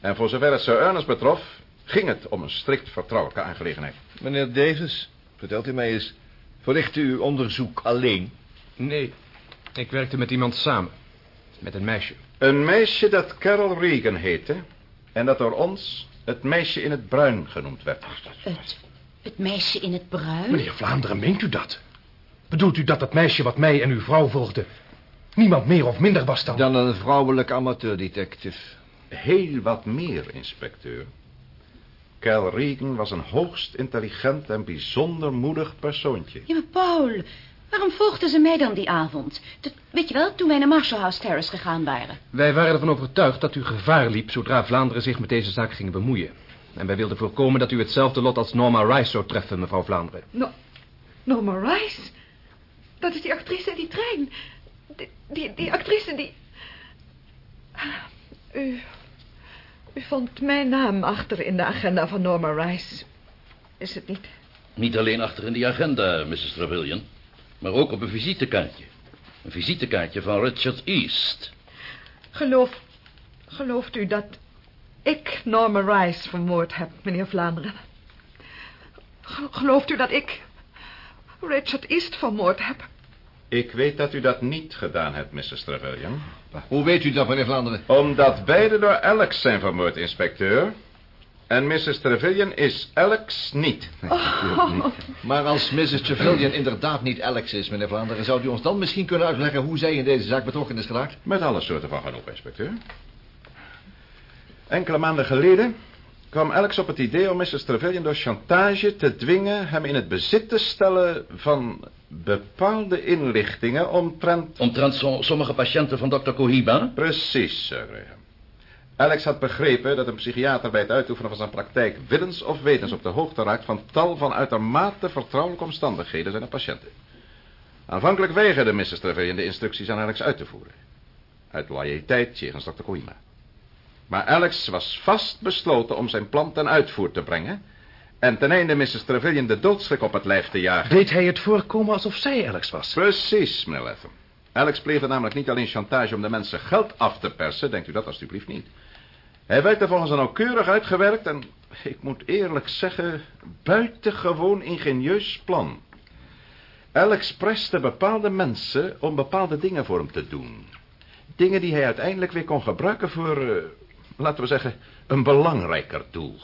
En voor zover het Sir Ernest betrof, ging het om een strikt vertrouwelijke aangelegenheid. Meneer Davis, vertelt u mij eens... verrichtte u uw onderzoek alleen? Nee, ik werkte met iemand samen. Met een meisje. Een meisje dat Carol Regan heette... en dat door ons het meisje in het bruin genoemd werd. Het, het meisje in het bruin? Meneer Vlaanderen, meent u dat? Bedoelt u dat dat meisje wat mij en uw vrouw volgde... niemand meer of minder was dan... Dan een vrouwelijk amateurdetective. Heel wat meer, inspecteur. Cal Regan was een hoogst intelligent en bijzonder moedig persoontje. Ja, maar Paul, waarom volgden ze mij dan die avond? Dat, weet je wel, toen wij naar Marshall House Terrace gegaan waren. Wij waren ervan overtuigd dat u gevaar liep zodra Vlaanderen zich met deze zaak ging bemoeien. En wij wilden voorkomen dat u hetzelfde lot als Norma Rice zou treffen, mevrouw Vlaanderen. No, Norma Rice? Dat is die actrice in die trein. Die, die, die actrice die... U... U vond mijn naam achter in de agenda van Norma Rice. Is het niet? Niet alleen achter in die agenda, Mrs. Trevelyan... maar ook op een visitekaartje. Een visitekaartje van Richard East. Geloof... Gelooft u dat ik Norma Rice vermoord heb, meneer Vlaanderen? Ge- Gelooft u dat ik Richard East vermoord heb? Ik weet dat u dat niet gedaan hebt, Mrs. Trevelyan. Hoe weet u dat, meneer Vlaanderen? Omdat beide door Alex zijn vermoord, inspecteur. En Mrs. Trevelyan is Alex niet. Maar als Mrs. Trevelyan inderdaad niet Alex is, meneer Vlaanderen... zou u ons dan misschien kunnen uitleggen hoe zij in deze zaak betrokken is geraakt? Met alle soorten van genoeg, inspecteur. Enkele maanden geleden kwam Alex op het idee om Mrs. Trevelyan door chantage te dwingen... hem in het bezit te stellen van bepaalde inlichtingen omtrent... Omtrent so- sommige patiënten van dokter Cohiba? Precies, Sir. Alex had begrepen dat een psychiater bij het uitoefenen van zijn praktijk willens of wetens op de hoogte raakt van tal van uitermate vertrouwelijke omstandigheden zijn patiënten. Aanvankelijk weigerde Mrs. Trevelyan de instructies aan Alex uit te voeren. Uit loyaliteit jegens Dr. Koima. Maar Alex was vast besloten om zijn plan ten uitvoer te brengen... en ten einde Mrs. Trevelyan de doodschrik op het lijf te jagen. Deed hij het voorkomen alsof zij Alex was? Precies, meneer Latham. Alex pleegde namelijk niet alleen chantage om de mensen geld af te persen... denkt u dat alstublieft niet. Hij werkte volgens een nauwkeurig uitgewerkt en, ik moet eerlijk zeggen... buitengewoon ingenieus plan. Alex preste bepaalde mensen om bepaalde dingen voor hem te doen. Dingen die hij uiteindelijk weer kon gebruiken voor, uh, laten we zeggen, een belangrijker doel.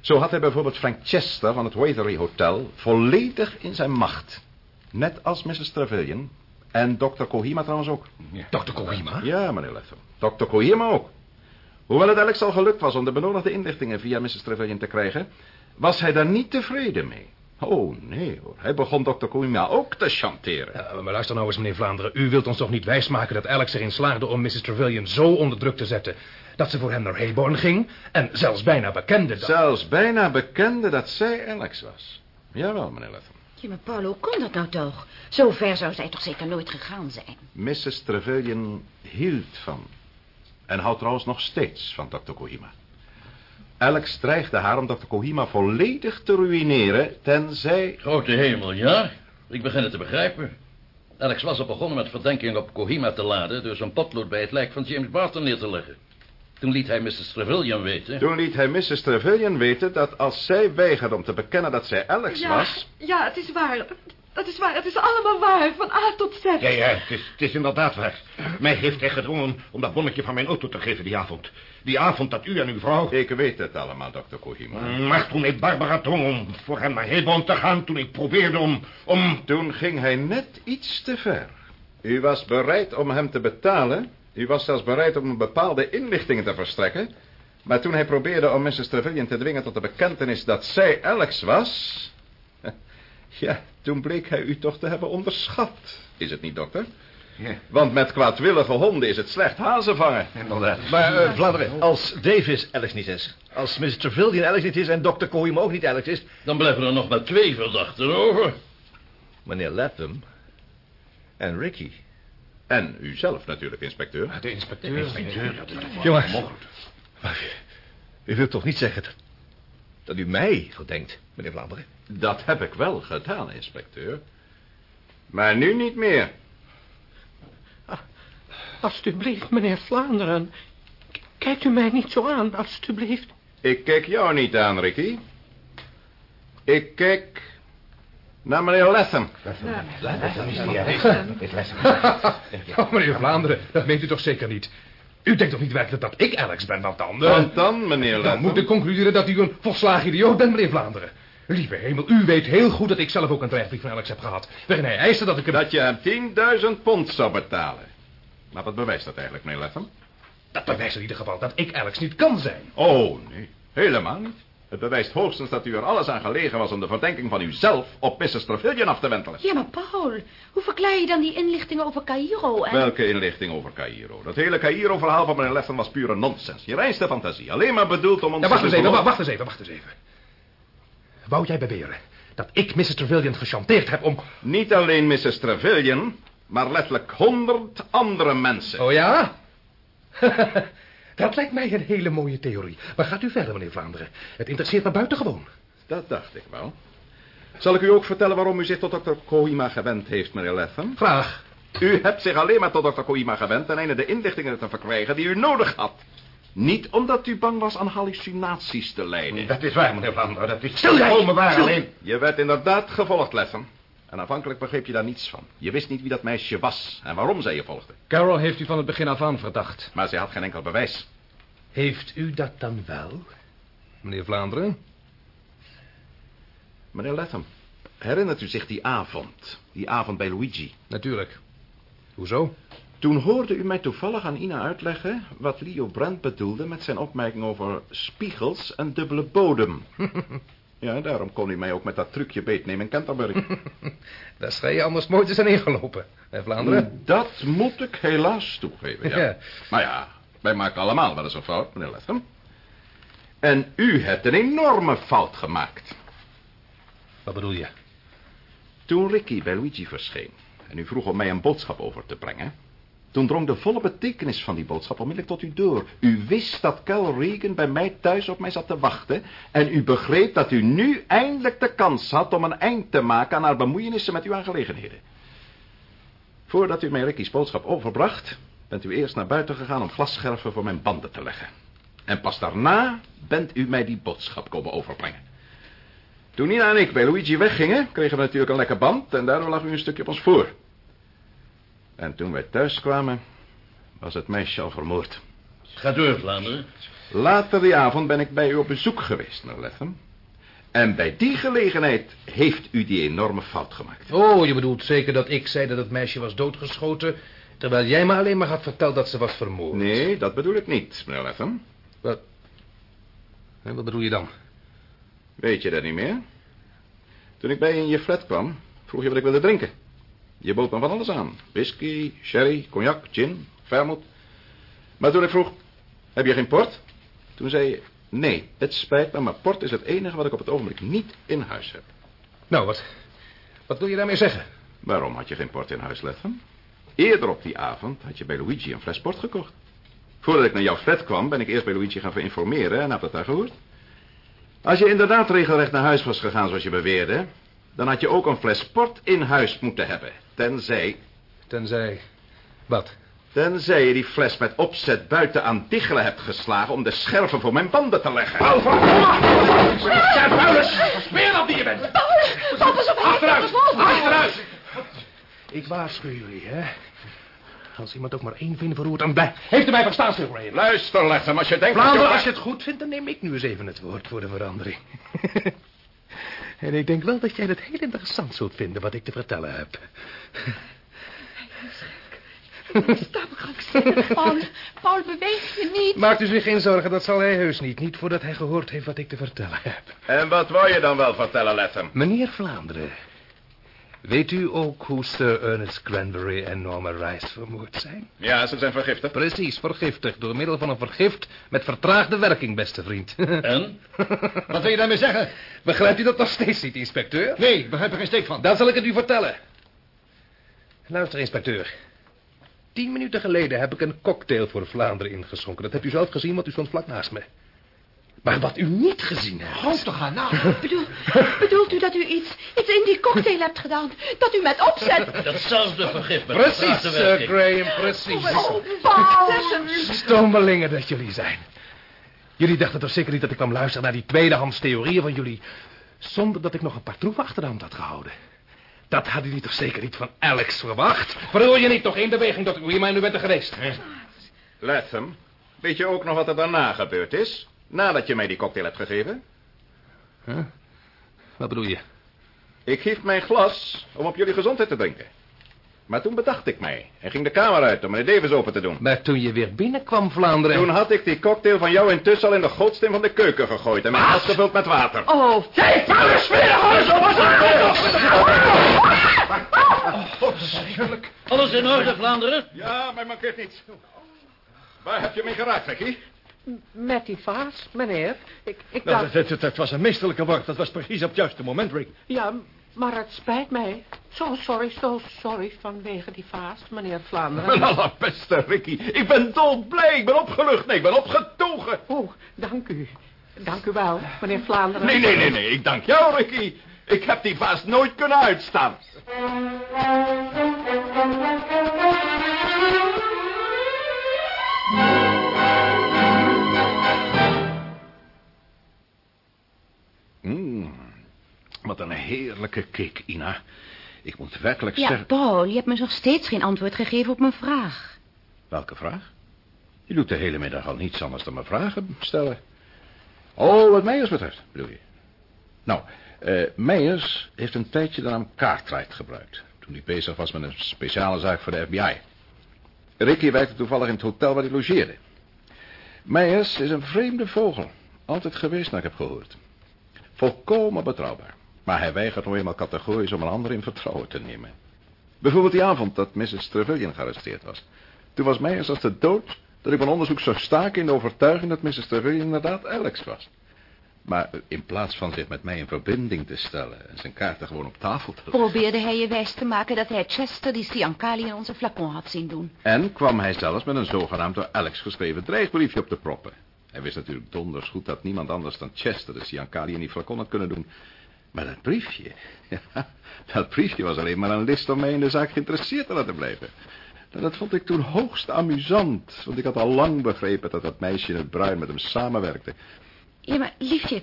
Zo had hij bijvoorbeeld Frank Chester van het Wathery Hotel volledig in zijn macht. Net als Mrs. Trevelyan en Dr. Kohima trouwens ook. Ja. Dr. Kohima? Ja, meneer Letham. Dr. Kohima ook. Hoewel het Alex al gelukt was om de benodigde inlichtingen via Mrs. Trevelyan te krijgen... was hij daar niet tevreden mee. Oh, nee hoor. Hij begon dokter Koima ook te chanteren. Ja, maar luister nou eens, meneer Vlaanderen. U wilt ons toch niet wijsmaken dat Alex erin slaagde om Mrs. Trevelyan zo onder druk te zetten... dat ze voor hem naar Hayborn ging en zelfs bijna bekende dat... Zelfs bijna bekende dat zij Alex was. Jawel, meneer Latham. Ja, maar Paul, hoe kon dat nou toch? Zo ver zou zij toch zeker nooit gegaan zijn? Mrs. Trevelyan hield van... en houdt trouwens nog steeds van dokter Kohima. Alex dreigde haar om Dr. Kohima volledig te ruïneren, tenzij... Grote hemel, ja. Ik begin het te begrijpen. Alex was al begonnen met verdenking op Kohima te laden... door zijn potlood bij het lijk van James Barton neer te leggen. Toen liet hij Mrs. Trevelyan weten... Toen liet hij Mrs. Trevelyan weten dat als zij weigerde om te bekennen dat zij Alex ja, was... Ja, het is waar. Dat is waar. Het is allemaal waar. Van A tot Z. Ja, ja, het is, het is inderdaad waar. Mij heeft hij gedwongen om dat bonnetje van mijn auto te geven die avond. Die avond dat u en uw vrouw... Ik weet het allemaal, dokter Kohima. Maar toen ik Barbara dwong om voor hem naar Hebron te gaan... toen ik probeerde om, om... Toen ging hij net iets te ver. U was bereid om hem te betalen. U was zelfs bereid om bepaalde inlichtingen te verstrekken. Maar toen hij probeerde om Mrs. Trevelyan te dwingen tot de bekentenis dat zij Alex was... Ja, toen bleek hij u toch te hebben onderschat. Is het niet, dokter? Ja. Want met kwaadwillige honden is het slecht hazen vangen. Inderdaad. Maar, uh, Vlaanderen, als Davis Alex niet is... als Mr. Trevelyan Alex niet is en Dr. Kohima ook niet Alex is... Dan blijven er nog maar twee verdachten over. Meneer Latham en Ricky. En u zelf natuurlijk, inspecteur. De inspecteur. De inspecteur. Jongen, maar u wilt toch niet zeggen dat, dat u mij verdenkt, meneer Vlaanderen? Dat heb ik wel gedaan, inspecteur. Maar nu niet meer. Alsjeblieft, meneer Vlaanderen. Kijkt u mij niet zo aan, alsjeblieft. Ik kijk jou niet aan, Ricky. Ik kijk naar meneer Latham. Oh, meneer Vlaanderen, dat meent u toch zeker niet? U denkt toch niet werkelijk dat ik Alex ben, want dan... Uh, Want dan, meneer dan Latham... moet ik concluderen dat u een volslagen idioot bent, meneer Vlaanderen. Lieve hemel, u weet heel goed dat ik zelf ook een dreigbrief van Alex heb gehad. Waarin hij eiste dat ik hem... Dat je hem 10.000 pond zou betalen. Maar wat bewijst dat eigenlijk, meneer Latham? Dat bewijst in ieder geval dat ik Alex niet kan zijn. Oh, nee. Helemaal niet. Het bewijst hoogstens dat u er alles aan gelegen was om de verdenking van uzelf op Mrs. Trevelyan af te wentelen. Ja, maar Paul, hoe verklaar je dan die inlichtingen over Cairo en... Welke inlichting over Cairo? Dat hele Cairo-verhaal van meneer Latham was pure nonsens. Je reinste fantasie. Alleen maar bedoeld om ons... Ja, wacht eens even, wacht eens even, wacht eens even. Wou jij beweren dat ik Mrs. Trevelyan gechanteerd heb om... Niet alleen Mrs. Trevelyan, maar letterlijk honderd andere mensen. Oh ja? dat lijkt mij een hele mooie theorie. Maar gaat u verder, meneer Vlaanderen. Het interesseert me buitengewoon. Dat dacht ik wel. Zal ik u ook vertellen waarom u zich tot dokter Kohima gewend heeft, meneer Latham? Graag. U hebt zich alleen maar tot dokter Kohima gewend... ten einde de inlichtingen te verkrijgen die u nodig had. Niet omdat u bang was aan hallucinaties te lijden. Dat is waar, meneer Vlaanderen. Dat is Stil volkomen waar Stil! alleen. Je werd inderdaad gevolgd, Latham. En aanvankelijk begreep je daar niets van. Je wist niet wie dat meisje was en waarom zij je volgde. Carol heeft u van het begin af aan verdacht. Maar zij had geen enkel bewijs. Heeft u dat dan wel, meneer Vlaanderen? Meneer Latham, herinnert u zich die avond? Die avond bij Luigi? Natuurlijk. Hoezo? Toen hoorde u mij toevallig aan Ina uitleggen... wat Leo Brand bedoelde met zijn opmerking over spiegels en dubbele bodem. ja, daarom kon u mij ook met dat trucje beetnemen in Canterbury. Daar schrijf je anders nooit eens aan ingelopen, hè Vlaanderen? Dat moet ik helaas toegeven, ja. Ja. Maar ja, Wij maken allemaal wel eens een fout, meneer Latham. En u hebt een enorme fout gemaakt. Wat bedoel je? Toen Ricky bij Luigi verscheen en u vroeg om mij een boodschap over te brengen... toen drong de volle betekenis van die boodschap onmiddellijk tot u door. U wist dat Cal Regan bij mij thuis op mij zat te wachten... en u begreep dat u nu eindelijk de kans had om een eind te maken... aan haar bemoeienissen met uw aangelegenheden. Voordat u mij Ricky's boodschap overbracht... bent u eerst naar buiten gegaan om glasscherven voor mijn banden te leggen. En pas daarna bent u mij die boodschap komen overbrengen. Toen Nina en ik bij Luigi weggingen, kregen we natuurlijk een lekker band... en daardoor lag u een stukje op ons voor. En toen wij thuis kwamen, was het meisje al vermoord. Ga door, Vlaanderen. Later die avond ben ik bij u op bezoek geweest, meneer Latham. En bij die gelegenheid heeft u die enorme fout gemaakt. Oh, je bedoelt zeker dat ik zei dat het meisje was doodgeschoten... terwijl jij me alleen maar had verteld dat ze was vermoord. Nee, dat bedoel ik niet, meneer Latham. Wat? En wat bedoel je dan? Weet je dat niet meer? Toen ik bij je in je flat kwam, vroeg je wat ik wilde drinken. Je bood me van alles aan. Whisky, sherry, cognac, gin, vermouth. Maar toen ik vroeg, heb je geen port? Toen zei je, nee, het spijt me, maar port is het enige wat ik op het ogenblik niet in huis heb. Nou, wat, wat wil je daarmee zeggen? Waarom had je geen port in huis, Latham? Eerder op die avond had je bij Luigi een fles port gekocht. Voordat ik naar jouw flat kwam, ben ik eerst bij Luigi gaan informeren en heb dat daar gehoord. Als je inderdaad regelrecht naar huis was gegaan zoals je beweerde... dan had je ook een fles port in huis moeten hebben. Tenzij... Tenzij... Wat? Tenzij je die fles met opzet buiten aan diggelen hebt geslagen... om de scherven voor mijn banden te leggen. Paul, verdomme! Jij vuilnis! Smeer op die je bent! Paul, Paul, pas op! Achteruit! Achteruit! Ik waarschuw jullie, hè. Als iemand ook maar één vin verroert, dan bij. Heeft u mij verstaan, Sir Graham? Luister, Latham, als je denkt... dat Vlaanderen, als je het goed vindt, dan neem ik nu eens even het woord voor de verandering. en ik denk wel dat jij het heel interessant zult vinden wat ik te vertellen heb. Sta me krankzinnig van. Paul, beweeg je niet. Maakt u zich geen zorgen, dat zal hij heus niet. Niet voordat hij gehoord heeft wat ik te vertellen heb. En wat wou je dan wel vertellen, Latham? Meneer Vlaanderen, weet u ook hoe Sir Ernest Granbury en Norma Rice vermoord zijn? Ja, ze zijn vergiftigd. Precies, vergiftigd door middel van een vergift met vertraagde werking, beste vriend. En? Wat wil je daarmee zeggen? Begrijpt u dat nog steeds niet, inspecteur? Nee, ik begrijp er geen steek van. Dan zal ik het u vertellen. Luister, inspecteur. Tien minuten geleden heb ik een cocktail voor Vlaanderen ingeschonken. Dat hebt u zelf gezien, want u stond vlak naast me. Maar wat u niet gezien hebt... Houd toch aan nou. Bedoel, bedoelt u dat u iets, iets in die cocktail hebt gedaan? Dat u met opzet... Datzelfde vergif met Precies, Sir. Graham, precies. Oh, Paul. Stomelingen dat jullie zijn. Jullie dachten toch zeker niet dat ik kwam luisteren naar die tweedehands theorieën van jullie... zonder dat ik nog een paar troeven achter de hand had gehouden. Dat hadden jullie toch zeker niet van Alex verwacht? Verhoor je niet toch één beweging tot ik hier maar nu bent er geweest? Latham, weet je ook nog wat er daarna gebeurd is? Nadat je mij die cocktail hebt gegeven? Huh? Wat bedoel je? Ik geef mijn glas om op jullie gezondheid te drinken. Maar toen bedacht ik mij en ging de kamer uit om meneer Davis open te doen. Maar toen je weer binnenkwam, Vlaanderen... Toen had ik die cocktail van jou intussen al in de gootsteen van de keuken gegooid... en mijn glas gevuld met water. Oh, Jij vuile Alles in orde, Vlaanderen? Ja, mij mankeert niets. Waar heb je mee geraakt, Ricky? Met die vaas, meneer. Ik, ik Nou, dacht... dat, dat, dat was een meesterlijke worp. Dat was precies op het juiste moment, Rick. Ja, maar het spijt mij. Zo sorry, zo sorry vanwege die vaas, meneer Vlaanderen. Mijn allerbeste Ricky. Ik ben dolblij. Ik ben opgelucht. Nee, ik ben opgetogen. Oh, dank u. Dank u wel, meneer Vlaanderen. Nee, nee, nee, nee. Ik dank jou, Ricky. Ik heb die vaas nooit kunnen uitstaan. Wat een heerlijke cake, Ina. Ik moet werkelijk Ja, zeggen... Paul, je hebt me nog steeds geen antwoord gegeven op mijn vraag. Welke vraag? Je doet de hele middag al niets anders dan me vragen stellen. Oh, wat Meijers betreft, bedoel je? Nou, eh Meijers heeft een tijdje de naam Cartwright gebruikt... toen hij bezig was met een speciale zaak voor de FBI. Ricky werkte toevallig in het hotel waar hij logeerde. Meijers is een vreemde vogel. Altijd geweest, naar ik heb gehoord. Volkomen betrouwbaar. Maar hij weigert nog eenmaal categorisch om een ander in vertrouwen te nemen. Bijvoorbeeld die avond dat Mrs. Trevelyan gearresteerd was. Toen was Meijers als de dood dat ik mijn onderzoek zou staken in de overtuiging dat Mrs. Terrell inderdaad Alex was. Maar eh, in plaats van zich met mij in verbinding te stellen en zijn kaarten gewoon op tafel te leggen... Probeerde hij je wijs te maken dat hij Chester die Siankali in onze flacon had zien doen. En kwam hij zelfs met een zogenaamd door Alex geschreven dreigbriefje op te proppen. Hij wist natuurlijk donders goed dat niemand anders dan Chester de Siankali in die flacon had kunnen doen. Maar dat briefje, ja, dat briefje was alleen maar een list om mij in de zaak geïnteresseerd te laten blijven. Nou, dat vond ik toen hoogst amusant, want ik had al lang begrepen dat dat meisje in het bruin met hem samenwerkte. Ja, maar liefje,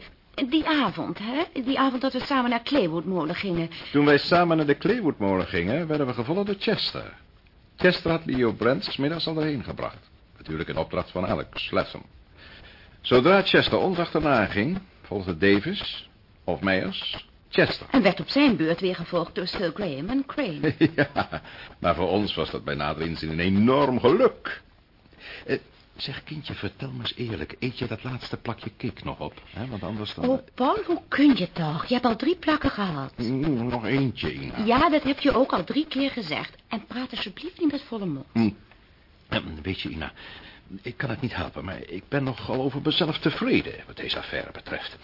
die avond, hè? Die avond dat we samen naar Claywoodmolen gingen. Toen wij samen naar de Claywoodmolen gingen, werden we gevolgd door Chester. Chester had Leo Brent middags al erheen gebracht. Natuurlijk in opdracht van Alex Latham. Zodra Chester ons achterna ging, volgde Davis, of Meyers, Chester. En werd op zijn beurt weer gevolgd door Sir Graham en Crane. ja, maar voor ons was dat bij nader inzien een enorm geluk. Eh, zeg, kindje, vertel me eens eerlijk. Eet je dat laatste plakje cake nog op? Hè? Want anders dan... Oh, Paul, hoe kun je toch? Je hebt al drie plakken gehad. Mm, nog eentje, Ina. Ja, dat heb je ook al drie keer gezegd. En praat alsjeblieft niet met volle mond. Eh, Weet je, Ina, ik kan het niet helpen, maar ik ben nogal over mezelf tevreden wat deze affaire betreft.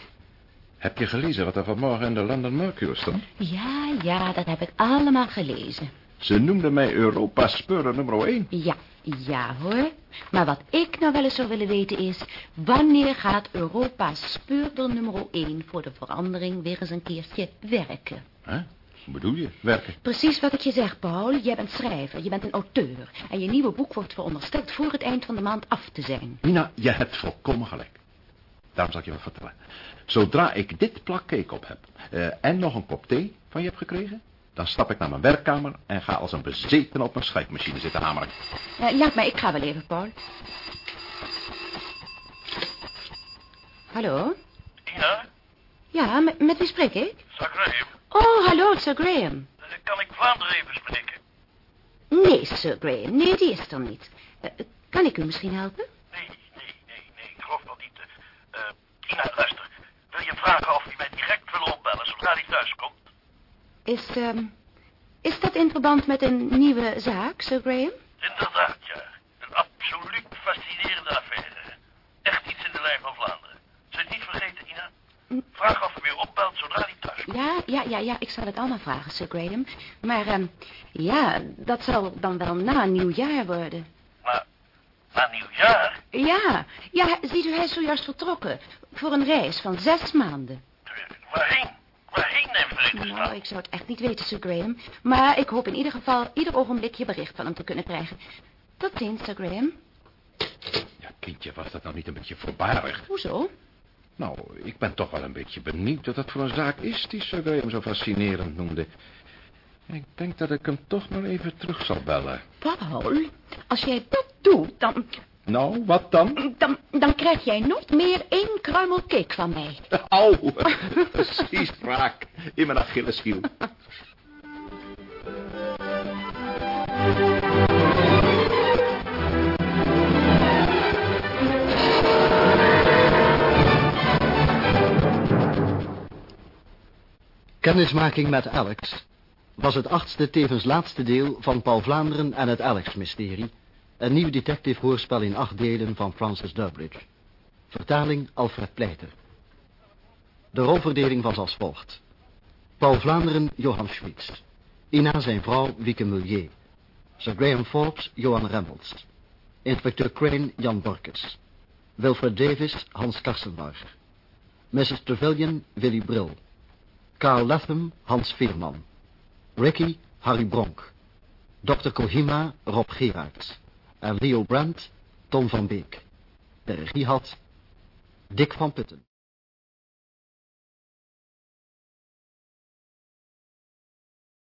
Heb je gelezen wat er vanmorgen in de London Mercury stond? Ja, ja, dat heb ik allemaal gelezen. Ze noemden mij Europa's speurder nummer 1. Ja, ja hoor. Maar wat ik nou wel eens zou willen weten is... wanneer gaat Europa's speurder nummer 1 voor de verandering weer eens een keertje werken? Hè? Hoe bedoel je, werken? Precies wat ik je zeg, Paul. Jij bent schrijver, je bent een auteur. En je nieuwe boek wordt verondersteld voor het eind van de maand af te zijn. Nina, je hebt volkomen gelijk. Daarom zal ik je wat vertellen. Zodra ik dit plak cake op heb... eh, en nog een kop thee van je heb gekregen... dan stap ik naar mijn werkkamer... en ga als een bezeten op mijn schrijfmachine zitten hameren. Eh, laat mij, ik ga wel even, Paul. Hallo? Ina, Ja, met, met wie spreek ik? Sir Graham, Oh, hallo, Sir Graham. eh, kan ik Vlaanderen even spreken? Nee, Sir Graham, nee, die is er niet. Eh, kan ik u misschien helpen? Nee, ik geloof dat niet. eh eh, Ina, luister. Wil je vragen of hij mij direct wil opbellen zodra hij thuis komt? Is, ehm, is dat in verband met een nieuwe zaak, Sir Graham? Inderdaad, ja. Een absoluut fascinerende affaire. Echt iets in de lijn van Vlaanderen. Het niet vergeten, Ina? Vraag of hij weer opbelt zodra hij thuis komt. Ja, ja, ja, ja, ik zal het allemaal vragen, Sir Graham. Maar, ehm, ja, dat zal dan wel na nieuwjaar worden. Na nieuwjaar? Ja, ja, ziet u, hij is zojuist vertrokken. Voor een reis van zes maanden. Waarheen? Waarheen, neem Nou, ik zou het echt niet weten, Sir Graham. Maar ik hoop in ieder geval ieder ogenblik je bericht van hem te kunnen krijgen. Tot ziens, Sir Graham. Ja, kindje, was dat nou niet een beetje voorbarig? Hoezo? Nou, ik ben toch wel een beetje benieuwd wat dat voor een zaak is... die Sir Graham zo fascinerend noemde. Ik denk dat ik hem toch maar even terug zal bellen. Paul, als jij dat doet, dan, Nou, wat dan? dan, dan krijg jij nooit meer één kruimel cake van mij. Au, precies raak in mijn Achilleshiel. Kennismaking met Alex was het achtste tevens laatste deel van Paul Vlaanderen en het Alex-mysterie. Een nieuw detective-hoorspel in acht delen van Francis Durbridge. Vertaling Alfred Pleiter. De rolverdeling was als volgt. Paul Vlaanderen, Johan Schmitz. Ina zijn vrouw, Wieke Mullier. Sir Graham Forbes, Johan Remmels. Inspecteur Crane, Jan Borkes. Wilfred Davis, Hans Karsenbarger. Mrs. Trevelyan, Willy Brill. Carl Latham, Hans Veerman. Ricky, Harry Bronk. Dr. Kohima, Rob Gerards. En Leo Brandt, Tom van Beek. De regie had Dick van Putten.